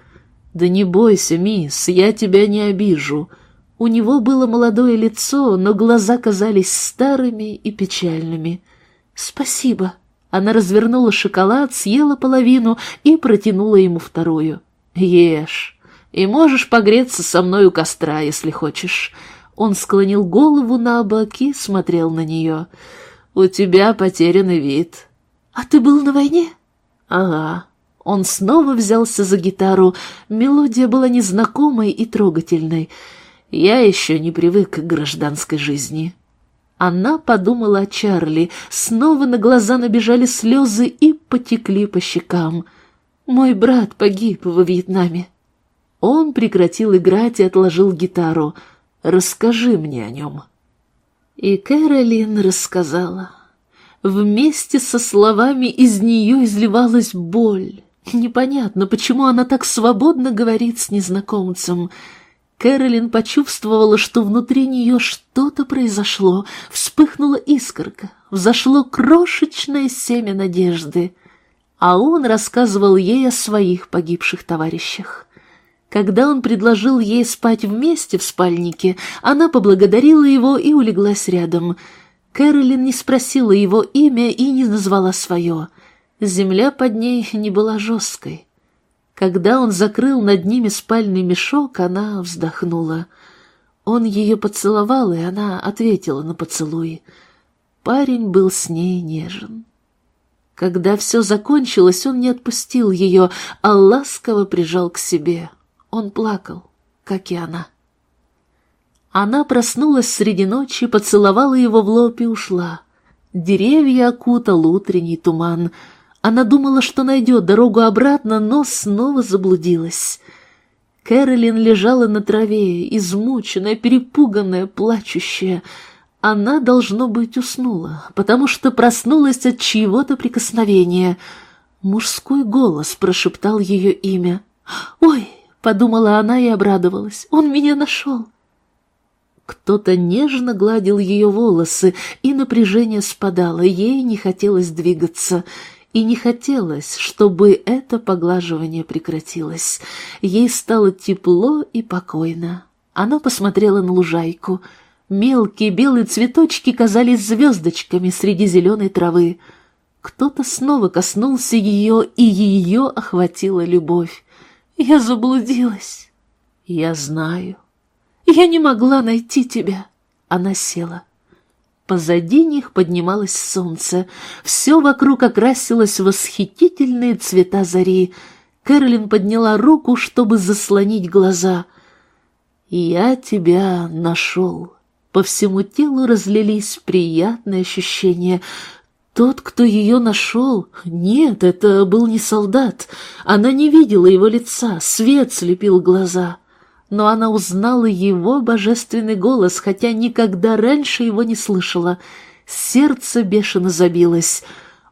«Да не бойся, мисс, я тебя не обижу». У него было молодое лицо, но глаза казались старыми и печальными. «Спасибо». Она развернула шоколад, съела половину и протянула ему вторую. «Ешь, и можешь погреться со мной у костра, если хочешь». Он склонил голову на бок и смотрел на нее. «У тебя потерянный вид». «А ты был на войне?» «Ага». Он снова взялся за гитару. Мелодия была незнакомой и трогательной. Я еще не привык к гражданской жизни. Она подумала о Чарли. Снова на глаза набежали слезы и потекли по щекам. «Мой брат погиб во Вьетнаме». Он прекратил играть и отложил гитару. «Расскажи мне о нем». И Кэролин рассказала. Вместе со словами из нее изливалась боль. Непонятно, почему она так свободно говорит с незнакомцем. Кэролин почувствовала, что внутри нее что-то произошло, вспыхнула искорка, взошло крошечное семя надежды. А он рассказывал ей о своих погибших товарищах. Когда он предложил ей спать вместе в спальнике, она поблагодарила его и улеглась рядом — Кэролин не спросила его имя и не назвала свое. Земля под ней не была жесткой. Когда он закрыл над ними спальный мешок, она вздохнула. Он ее поцеловал, и она ответила на поцелуй. Парень был с ней нежен. Когда все закончилось, он не отпустил ее, а ласково прижал к себе. Он плакал, как и она. Она проснулась среди ночи, поцеловала его в лоб и ушла. Деревья окутал утренний туман. Она думала, что найдет дорогу обратно, но снова заблудилась. Кэролин лежала на траве, измученная, перепуганная, плачущая. Она, должно быть, уснула, потому что проснулась от чьего-то прикосновения. Мужской голос прошептал ее имя. «Ой!» — подумала она и обрадовалась. «Он меня нашел!» Кто-то нежно гладил ее волосы, и напряжение спадало, ей не хотелось двигаться. И не хотелось, чтобы это поглаживание прекратилось. Ей стало тепло и покойно. Она посмотрела на лужайку. Мелкие белые цветочки казались звездочками среди зеленой травы. Кто-то снова коснулся ее, и ее охватила любовь. «Я заблудилась». «Я знаю», я не могла найти тебя. Она села. Позади них поднималось солнце. Все вокруг окрасилось в восхитительные цвета зари. Кэролин подняла руку, чтобы заслонить глаза. «Я тебя нашел». По всему телу разлились приятные ощущения. Тот, кто ее нашел... Нет, это был не солдат. Она не видела его лица, свет слепил глаза но она узнала его божественный голос, хотя никогда раньше его не слышала. Сердце бешено забилось.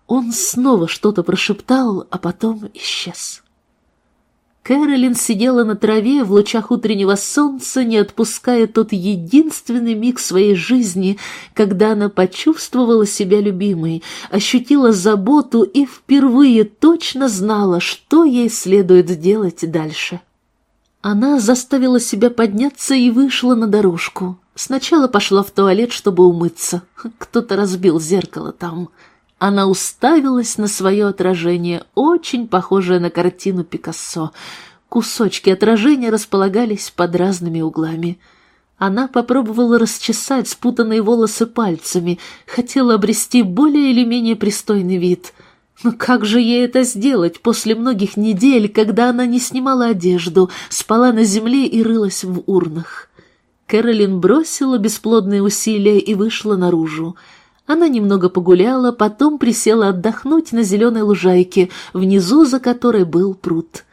Он снова что-то прошептал, а потом исчез. Кэролин сидела на траве в лучах утреннего солнца, не отпуская тот единственный миг своей жизни, когда она почувствовала себя любимой, ощутила заботу и впервые точно знала, что ей следует делать дальше. Она заставила себя подняться и вышла на дорожку. Сначала пошла в туалет, чтобы умыться. Кто-то разбил зеркало там. Она уставилась на свое отражение, очень похожее на картину Пикассо. Кусочки отражения располагались под разными углами. Она попробовала расчесать спутанные волосы пальцами, хотела обрести более или менее пристойный вид — но как же ей это сделать после многих недель, когда она не снимала одежду, спала на земле и рылась в урнах? Кэролин бросила бесплодные усилия и вышла наружу. Она немного погуляла, потом присела отдохнуть на зеленой лужайке, внизу за которой был пруд.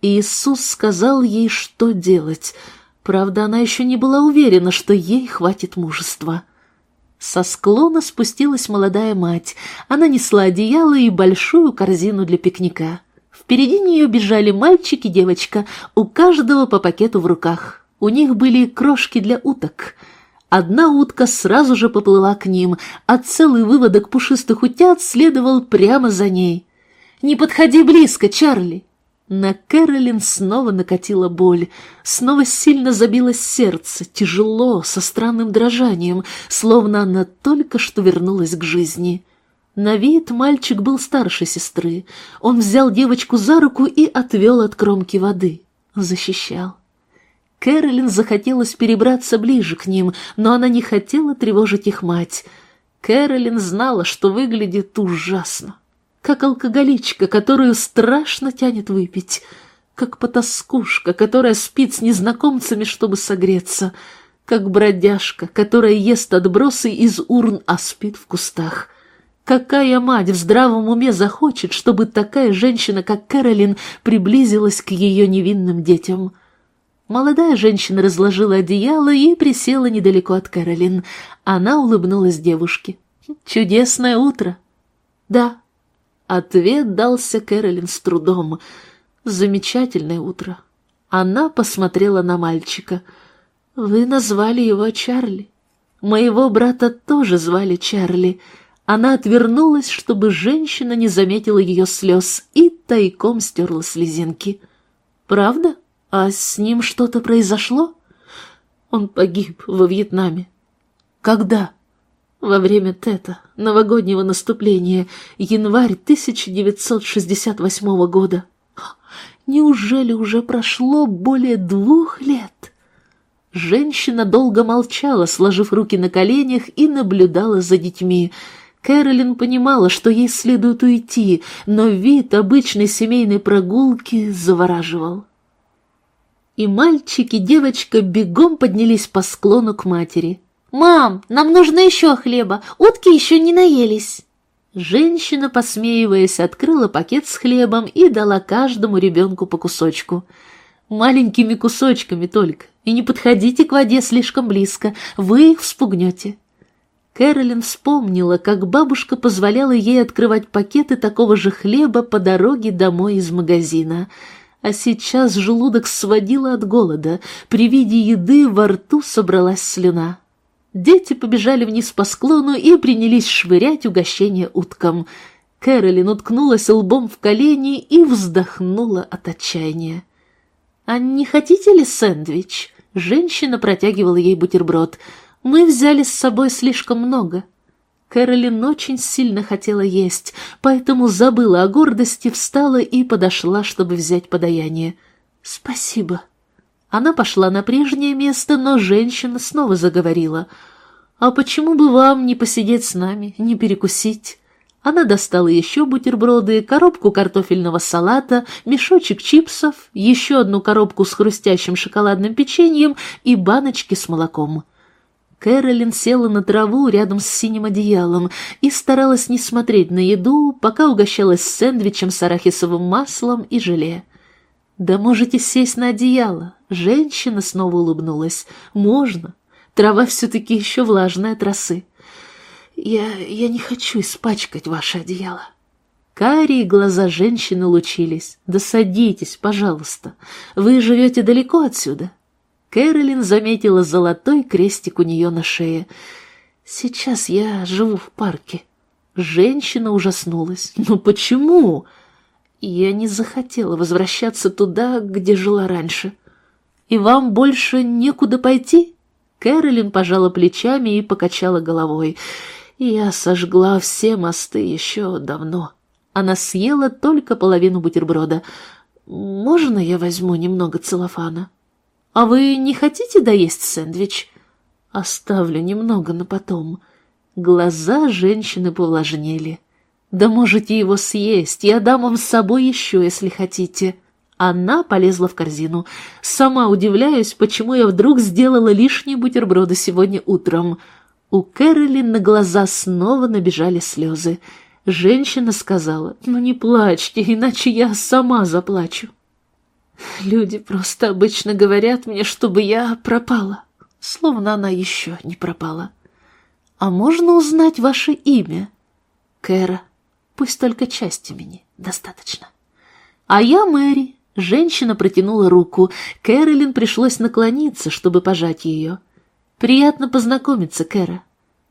Иисус сказал ей, что делать. Правда, она еще не была уверена, что ей хватит мужества. Со склона спустилась молодая мать. Она несла одеяло и большую корзину для пикника. Впереди нее бежали мальчик и девочка, у каждого по пакету в руках. У них были крошки для уток. Одна утка сразу же поплыла к ним, а целый выводок пушистых утят следовал прямо за ней. «Не подходи близко, Чарли!» На Кэролин снова накатила боль, снова сильно забилось сердце, тяжело, со странным дрожанием, словно она только что вернулась к жизни. На вид мальчик был старше сестры. Он взял девочку за руку и отвел от кромки воды. Защищал. Кэролин захотелось перебраться ближе к ним, но она не хотела тревожить их мать. Кэролин знала, что выглядит ужасно. Как алкоголичка, которую страшно тянет выпить. Как потаскушка, которая спит с незнакомцами, чтобы согреться. Как бродяжка, которая ест отбросы из урн, а спит в кустах. Какая мать в здравом уме захочет, чтобы такая женщина, как Кэролин, приблизилась к ее невинным детям? Молодая женщина разложила одеяло и присела недалеко от Кэролин. Она улыбнулась девушке. «Чудесное утро!» «Да». Ответ дался Кэролин с трудом. «Замечательное утро». Она посмотрела на мальчика. «Вы назвали его Чарли. Моего брата тоже звали Чарли». Она отвернулась, чтобы женщина не заметила ее слез, и тайком стерла слезинки. «Правда?» А с ним что-то произошло? Он погиб во Вьетнаме. Когда? Во время Тета, новогоднего наступления, январь 1968 года. Неужели уже прошло более двух лет? Женщина долго молчала, сложив руки на коленях, и наблюдала за детьми. Кэролин понимала, что ей следует уйти, но вид обычной семейной прогулки завораживал и мальчик и девочка бегом поднялись по склону к матери. «Мам, нам нужно еще хлеба, утки еще не наелись!» Женщина, посмеиваясь, открыла пакет с хлебом и дала каждому ребенку по кусочку. Маленькими кусочками только, и не подходите к воде слишком близко, вы их вспугнете. Кэролин вспомнила, как бабушка позволяла ей открывать пакеты такого же хлеба по дороге домой из магазина — а сейчас желудок сводило от голода, при виде еды во рту собралась слюна. Дети побежали вниз по склону и принялись швырять угощение уткам. Кэролин уткнулась лбом в колени и вздохнула от отчаяния. «А не хотите ли сэндвич?» Женщина протягивала ей бутерброд. «Мы взяли с собой слишком много». Кэролин очень сильно хотела есть, поэтому забыла о гордости, встала и подошла, чтобы взять подаяние. «Спасибо». Она пошла на прежнее место, но женщина снова заговорила. «А почему бы вам не посидеть с нами, не перекусить?» Она достала еще бутерброды, коробку картофельного салата, мешочек чипсов, еще одну коробку с хрустящим шоколадным печеньем и баночки с молоком. Кэролин села на траву рядом с синим одеялом и старалась не смотреть на еду, пока угощалась сэндвичем с арахисовым маслом и желе. «Да можете сесть на одеяло!» Женщина снова улыбнулась. «Можно. Трава все-таки еще влажная от. Я, я не хочу испачкать ваше одеяло». Карие глаза женщины лучились. «Да садитесь, пожалуйста. Вы живете далеко отсюда?» Кэролин заметила золотой крестик у нее на шее. «Сейчас я живу в парке». Женщина ужаснулась. «Ну почему?» Я не захотела возвращаться туда, где жила раньше. «И вам больше некуда пойти?» Кэролин пожала плечами и покачала головой. «Я сожгла все мосты еще давно». Она съела только половину бутерброда. «Можно я возьму немного целлофана?» «А вы не хотите доесть сэндвич?» «Оставлю немного на потом». Глаза женщины повлажнели. «Да можете его съесть, я дам вам с собой еще, если хотите». Она полезла в корзину. «Сама удивляюсь, почему я вдруг сделала лишние бутерброды сегодня утром». У Кэролин на глаза снова набежали слезы. Женщина сказала, «Ну не плачьте, иначе я сама заплачу». Люди просто обычно говорят мне, чтобы я пропала, словно она еще не пропала. А можно узнать ваше имя? Кэра. Пусть только часть имени. Достаточно. А я Мэри. Женщина протянула руку. Кэролин пришлось наклониться, чтобы пожать ее. Приятно познакомиться, Кэра.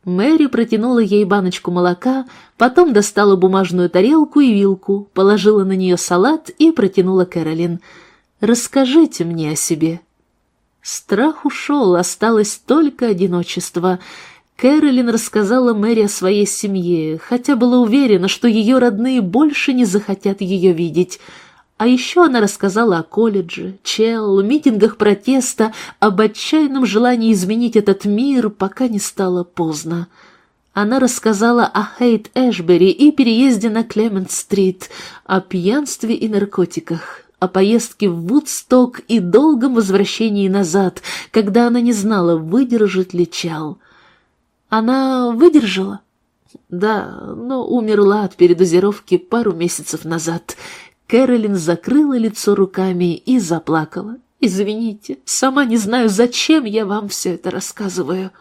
Мэри протянула ей баночку молока, потом достала бумажную тарелку и вилку, положила на нее салат и протянула Кэролин — Расскажите мне о себе». Страх ушел, осталось только одиночество. Кэролин рассказала Мэри о своей семье, хотя была уверена, что ее родные больше не захотят ее видеть. А еще она рассказала о колледже, чел, митингах протеста, об отчаянном желании изменить этот мир, пока не стало поздно. Она рассказала о Хейт Эшбери и переезде на Клемент-стрит, о пьянстве и наркотиках, о поездке в Вудсток и долгом возвращении назад, когда она не знала, выдержит ли чал. Она выдержала? Да, но умерла от передозировки пару месяцев назад. Кэролин закрыла лицо руками и заплакала. «Извините, сама не знаю, зачем я вам все это рассказываю».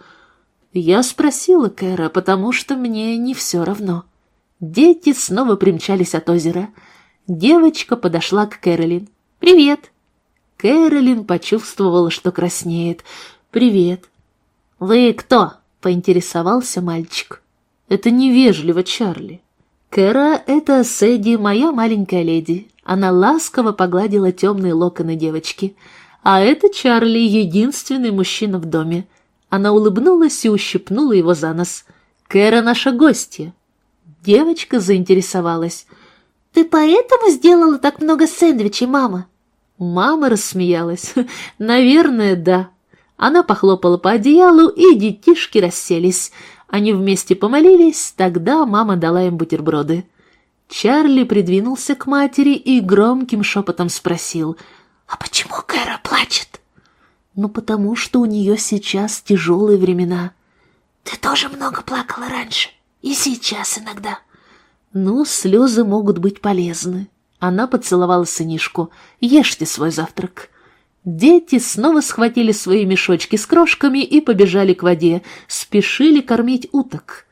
Я спросила Кэра, потому что мне не все равно. Дети снова примчались от озера. Девочка подошла к Кэролин. «Привет!» Кэролин почувствовала, что краснеет. «Привет!» «Вы кто?» — поинтересовался мальчик. «Это невежливо, Чарли». «Кэра — это Сэдди, моя маленькая леди». Она ласково погладила темные локоны девочки. «А это Чарли, единственный мужчина в доме». Она улыбнулась и ущипнула его за нос. «Кэра наша гостья». Девочка заинтересовалась. «Ты поэтому сделала так много сэндвичей, мама?» Мама рассмеялась. «Наверное, да». Она похлопала по одеялу, и детишки расселись. Они вместе помолились, тогда мама дала им бутерброды. Чарли придвинулся к матери и громким шепотом спросил, «А почему Кэра плачет?» «Ну, потому что у нее сейчас тяжелые времена». «Ты тоже много плакала раньше, и сейчас иногда». «Ну, слезы могут быть полезны». Она поцеловала сынишку. «Ешьте свой завтрак». Дети снова схватили свои мешочки с крошками и побежали к воде, спешили кормить уток.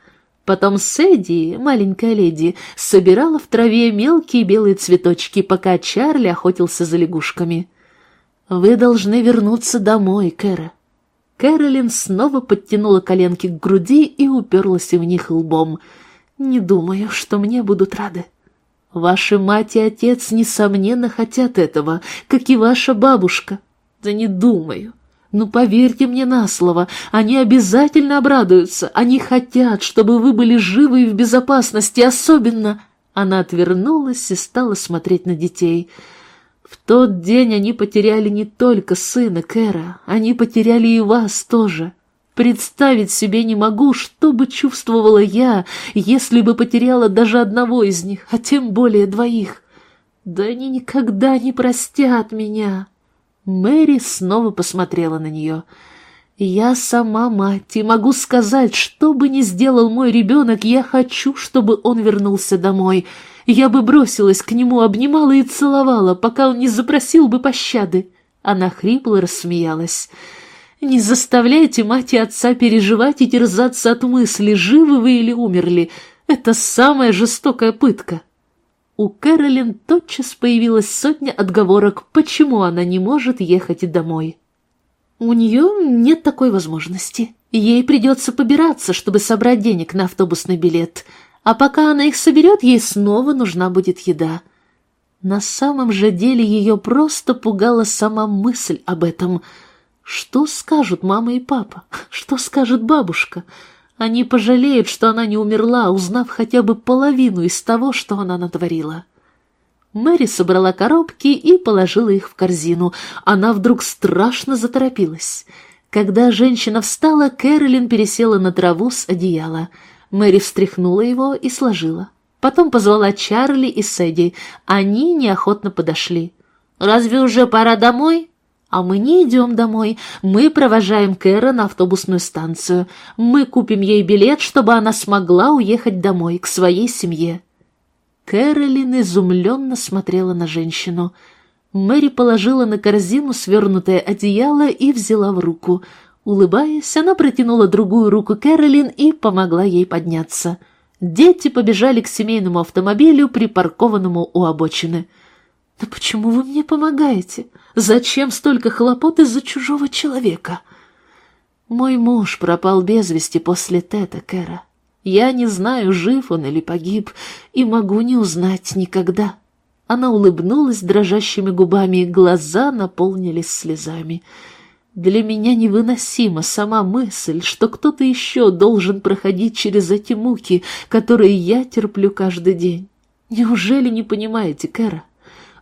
Потом Сэдди, маленькая леди, собирала в траве мелкие белые цветочки, пока Чарли охотился за лягушками. «Вы должны вернуться домой, Кэра». Кэролин снова подтянула коленки к груди и уперлась в них лбом. «Не думаю, что мне будут рады». Ваши мать и отец, несомненно, хотят этого, как и ваша бабушка. Да не думаю. Ну, поверьте мне на слово, они обязательно обрадуются. Они хотят, чтобы вы были живы и в безопасности, особенно...» Она отвернулась и стала смотреть на детей. В тот день они потеряли не только сына Кэра, они потеряли и вас тоже. Представить себе не могу, что бы чувствовала я, если бы потеряла даже одного из них, а тем более двоих. Да они никогда не простят меня. Мэри снова посмотрела на нее. «Я сама мать, и могу сказать, что бы ни сделал мой ребенок, я хочу, чтобы он вернулся домой. Я бы бросилась к нему, обнимала и целовала, пока он не запросил бы пощады». Она хрипло рассмеялась. Не заставляйте мать и отца переживать и терзаться от мысли, живы вы или умерли. Это самая жестокая пытка. У Кэролин тотчас появилась сотня отговорок, почему она не может ехать домой. У нее нет такой возможности. Ей придется побираться, чтобы собрать денег на автобусный билет. А пока она их соберет, ей снова нужна будет еда. На самом же деле ее просто пугала сама мысль об этом – что скажут мама и папа? Что скажет бабушка? Они пожалеют, что она не умерла, узнав хотя бы половину из того, что она натворила. Мэри собрала коробки и положила их в корзину. Она вдруг страшно заторопилась. Когда женщина встала, Кэролин пересела на траву с одеяла. Мэри встряхнула его и сложила. Потом позвала Чарли и Сэдди. Они неохотно подошли. «Разве уже пора домой?» А мы не идем домой. Мы провожаем Кэра на автобусную станцию. Мы купим ей билет, чтобы она смогла уехать домой, к своей семье». Кэролин изумленно смотрела на женщину. Мэри положила на корзину свернутое одеяло и взяла в руку. Улыбаясь, она протянула другую руку Кэролин и помогла ей подняться. Дети побежали к семейному автомобилю, припаркованному у обочины. «Да почему вы мне помогаете? Зачем столько хлопот из-за чужого человека?» «Мой муж пропал без вести после Тета, Кэра. Я не знаю, жив он или погиб, и могу не узнать никогда». Она улыбнулась дрожащими губами, глаза наполнились слезами. Для меня невыносима сама мысль, что кто-то еще должен проходить через эти муки, которые я терплю каждый день. Неужели не понимаете, Кэра?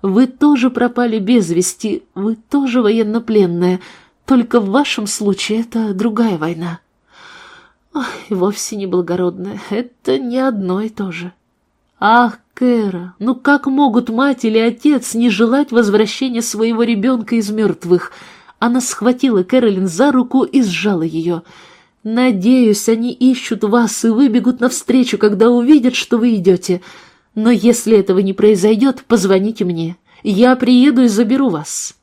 Вы тоже пропали без вести, вы тоже военнопленная, только в вашем случае это другая война. Ой, вовсе не благородная, это не одно и то же. Ах, Кэра, ну как могут мать или отец не желать возвращения своего ребенка из мертвых — она схватила Кэролин за руку и сжала ее. «Надеюсь, они ищут вас и выбегут навстречу, когда увидят, что вы идете. Но если этого не произойдет, позвоните мне. Я приеду и заберу вас».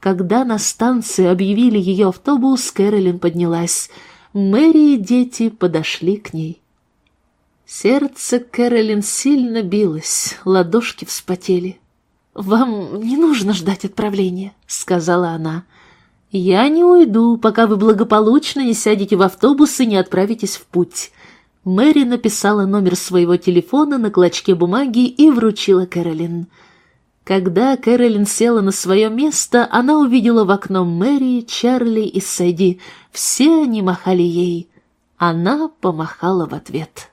Когда на станции объявили ее автобус, Кэролин поднялась. Мэри и дети подошли к ней. Сердце Кэролин сильно билось, ладошки вспотели. «Вам не нужно ждать отправления», — сказала она. «Я не уйду, пока вы благополучно не сядете в автобус и не отправитесь в путь». Мэри написала номер своего телефона на клочке бумаги и вручила Кэролин. Когда Кэролин села на свое место, она увидела в окно Мэри, Чарли и Сэдди. Все они махали ей. Она помахала в ответ.